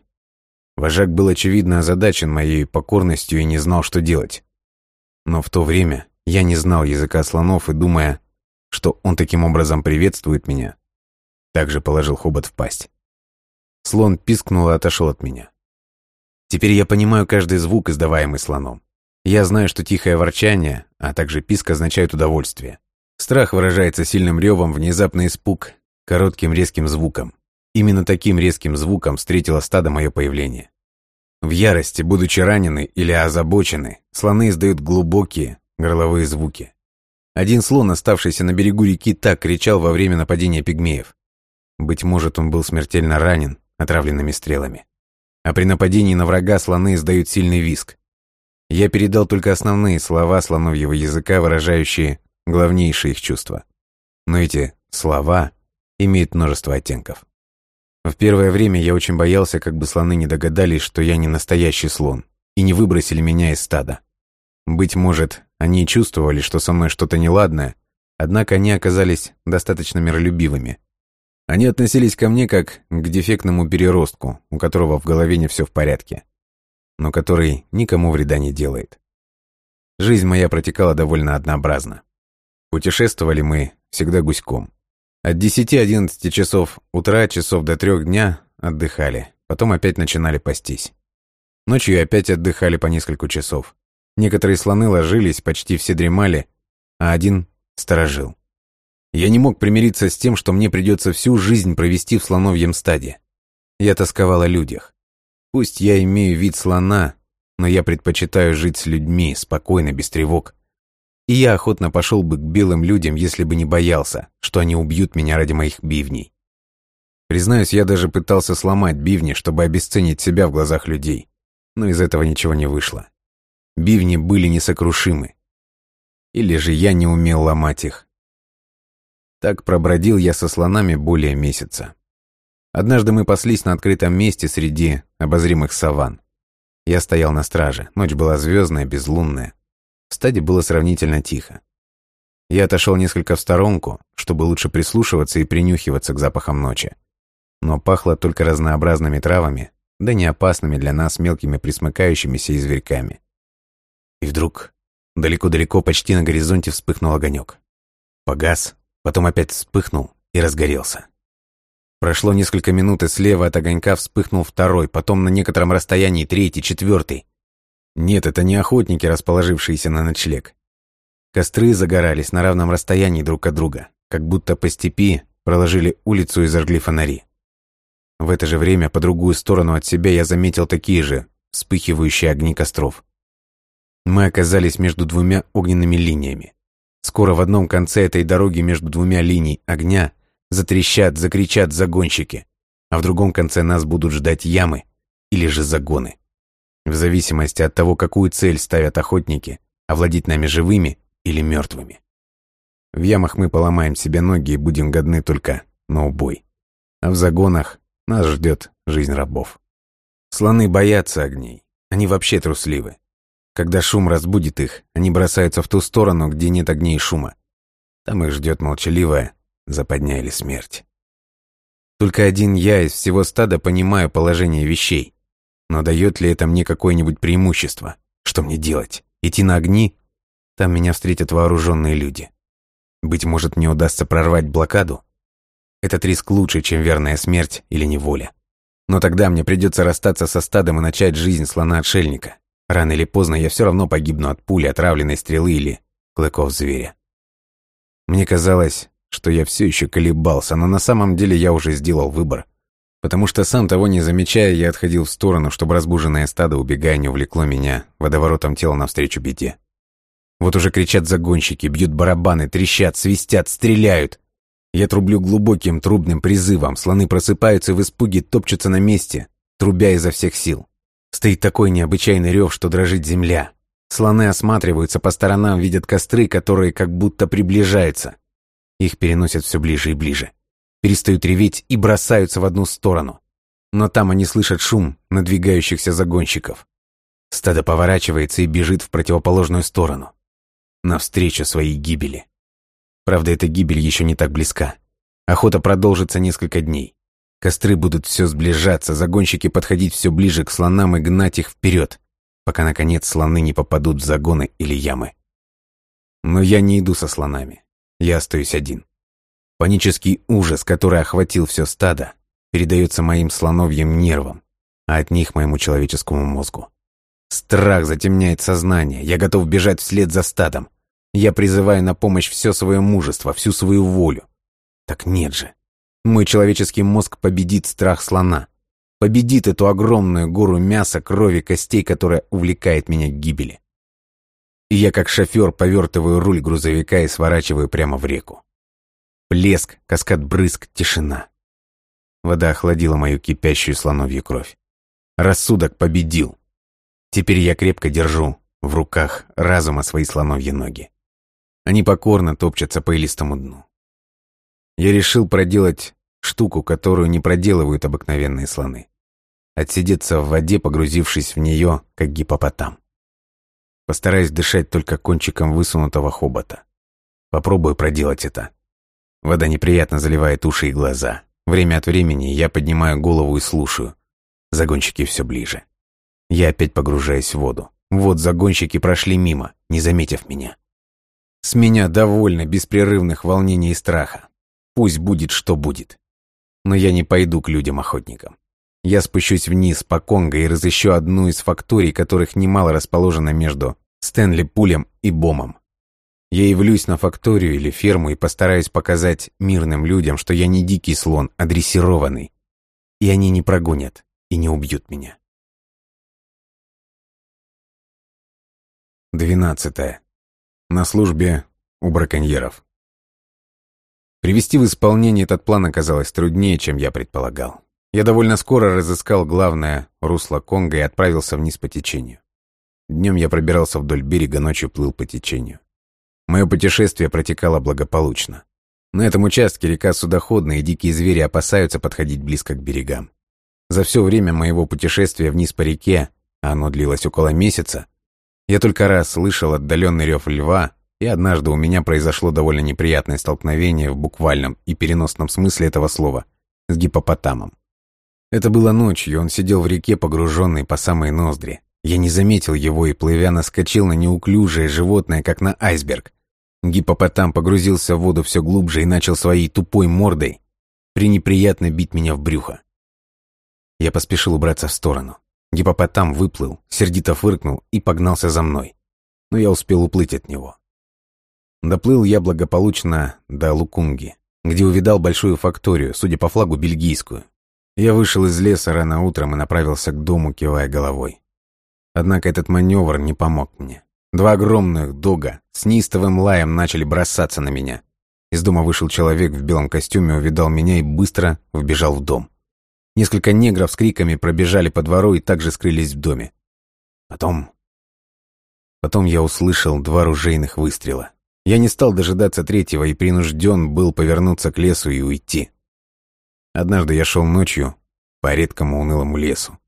Вожак был очевидно озадачен моей покорностью и не знал, что делать. Но в то время я не знал языка слонов и, думая, что он таким образом приветствует меня, также положил хобот в пасть. Слон пискнул и отошел от меня. Теперь я понимаю каждый звук, издаваемый слоном. Я знаю, что тихое ворчание, а также писк означают удовольствие. Страх выражается сильным ревом, внезапный испуг, коротким резким звуком. Именно таким резким звуком встретило стадо мое появление. В ярости, будучи ранены или озабочены, слоны издают глубокие горловые звуки. Один слон, оставшийся на берегу реки, так кричал во время нападения пигмеев. Быть может, он был смертельно ранен отравленными стрелами. А при нападении на врага слоны издают сильный виск. Я передал только основные слова слоновьего языка, выражающие главнейшие их чувства. Но эти слова имеют множество оттенков. В первое время я очень боялся, как бы слоны не догадались, что я не настоящий слон, и не выбросили меня из стада. Быть может, они чувствовали, что со мной что-то неладное, однако они оказались достаточно миролюбивыми. Они относились ко мне как к дефектному переростку, у которого в голове не все в порядке, но который никому вреда не делает. Жизнь моя протекала довольно однообразно. Путешествовали мы всегда гуськом. От 10-11 часов утра, часов до трех дня отдыхали, потом опять начинали пастись. Ночью опять отдыхали по несколько часов. Некоторые слоны ложились, почти все дремали, а один сторожил. Я не мог примириться с тем, что мне придется всю жизнь провести в слоновьем стаде. Я тосковал о людях. Пусть я имею вид слона, но я предпочитаю жить с людьми, спокойно, без тревог. И я охотно пошел бы к белым людям, если бы не боялся, что они убьют меня ради моих бивней. Признаюсь, я даже пытался сломать бивни, чтобы обесценить себя в глазах людей, но из этого ничего не вышло. Бивни были несокрушимы. Или же я не умел ломать их. Так пробродил я со слонами более месяца. Однажды мы паслись на открытом месте среди обозримых саван. Я стоял на страже, ночь была звездная, безлунная. В стаде было сравнительно тихо. Я отошел несколько в сторонку, чтобы лучше прислушиваться и принюхиваться к запахам ночи. Но пахло только разнообразными травами, да не опасными для нас мелкими присмыкающимися и зверьками. И вдруг далеко-далеко почти на горизонте вспыхнул огонек. Погас, потом опять вспыхнул и разгорелся. Прошло несколько минут, и слева от огонька вспыхнул второй, потом на некотором расстоянии третий, четвертый. Нет, это не охотники, расположившиеся на ночлег. Костры загорались на равном расстоянии друг от друга, как будто по степи проложили улицу и зажгли фонари. В это же время по другую сторону от себя я заметил такие же вспыхивающие огни костров. Мы оказались между двумя огненными линиями. Скоро в одном конце этой дороги между двумя линий огня затрещат, закричат загонщики, а в другом конце нас будут ждать ямы или же загоны. В зависимости от того, какую цель ставят охотники, овладеть нами живыми или мертвыми. В ямах мы поломаем себе ноги и будем годны только на убой. А в загонах нас ждет жизнь рабов. Слоны боятся огней. Они вообще трусливы. Когда шум разбудит их, они бросаются в ту сторону, где нет огней и шума. Там их ждет молчаливая западня или смерть. Только один я из всего стада понимаю положение вещей. Но дает ли это мне какое-нибудь преимущество? Что мне делать? Идти на огни? Там меня встретят вооруженные люди. Быть может, мне удастся прорвать блокаду? Этот риск лучше, чем верная смерть или неволя. Но тогда мне придется расстаться со стадом и начать жизнь слона-отшельника. Рано или поздно я все равно погибну от пули, отравленной стрелы или клыков зверя. Мне казалось, что я все еще колебался, но на самом деле я уже сделал выбор. Потому что сам того не замечая, я отходил в сторону, чтобы разбуженное стадо, убегая, не увлекло меня водоворотом тела навстречу беде. Вот уже кричат загонщики, бьют барабаны, трещат, свистят, стреляют. Я трублю глубоким трубным призывом, слоны просыпаются в испуге топчутся на месте, трубя изо всех сил. Стоит такой необычайный рев, что дрожит земля. Слоны осматриваются по сторонам, видят костры, которые как будто приближаются. Их переносят все ближе и ближе. Перестают реветь и бросаются в одну сторону. Но там они слышат шум надвигающихся загонщиков. Стадо поворачивается и бежит в противоположную сторону. Навстречу своей гибели. Правда, эта гибель еще не так близка. Охота продолжится несколько дней. Костры будут все сближаться, загонщики подходить все ближе к слонам и гнать их вперед пока, наконец, слоны не попадут в загоны или ямы. Но я не иду со слонами. Я остаюсь один. Панический ужас, который охватил все стадо, передается моим слоновьим нервам, а от них моему человеческому мозгу. Страх затемняет сознание, я готов бежать вслед за стадом. Я призываю на помощь все свое мужество, всю свою волю. Так нет же. Мой человеческий мозг победит страх слона победит эту огромную гору мяса, крови, костей, которая увлекает меня к гибели. И я, как шофер, повертываю руль грузовика и сворачиваю прямо в реку. Плеск, каскад брызг, тишина. Вода охладила мою кипящую слоновью кровь. Рассудок победил. Теперь я крепко держу в руках разума свои слоновьи ноги. Они покорно топчутся по илистому дну. Я решил проделать штуку, которую не проделывают обыкновенные слоны. Отсидеться в воде, погрузившись в нее, как гипопотам. Постараюсь дышать только кончиком высунутого хобота. Попробую проделать это. Вода неприятно заливает уши и глаза. Время от времени я поднимаю голову и слушаю. Загонщики все ближе. Я опять погружаюсь в воду. Вот загонщики прошли мимо, не заметив меня. С меня довольно беспрерывных волнений и страха. Пусть будет, что будет. Но я не пойду к людям-охотникам. Я спущусь вниз по Конго и разыщу одну из факторий, которых немало расположено между Стэнли Пулем и Бомом. Я явлюсь на факторию или ферму и постараюсь показать мирным людям, что я не дикий слон, а дрессированный. И они не прогонят и не убьют меня. Двенадцатое. На службе у браконьеров. Привести в исполнение этот план оказалось труднее, чем я предполагал. Я довольно скоро разыскал главное русло Конго и отправился вниз по течению. Днем я пробирался вдоль берега, ночью плыл по течению. Мое путешествие протекало благополучно. На этом участке река судоходная, и дикие звери опасаются подходить близко к берегам. За все время моего путешествия вниз по реке, а оно длилось около месяца, я только раз слышал отдаленный рев льва и однажды у меня произошло довольно неприятное столкновение в буквальном и переносном смысле этого слова с гипопотамом. Это было ночью, он сидел в реке, погруженный по самые ноздри. Я не заметил его и, плывя, наскочил на неуклюжее животное, как на айсберг. Гипопотам погрузился в воду все глубже и начал своей тупой мордой пренеприятно бить меня в брюхо. Я поспешил убраться в сторону. Гипопотам выплыл, сердито фыркнул и погнался за мной. Но я успел уплыть от него. Доплыл я благополучно до Лукунги, где увидал большую факторию, судя по флагу, бельгийскую. Я вышел из леса рано утром и направился к дому, кивая головой. Однако этот маневр не помог мне. Два огромных дога с неистовым лаем начали бросаться на меня. Из дома вышел человек в белом костюме, увидал меня и быстро вбежал в дом. Несколько негров с криками пробежали по двору и также скрылись в доме. Потом... Потом я услышал два ружейных выстрела. Я не стал дожидаться третьего и принужден был повернуться к лесу и уйти. Однажды я шел ночью по редкому унылому лесу.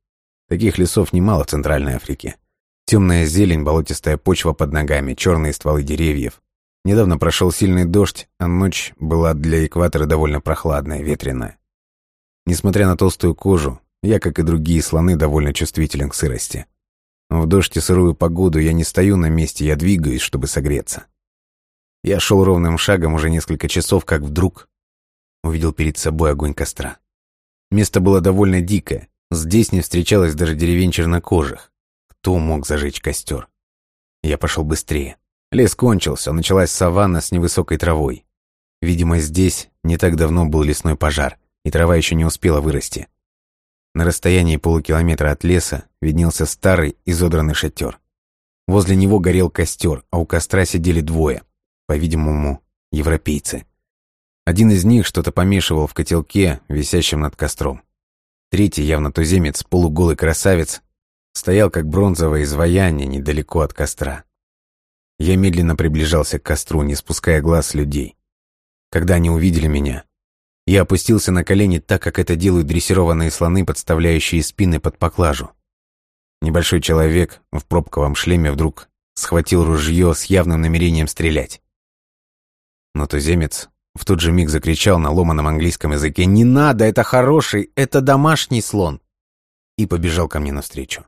Таких лесов немало в Центральной Африке. Темная зелень, болотистая почва под ногами, черные стволы деревьев. Недавно прошел сильный дождь, а ночь была для экватора довольно прохладная, ветреная. Несмотря на толстую кожу, я, как и другие слоны, довольно чувствителен к сырости. В дождь и сырую погоду я не стою на месте, я двигаюсь, чтобы согреться. Я шел ровным шагом уже несколько часов, как вдруг увидел перед собой огонь костра. Место было довольно дикое. Здесь не встречалось даже деревень чернокожих. Кто мог зажечь костер? Я пошел быстрее. Лес кончился, началась саванна с невысокой травой. Видимо, здесь не так давно был лесной пожар, и трава еще не успела вырасти. На расстоянии полукилометра от леса виднелся старый изодранный шатер. Возле него горел костер, а у костра сидели двое, по-видимому, европейцы. Один из них что-то помешивал в котелке, висящем над костром. Третий, явно туземец, полуголый красавец, стоял как бронзовое изваяние недалеко от костра. Я медленно приближался к костру, не спуская глаз людей. Когда они увидели меня, я опустился на колени так, как это делают дрессированные слоны, подставляющие спины под поклажу. Небольшой человек в пробковом шлеме вдруг схватил ружье с явным намерением стрелять. Но туземец в тот же миг закричал на ломаном английском языке «Не надо, это хороший, это домашний слон!» и побежал ко мне навстречу.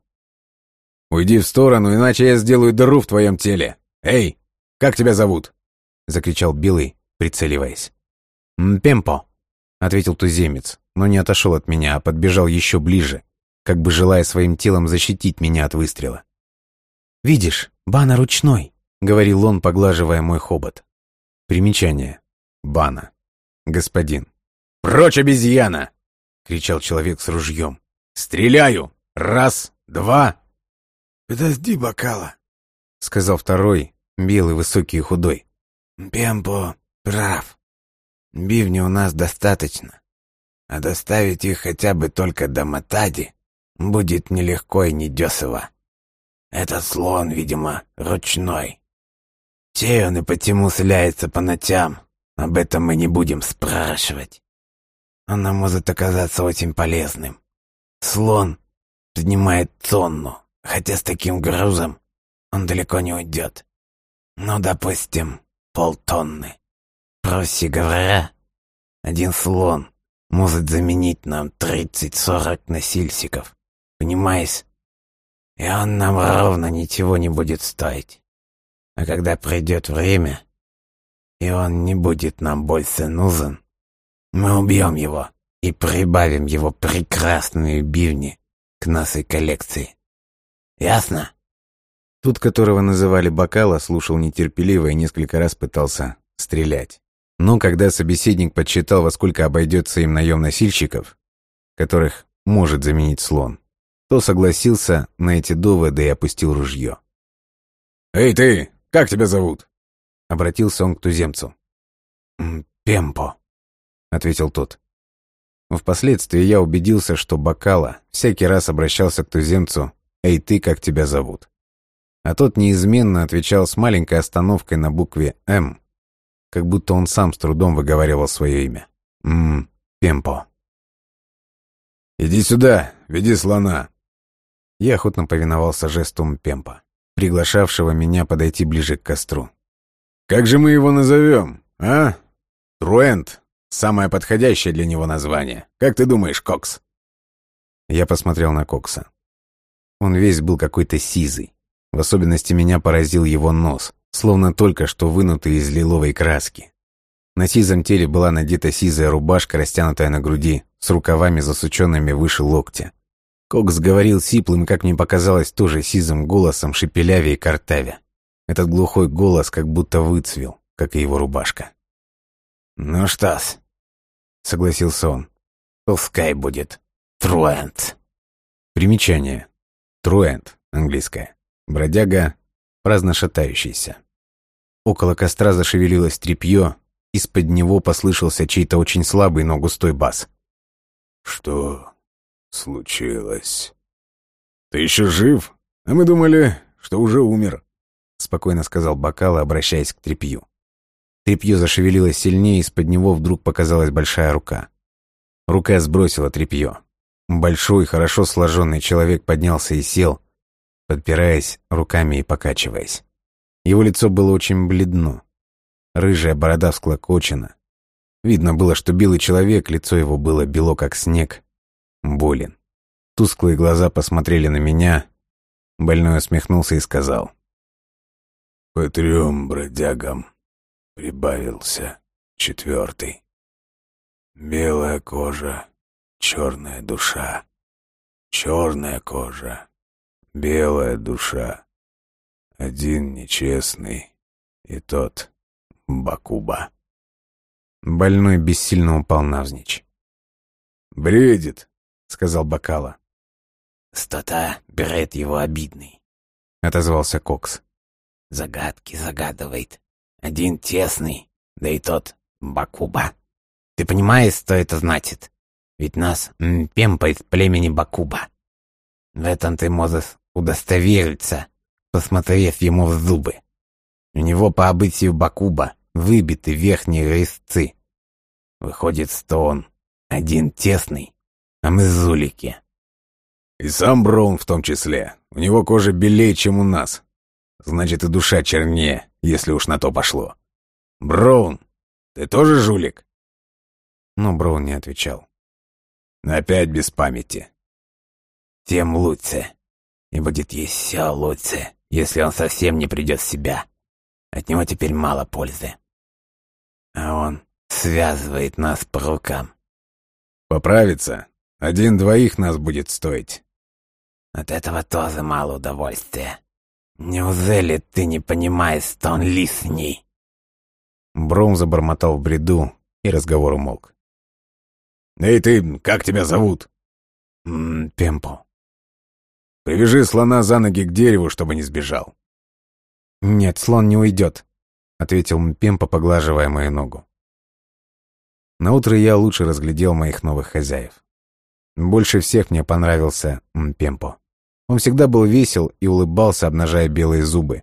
«Уйди в сторону, иначе я сделаю дыру в твоем теле! Эй, как тебя зовут?» — закричал Белый, прицеливаясь. «Мпемпо», — ответил туземец, но не отошел от меня, а подбежал еще ближе, как бы желая своим телом защитить меня от выстрела. «Видишь, бана ручной», — говорил он, поглаживая мой хобот. Примечание. Бана. Господин. «Прочь, обезьяна!» — кричал человек с ружьем. «Стреляю! Раз, два!» «Подожди, бокала!» — сказал второй, белый, высокий и худой. «Пемпо прав. Бивня у нас достаточно. А доставить их хотя бы только до Матади будет нелегко и недесово. Этот слон, видимо, ручной. Чей он и почему сляется по ночам, об этом мы не будем спрашивать. Он нам может оказаться очень полезным. Слон поднимает тонну, хотя с таким грузом он далеко не уйдет. Ну, допустим, полтонны. Проще говоря, один слон может заменить нам 30-40 носильщиков. Понимаешь? И он нам ровно ничего не будет стоить. А когда придет время, и он не будет нам больше нужен, мы убьем его и прибавим его прекрасные бивни к нашей коллекции. Ясно? Тут, которого называли Бакала, слушал нетерпеливо и несколько раз пытался стрелять. Но когда собеседник подсчитал, во сколько обойдется им наем носильщиков, которых может заменить слон, то согласился на эти доводы и опустил ружье. «Эй ты, как тебя зовут?» Обратился он к туземцу. «Пемпо», — ответил тот. Впоследствии я убедился, что Бакала всякий раз обращался к туземцу «Эй, ты, как тебя зовут?». А тот неизменно отвечал с маленькой остановкой на букве «М», как будто он сам с трудом выговаривал свое имя. «Ммм, Пемпо». «Иди сюда, веди слона». Я охотно повиновался жесту Пемпа, приглашавшего меня подойти ближе к костру. «Как же мы его назовем, а? Труэнт, самое подходящее для него название. Как ты думаешь, Кокс?» Я посмотрел на Кокса. Он весь был какой-то сизый. В особенности меня поразил его нос, словно только что вынутый из лиловой краски. На сизом теле была надета сизая рубашка, растянутая на груди, с рукавами засученными выше локтя. Кокс говорил сиплым, как мне показалось, тоже сизым голосом, шепелявя и картавя. Этот глухой голос как будто выцвел, как и его рубашка. «Ну что-с», — согласился он, — «пускай будет Труэнт». Примечание. Труэнт, английское. Бродяга, праздно шатающийся. Около костра зашевелилось тряпье, из-под него послышался чей-то очень слабый, но густой бас. «Что случилось?» «Ты еще жив? А мы думали, что уже умер», — спокойно сказал Бакала, обращаясь к тряпью. Тряпье зашевелилось сильнее, из-под него вдруг показалась большая рука. Рука сбросила тряпье. Большой, хорошо сложенный человек поднялся и сел, подпираясь руками и покачиваясь. Его лицо было очень бледно. Рыжая борода всклокочена. Видно было, что белый человек, лицо его было бело, как снег, болен. тусклые глаза посмотрели на меня. Больной усмехнулся и сказал. «По трем бродягам прибавился четвертый. Белая кожа, черная душа. Черная кожа, белая душа. Один нечестный, и тот Бакуба». Больной бессильно упал навзничь. «Бредит», — сказал Бакала. «Что-то берет его обидный», — отозвался Кокс. «Загадки загадывает. Один тесный, да и тот Бакуба. Ты понимаешь, что это значит? Ведь нас Пемпа из племени Бакуба. В этом ты можешь удостовериться, посмотрев ему в зубы. У него по обычаю Бакуба выбиты верхние резцы. Выходит, что он один тесный, а мы зулики. И сам Браун в том числе. У него кожа белее, чем у нас. Значит, и душа чернее, если уж на то пошло. Браун, ты тоже жулик? Но Браун не отвечал. Опять без памяти. Тем лучше. И будет еще лучше, если он совсем не придет в себя. От него теперь мало пользы. А он связывает нас по рукам. Поправиться? Один-двоих нас будет стоить. От этого тоже мало удовольствия. Неужели ты не понимаешь, что он лишний? Бром забормотал в бреду, и разговор умолк. «Эй ты, как тебя зовут?» «М -м, «Пемпо». «Привяжи слона за ноги к дереву, чтобы не сбежал». «Нет, слон не уйдет», — ответил Мпемпо, поглаживая мою ногу. Наутро я лучше разглядел моих новых хозяев. Больше всех мне понравился Мпемпо. Он всегда был весел и улыбался, обнажая белые зубы,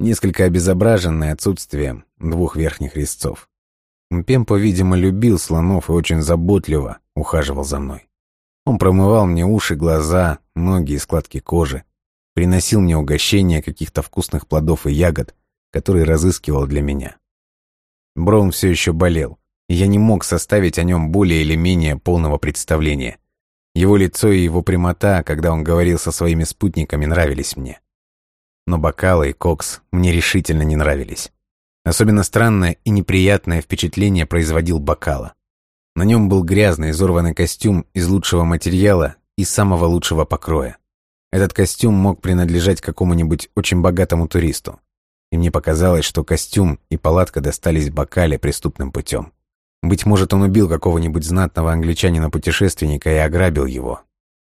несколько обезображенный отсутствием двух верхних резцов. Мпемпо, видимо, любил слонов и очень заботливо ухаживал за мной. Он промывал мне уши, глаза, ноги и складки кожи, приносил мне угощения каких-то вкусных плодов и ягод, которые разыскивал для меня. Броун все еще болел, и я не мог составить о нем более или менее полного представления. Его лицо и его прямота, когда он говорил со своими спутниками, нравились мне. Но Бакала и Кокс мне решительно не нравились. Особенно странное и неприятное впечатление производил Бакала. На нем был грязный, изорванный костюм из лучшего материала и самого лучшего покроя. Этот костюм мог принадлежать какому-нибудь очень богатому туристу. И мне показалось, что костюм и палатка достались Бакале преступным путем. Быть может, он убил какого-нибудь знатного англичанина-путешественника и ограбил его.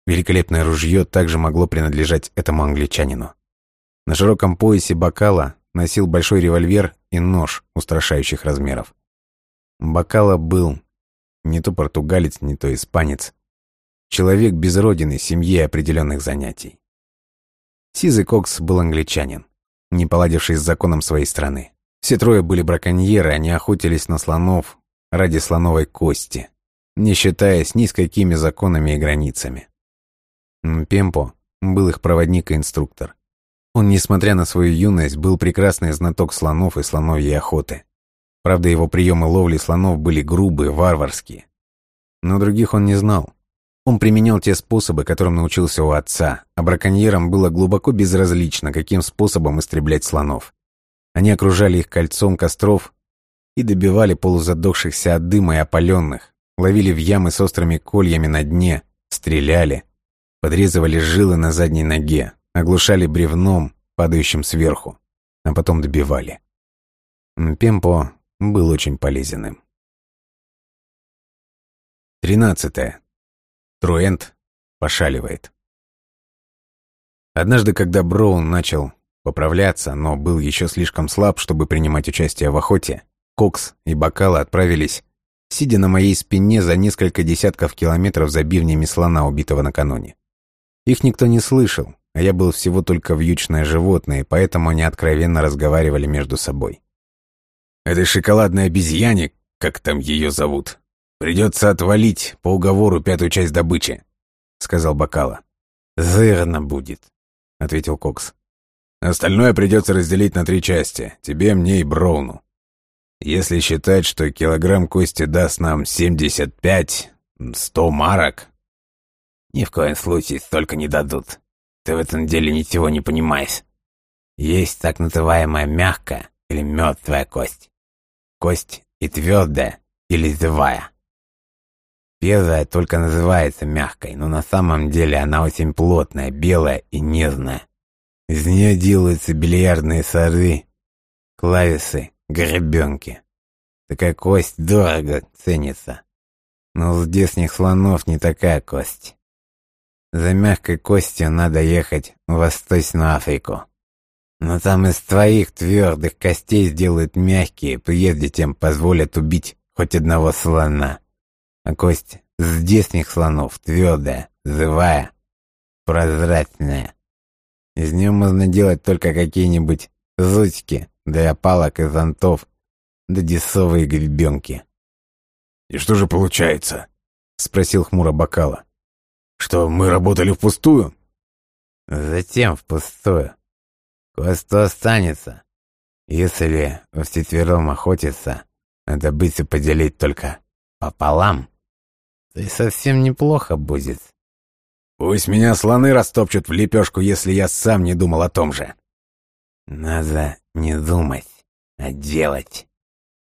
Великолепное ружье также могло принадлежать этому англичанину. На широком поясе бокала носил большой револьвер и нож устрашающих размеров. Бокала был не то португалец, не то испанец. Человек без родины, семьи и определенных занятий. Сизый Кокс был англичанин, не поладивший с законом своей страны. Все трое были браконьеры, они охотились на слонов, ради слоновой кости, не считаясь ни с какими законами и границами. Пемпо был их проводник и инструктор. Он, несмотря на свою юность, был прекрасный знаток слонов и слоновьей охоты. Правда, его приемы ловли слонов были грубые, варварские. Но других он не знал. Он применял те способы, которым научился у отца, а браконьерам было глубоко безразлично, каким способом истреблять слонов. Они окружали их кольцом костров и добивали полузадохшихся от дыма и опаленных, ловили в ямы с острыми кольями на дне, стреляли, подрезывали жилы на задней ноге, оглушали бревном, падающим сверху, а потом добивали. Пемпо был очень полезен им. Тринадцатое. Труэнт пошаливает. Однажды, когда Броун начал поправляться, но был еще слишком слаб, чтобы принимать участие в охоте, Кокс и Бакала отправились, сидя на моей спине за несколько десятков километров за бивнями слона, убитого накануне. Их никто не слышал, а я был всего только вьючное животное, поэтому они откровенно разговаривали между собой. «Этой шоколадной обезьяне, как там ее зовут, придется отвалить по уговору пятую часть добычи», — сказал Бакала. «Зырно будет», — ответил Кокс. «Остальное придется разделить на три части, тебе, мне и Броуну. Если считать, что килограмм кости даст нам 75, 100 марок... Ни в коем случае столько не дадут. Ты в этом деле ничего не понимаешь. Есть так называемая мягкая или мертвая кость. Кость и твердая или живая. Первая только называется мягкой, но на самом деле она очень плотная, белая и нежная. Из нее делаются бильярдные сады, клависы, гребенки. Такая кость дорого ценится. Но у здешних слонов не такая кость. За мягкой костью надо ехать в Восточную Африку. Но там из твоих твердых костей сделают мягкие, прежде чем позволят убить хоть одного слона. А кость здешних слонов твердая, живая, прозрачная. Из нее можно делать только какие-нибудь зучки для палок и зонтов, да десовые гребенки. «И что же получается?» — спросил хмуро Бакала. «Что, мы работали впустую?» «Затем впустую. Кое-что останется. Если вчетвером охотиться, надо быть и поделить только пополам, то и совсем неплохо будет». Пусть меня слоны растопчут в лепешку, если я сам не думал о том же. Надо не думать, а делать.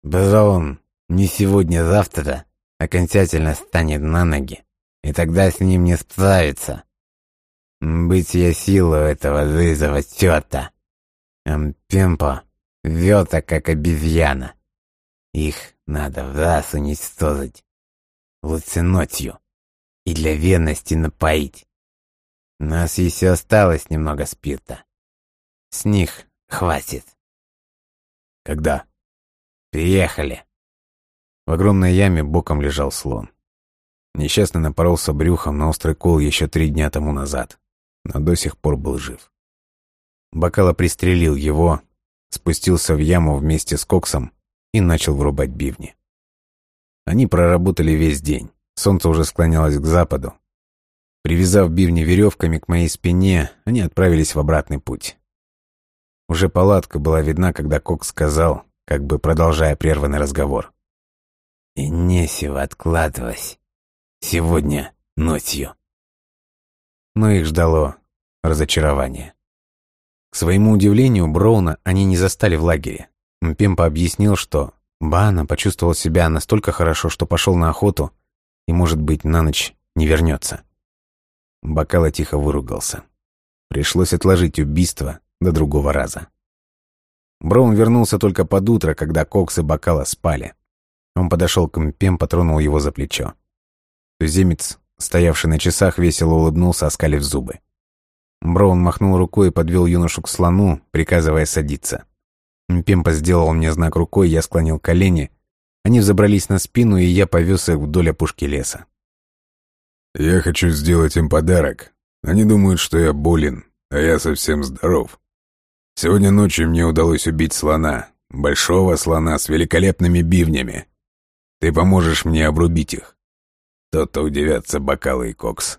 Браун не сегодня-завтра окончательно станет на ноги, и тогда с ним не справиться. Быть я силу этого вызова тета. Ампемпо вёта, как обезьяна. Их надо в раз уничтожить. Лучше и для верности напоить. У нас еще осталось немного спирта. С них хватит. Когда? Приехали. В огромной яме боком лежал слон. Несчастный напоролся брюхом на острый кол еще три дня тому назад, но до сих пор был жив. Бакала пристрелил его, спустился в яму вместе с Коксом и начал врубать бивни. Они проработали весь день. Солнце уже склонялось к западу. Привязав бивни веревками к моей спине, они отправились в обратный путь. Уже палатка была видна, когда Кок сказал, как бы продолжая прерванный разговор. «И несего откладывать. Сегодня ночью». Но их ждало разочарование. К своему удивлению, Броуна они не застали в лагере. Мпемпа объяснил, что Баана почувствовал себя настолько хорошо, что пошел на охоту и, может быть, на ночь не вернется. Бакала тихо выругался. Пришлось отложить убийство до другого раза. Браун вернулся только под утро, когда Кокс и Бакала спали. Он подошел к Мпем, потронул его за плечо. Туземец, стоявший на часах, весело улыбнулся, оскалив зубы. Браун махнул рукой и подвел юношу к слону, приказывая садиться. Мпемпа сделал мне знак рукой, я склонил колени, они взобрались на спину, и я повез их вдоль опушки леса. «Я хочу сделать им подарок. Они думают, что я болен, а я совсем здоров. Сегодня ночью мне удалось убить слона, большого слона с великолепными бивнями. Ты поможешь мне обрубить их. То-то удивятся бокалы и кокс».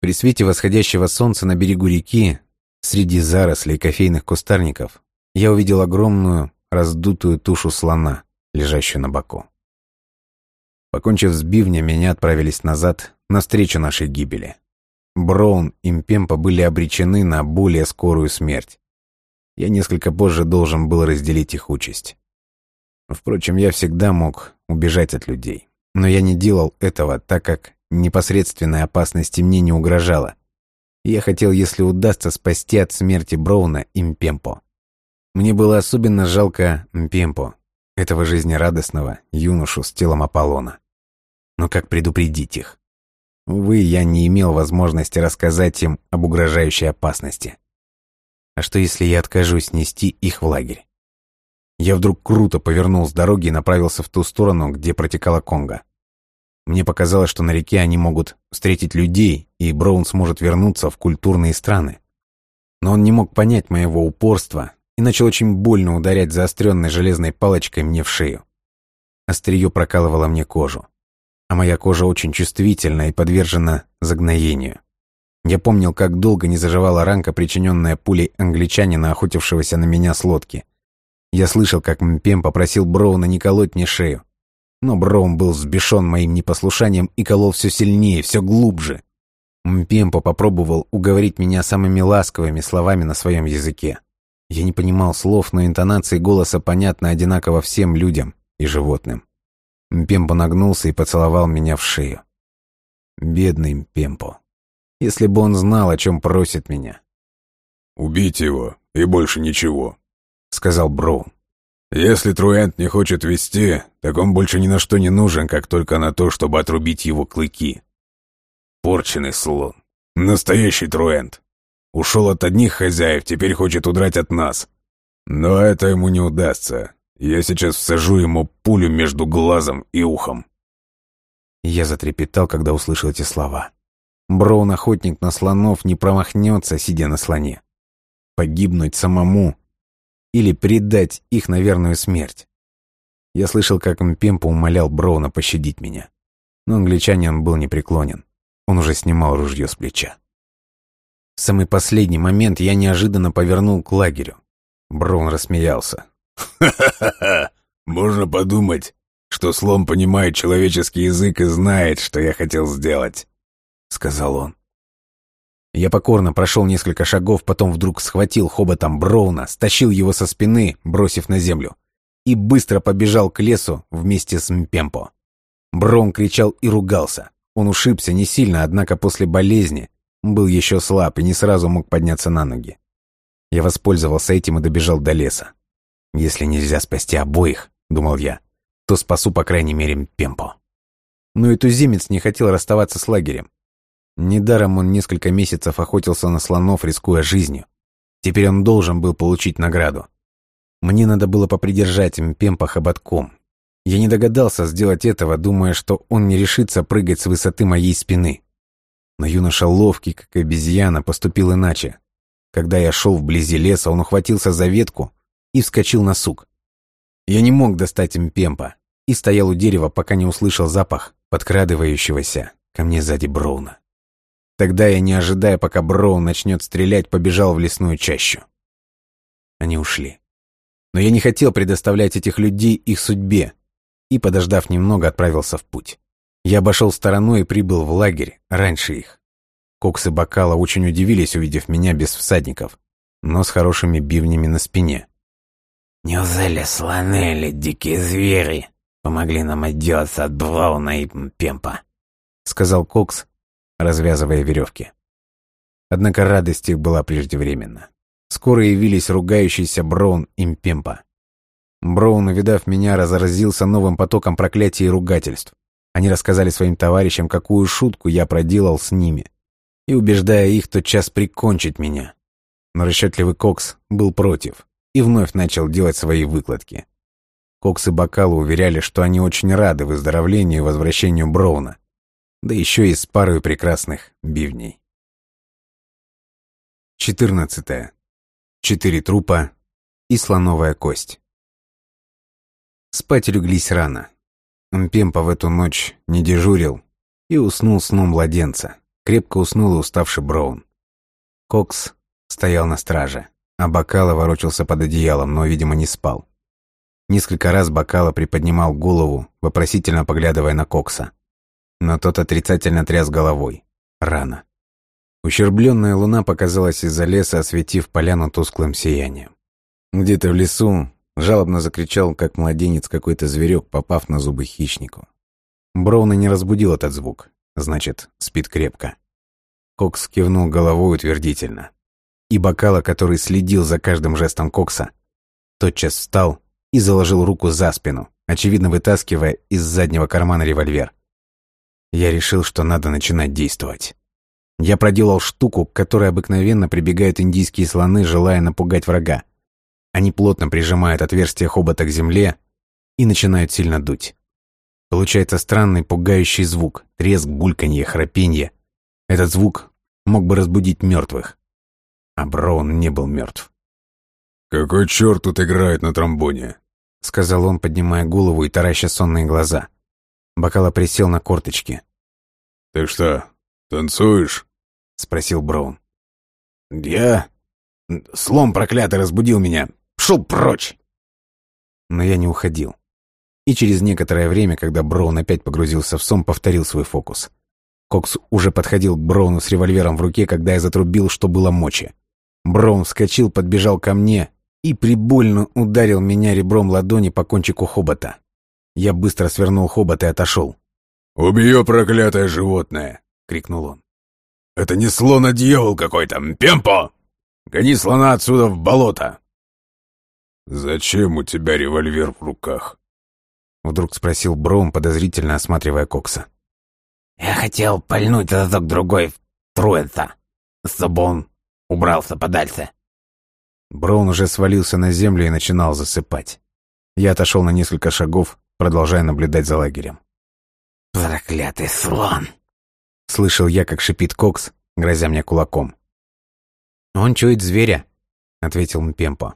При свете восходящего солнца на берегу реки, среди зарослей кофейных кустарников, я увидел огромную, раздутую тушу слона лежащую на боку. Покончив с бивня, меня отправились назад, навстречу нашей гибели. Броун и Мпемпа были обречены на более скорую смерть. Я несколько позже должен был разделить их участь. Впрочем, я всегда мог убежать от людей. Но я не делал этого, так как непосредственная опасность мне не угрожала. Я хотел, если удастся, спасти от смерти Броуна и Мпемпо. Мне было особенно жалко Мпемпо, этого жизнерадостного юношу с телом Аполлона. Но как предупредить их? Увы, я не имел возможности рассказать им об угрожающей опасности. А что если я откажусь нести их в лагерь? Я вдруг круто повернул с дороги и направился в ту сторону, где протекала Конго. Мне показалось, что на реке они могут встретить людей, и Браун сможет вернуться в культурные страны. Но он не мог понять моего упорства и начал очень больно ударять заостренной железной палочкой мне в шею. Острие прокалывало мне кожу, а моя кожа очень чувствительна и подвержена загноению. Я помнил, как долго не заживала ранка, причиненная пулей англичанина, охотившегося на меня с лодки. Я слышал, как Мпем попросил Броуна не колоть мне шею. Но Броун был взбешен моим непослушанием и колол все сильнее, все глубже. Мпемпо попробовал уговорить меня самыми ласковыми словами на своем языке. Я не понимал слов, но интонации голоса понятны одинаково всем людям и животным. Мпемпо нагнулся и поцеловал меня в шею. Бедный Мпемпо. Если бы он знал, о чем просит меня. «Убить его, и больше ничего», — сказал Броун. «Если Труэнт не хочет вести, так он больше ни на что не нужен, как только на то, чтобы отрубить его клыки. Порченый слон. Настоящий Труэнт. Ушел от одних хозяев, теперь хочет удрать от нас. Но это ему не удастся. Я сейчас всажу ему пулю между глазом и ухом». Я затрепетал, когда услышал эти слова. Броун, охотник на слонов, не промахнется, сидя на слоне. Погибнуть самому или предать их на верную смерть. Я слышал, как Мпемпо умолял Броуна пощадить меня. Но англичанин был непреклонен. Он уже снимал ружье с плеча. В самый последний момент я неожиданно повернул к лагерю. Броун рассмеялся. «Ха-ха-ха! Можно подумать, что слон понимает человеческий язык и знает, что я хотел сделать», — сказал он. Я покорно прошел несколько шагов, потом вдруг схватил хоботом Броуна, стащил его со спины, бросив на землю, и быстро побежал к лесу вместе с Мпемпо. Броун кричал и ругался. Он ушибся не сильно, однако после болезни был еще слаб и не сразу мог подняться на ноги. Я воспользовался этим и добежал до леса. «Если нельзя спасти обоих», — думал я, — «то спасу, по крайней мере, Мпемпо». Но и туземец не хотел расставаться с лагерем. Недаром он несколько месяцев охотился на слонов, рискуя жизнью. Теперь он должен был получить награду. Мне надо было попридержать Мпемпа хоботком. Я не догадался сделать этого, думая, что он не решится прыгать с высоты моей спины. Но юноша ловкий, как обезьяна, поступил иначе. Когда я шел вблизи леса, он ухватился за ветку и вскочил на сук. Я не мог достать Мпемпа и стоял у дерева, пока не услышал запах подкрадывающегося ко мне сзади Броуна. Тогда я, не ожидая, пока Броун начнет стрелять, побежал в лесную чащу. Они ушли. Но я не хотел предоставлять этих людей их судьбе, и, подождав немного, отправился в путь. Я обошел стороной и прибыл в лагерь раньше их. Кокс и Бакала очень удивились, увидев меня без всадников, но с хорошими бивнями на спине. «Неужели слоны или дикие звери помогли нам отделаться от Брауна и Пемпа?» — сказал Кокс, развязывая веревки. Однако радость их была преждевременна. Скоро явились ругающийся Броун и Мпемпа. Броун, увидав меня, разразился новым потоком проклятий и ругательств. Они рассказали своим товарищам, какую шутку я проделал с ними, и убеждая их тотчас прикончить меня. Но расчетливый Кокс был против и вновь начал делать свои выкладки. Кокс и Бакалы уверяли, что они очень рады выздоровлению и возвращению Броуна, да еще и с парой прекрасных бивней. 14. Четыре трупа и слоновая кость. Спать леглись рано. Мпемпа в эту ночь не дежурил и уснул сном младенца. Крепко уснул и уставший Броун. Кокс стоял на страже, а Бакала ворочался под одеялом, но, видимо, не спал. Несколько раз Бакала приподнимал голову, вопросительно поглядывая на Кокса но тот отрицательно тряс головой. Рано. Ущербленная луна показалась из-за леса, осветив поляну тусклым сиянием. Где-то в лесу жалобно закричал, как младенец какой-то зверек, попав на зубы хищнику. Броуна не разбудил этот звук, значит, спит крепко. Кокс кивнул головой утвердительно. И Бакала, который следил за каждым жестом Кокса, тотчас встал и заложил руку за спину, очевидно вытаскивая из заднего кармана револьвер. Я решил, что надо начинать действовать. Я проделал штуку, к которой обыкновенно прибегают индийские слоны, желая напугать врага. Они плотно прижимают отверстие хобота к земле и начинают сильно дуть. Получается странный пугающий звук, треск, бульканье, храпенье. Этот звук мог бы разбудить мертвых. А Браун не был мертв. «Какой черт тут играет на тромбоне?» — сказал он, поднимая голову и тараща сонные глаза. Бакала присел на корточки. «Ты что, танцуешь?» — спросил Браун. «Я? Слом проклятый разбудил меня. Шел прочь!» Но я не уходил. И через некоторое время, когда Броун опять погрузился в сон, повторил свой фокус. Кокс уже подходил к Броуну с револьвером в руке, когда я затрубил, что было мочи. Броун вскочил, подбежал ко мне и прибольно ударил меня ребром ладони по кончику хобота. Я быстро свернул хобот и отошел. «Убью проклятое животное!» — крикнул он. «Это не слон, а дьявол какой-то! Пемпо! Гони слона отсюда в болото!» «Зачем у тебя револьвер в руках?» Вдруг спросил Броун, подозрительно осматривая Кокса. «Я хотел пальнуть разок другой в Труэнса, чтобы он убрался подальше». Броун уже свалился на землю и начинал засыпать. Я отошел на несколько шагов, продолжая наблюдать за лагерем. «Проклятый слон!» Слышал я, как шипит Кокс, грозя мне кулаком. «Он чует зверя», — ответил Мпемпо.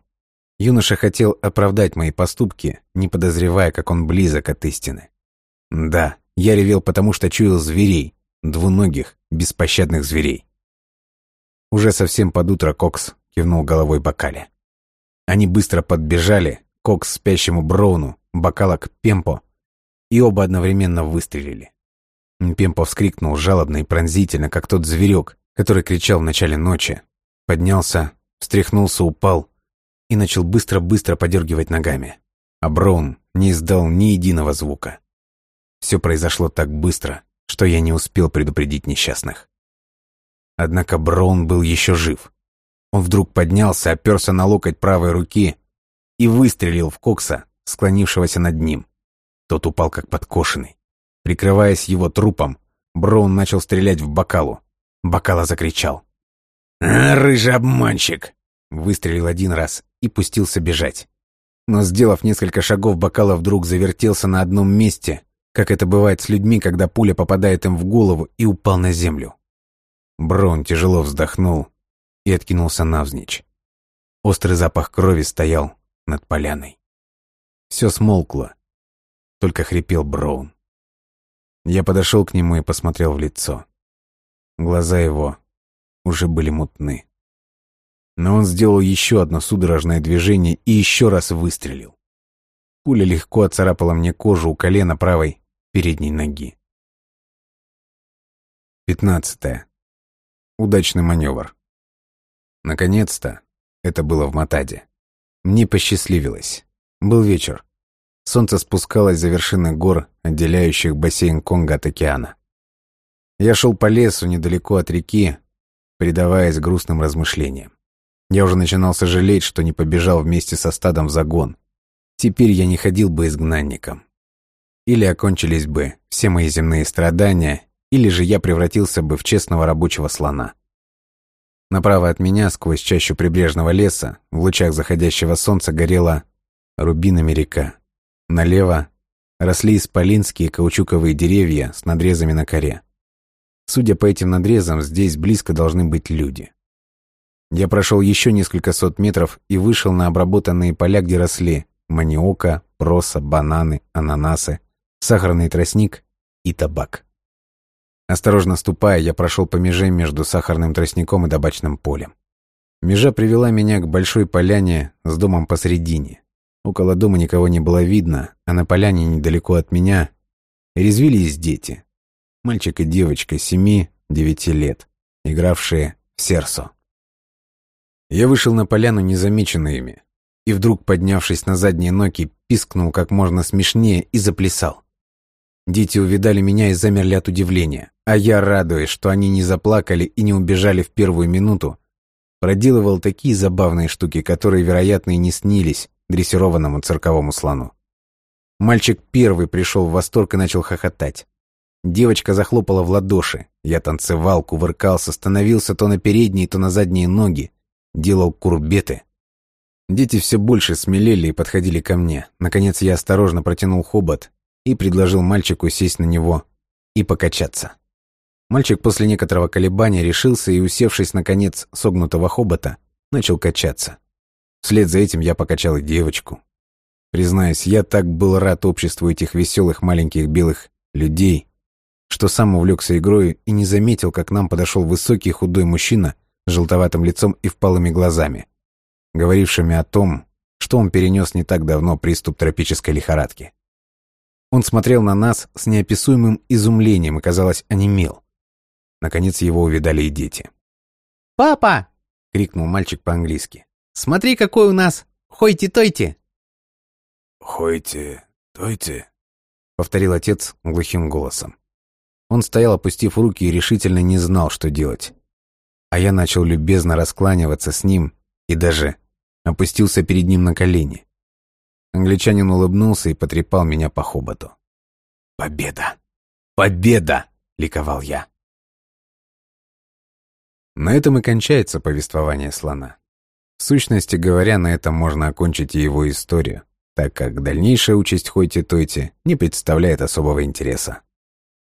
Юноша хотел оправдать мои поступки, не подозревая, как он близок от истины. Да, я ревел, потому что чуял зверей, двуногих, беспощадных зверей. Уже совсем под утро Кокс кивнул головой Бакале. Они быстро подбежали, Кокс спящему Броуну, Бакала к Пемпо, и оба одновременно выстрелили. Пемпо вскрикнул жалобно и пронзительно, как тот зверек, который кричал в начале ночи. Поднялся, встряхнулся, упал и начал быстро-быстро подергивать ногами. А Броун не издал ни единого звука. Все произошло так быстро, что я не успел предупредить несчастных. Однако Броун был еще жив. Он вдруг поднялся, оперся на локоть правой руки и выстрелил в Кокса, склонившегося над ним. Тот упал как подкошенный. Прикрываясь его трупом, Броун начал стрелять в Бакалу. Бакала закричал. «А, рыжий обманщик!» Выстрелил один раз и пустился бежать. Но, сделав несколько шагов, Бакала вдруг завертелся на одном месте, как это бывает с людьми, когда пуля попадает им в голову, и упал на землю. Броун тяжело вздохнул и откинулся навзничь. Острый запах крови стоял над поляной. Все смолкло, только хрипел Броун. Я подошел к нему и посмотрел в лицо. Глаза его уже были мутны. Но он сделал еще одно судорожное движение и еще раз выстрелил. Пуля легко отцарапала мне кожу у колена правой передней ноги. Пятнадцатое. Удачный маневр. Наконец-то это было в Матаде. Мне посчастливилось. Был вечер. Солнце спускалось за вершины гор, отделяющих бассейн Конго от океана. Я шел по лесу недалеко от реки, предаваясь грустным размышлениям. Я уже начинал сожалеть, что не побежал вместе со стадом в загон. Теперь я не ходил бы изгнанником. Или окончились бы все мои земные страдания, или же я превратился бы в честного рабочего слона. Направо от меня, сквозь чащу прибрежного леса, в лучах заходящего солнца горела рубинами река. Налево росли исполинские каучуковые деревья с надрезами на коре. Судя по этим надрезам, здесь близко должны быть люди. Я прошел еще несколько сот метров и вышел на обработанные поля, где росли маниока, проса, бананы, ананасы, сахарный тростник и табак. Осторожно ступая, я прошел по меже между сахарным тростником и табачным полем. Межа привела меня к большой поляне с домом посредине. Около дома никого не было видно, а на поляне недалеко от меня резвились дети. Мальчик и девочка семи-девяти лет, игравшие в серсо. Я вышел на поляну незамеченный ими, и вдруг, поднявшись на задние ноги, пискнул как можно смешнее и заплясал. Дети увидали меня и замерли от удивления, а я, радуясь, что они не заплакали и не убежали в первую минуту, проделывал такие забавные штуки, которые, вероятно, и не снились дрессированному цирковому слону. Мальчик первый пришел в восторг и начал хохотать. Девочка захлопала в ладоши. Я танцевал, кувыркался, становился то на передние, то на задние ноги, делал курбеты. Дети все больше смелели и подходили ко мне. Наконец я осторожно протянул хобот и предложил мальчику сесть на него и покачаться. Мальчик после некоторого колебания решился и, усевшись на конец согнутого хобота, начал качаться. Вслед за этим я покачал и девочку. Признаюсь, я так был рад обществу этих веселых маленьких белых людей, что сам увлекся игрой и не заметил, как к нам подошел высокий худой мужчина с желтоватым лицом и впалыми глазами, говорившими о том, что он перенес не так давно приступ тропической лихорадки. Он смотрел на нас с неописуемым изумлением и, казалось, онемел. Наконец его увидали и дети. «Папа!» — крикнул мальчик по-английски. «Смотри, какой у нас! Хойте-тойте!» «Хойте-тойте!» — повторил отец глухим голосом. Он стоял, опустив руки, и решительно не знал, что делать. А я начал любезно раскланиваться с ним и даже опустился перед ним на колени. Англичанин улыбнулся и потрепал меня по хоботу. «Победа! Победа!» — ликовал я. На этом и кончается повествование слона. В сущности говоря, на этом можно окончить и его историю, так как дальнейшая участь Хойти-Тойти не представляет особого интереса.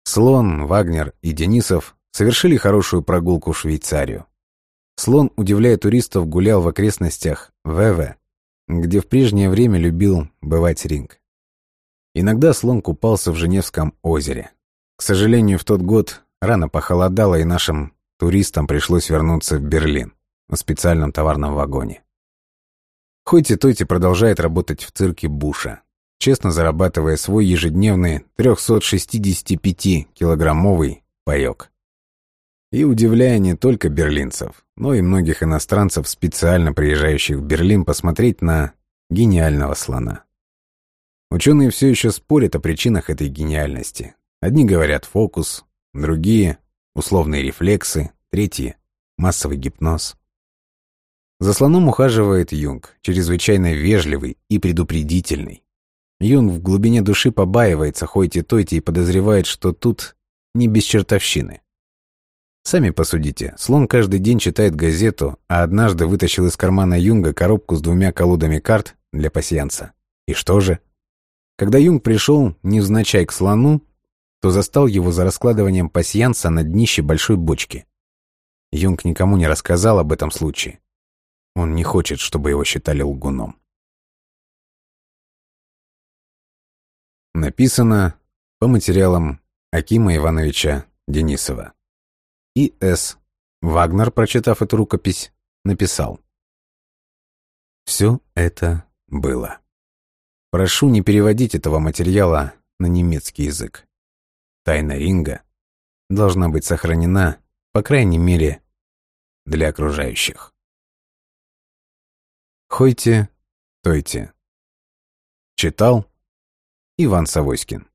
Слон, Вагнер и Денисов совершили хорошую прогулку в Швейцарию. Слон, удивляя туристов, гулял в окрестностях ВВ, где в прежнее время любил бывать ринг. Иногда слон купался в Женевском озере. К сожалению, в тот год рано похолодало, и нашим туристам пришлось вернуться в Берлин на специальном товарном вагоне. Хоть и продолжает работать в цирке Буша, честно зарабатывая свой ежедневный 365-килограммовый паёк. И удивляя не только берлинцев, но и многих иностранцев, специально приезжающих в Берлин посмотреть на гениального слона. Ученые все еще спорят о причинах этой гениальности. Одни говорят фокус, другие — условные рефлексы, третьи — массовый гипноз. За слоном ухаживает Юнг, чрезвычайно вежливый и предупредительный. Юнг в глубине души побаивается Хойти-Тойти и подозревает, что тут не без чертовщины. Сами посудите, слон каждый день читает газету, а однажды вытащил из кармана Юнга коробку с двумя колодами карт для пасьянса. И что же? Когда Юнг пришел невзначай к слону, то застал его за раскладыванием пасьянса на днище большой бочки. Юнг никому не рассказал об этом случае. Он не хочет, чтобы его считали лгуном. Написано по материалам Акима Ивановича Денисова. И. С. Вагнер, прочитав эту рукопись, написал. Все это было. Прошу не переводить этого материала на немецкий язык. Тайна ринга должна быть сохранена, по крайней мере, для окружающих. Хойте, тойте. Читал Иван Савойскин.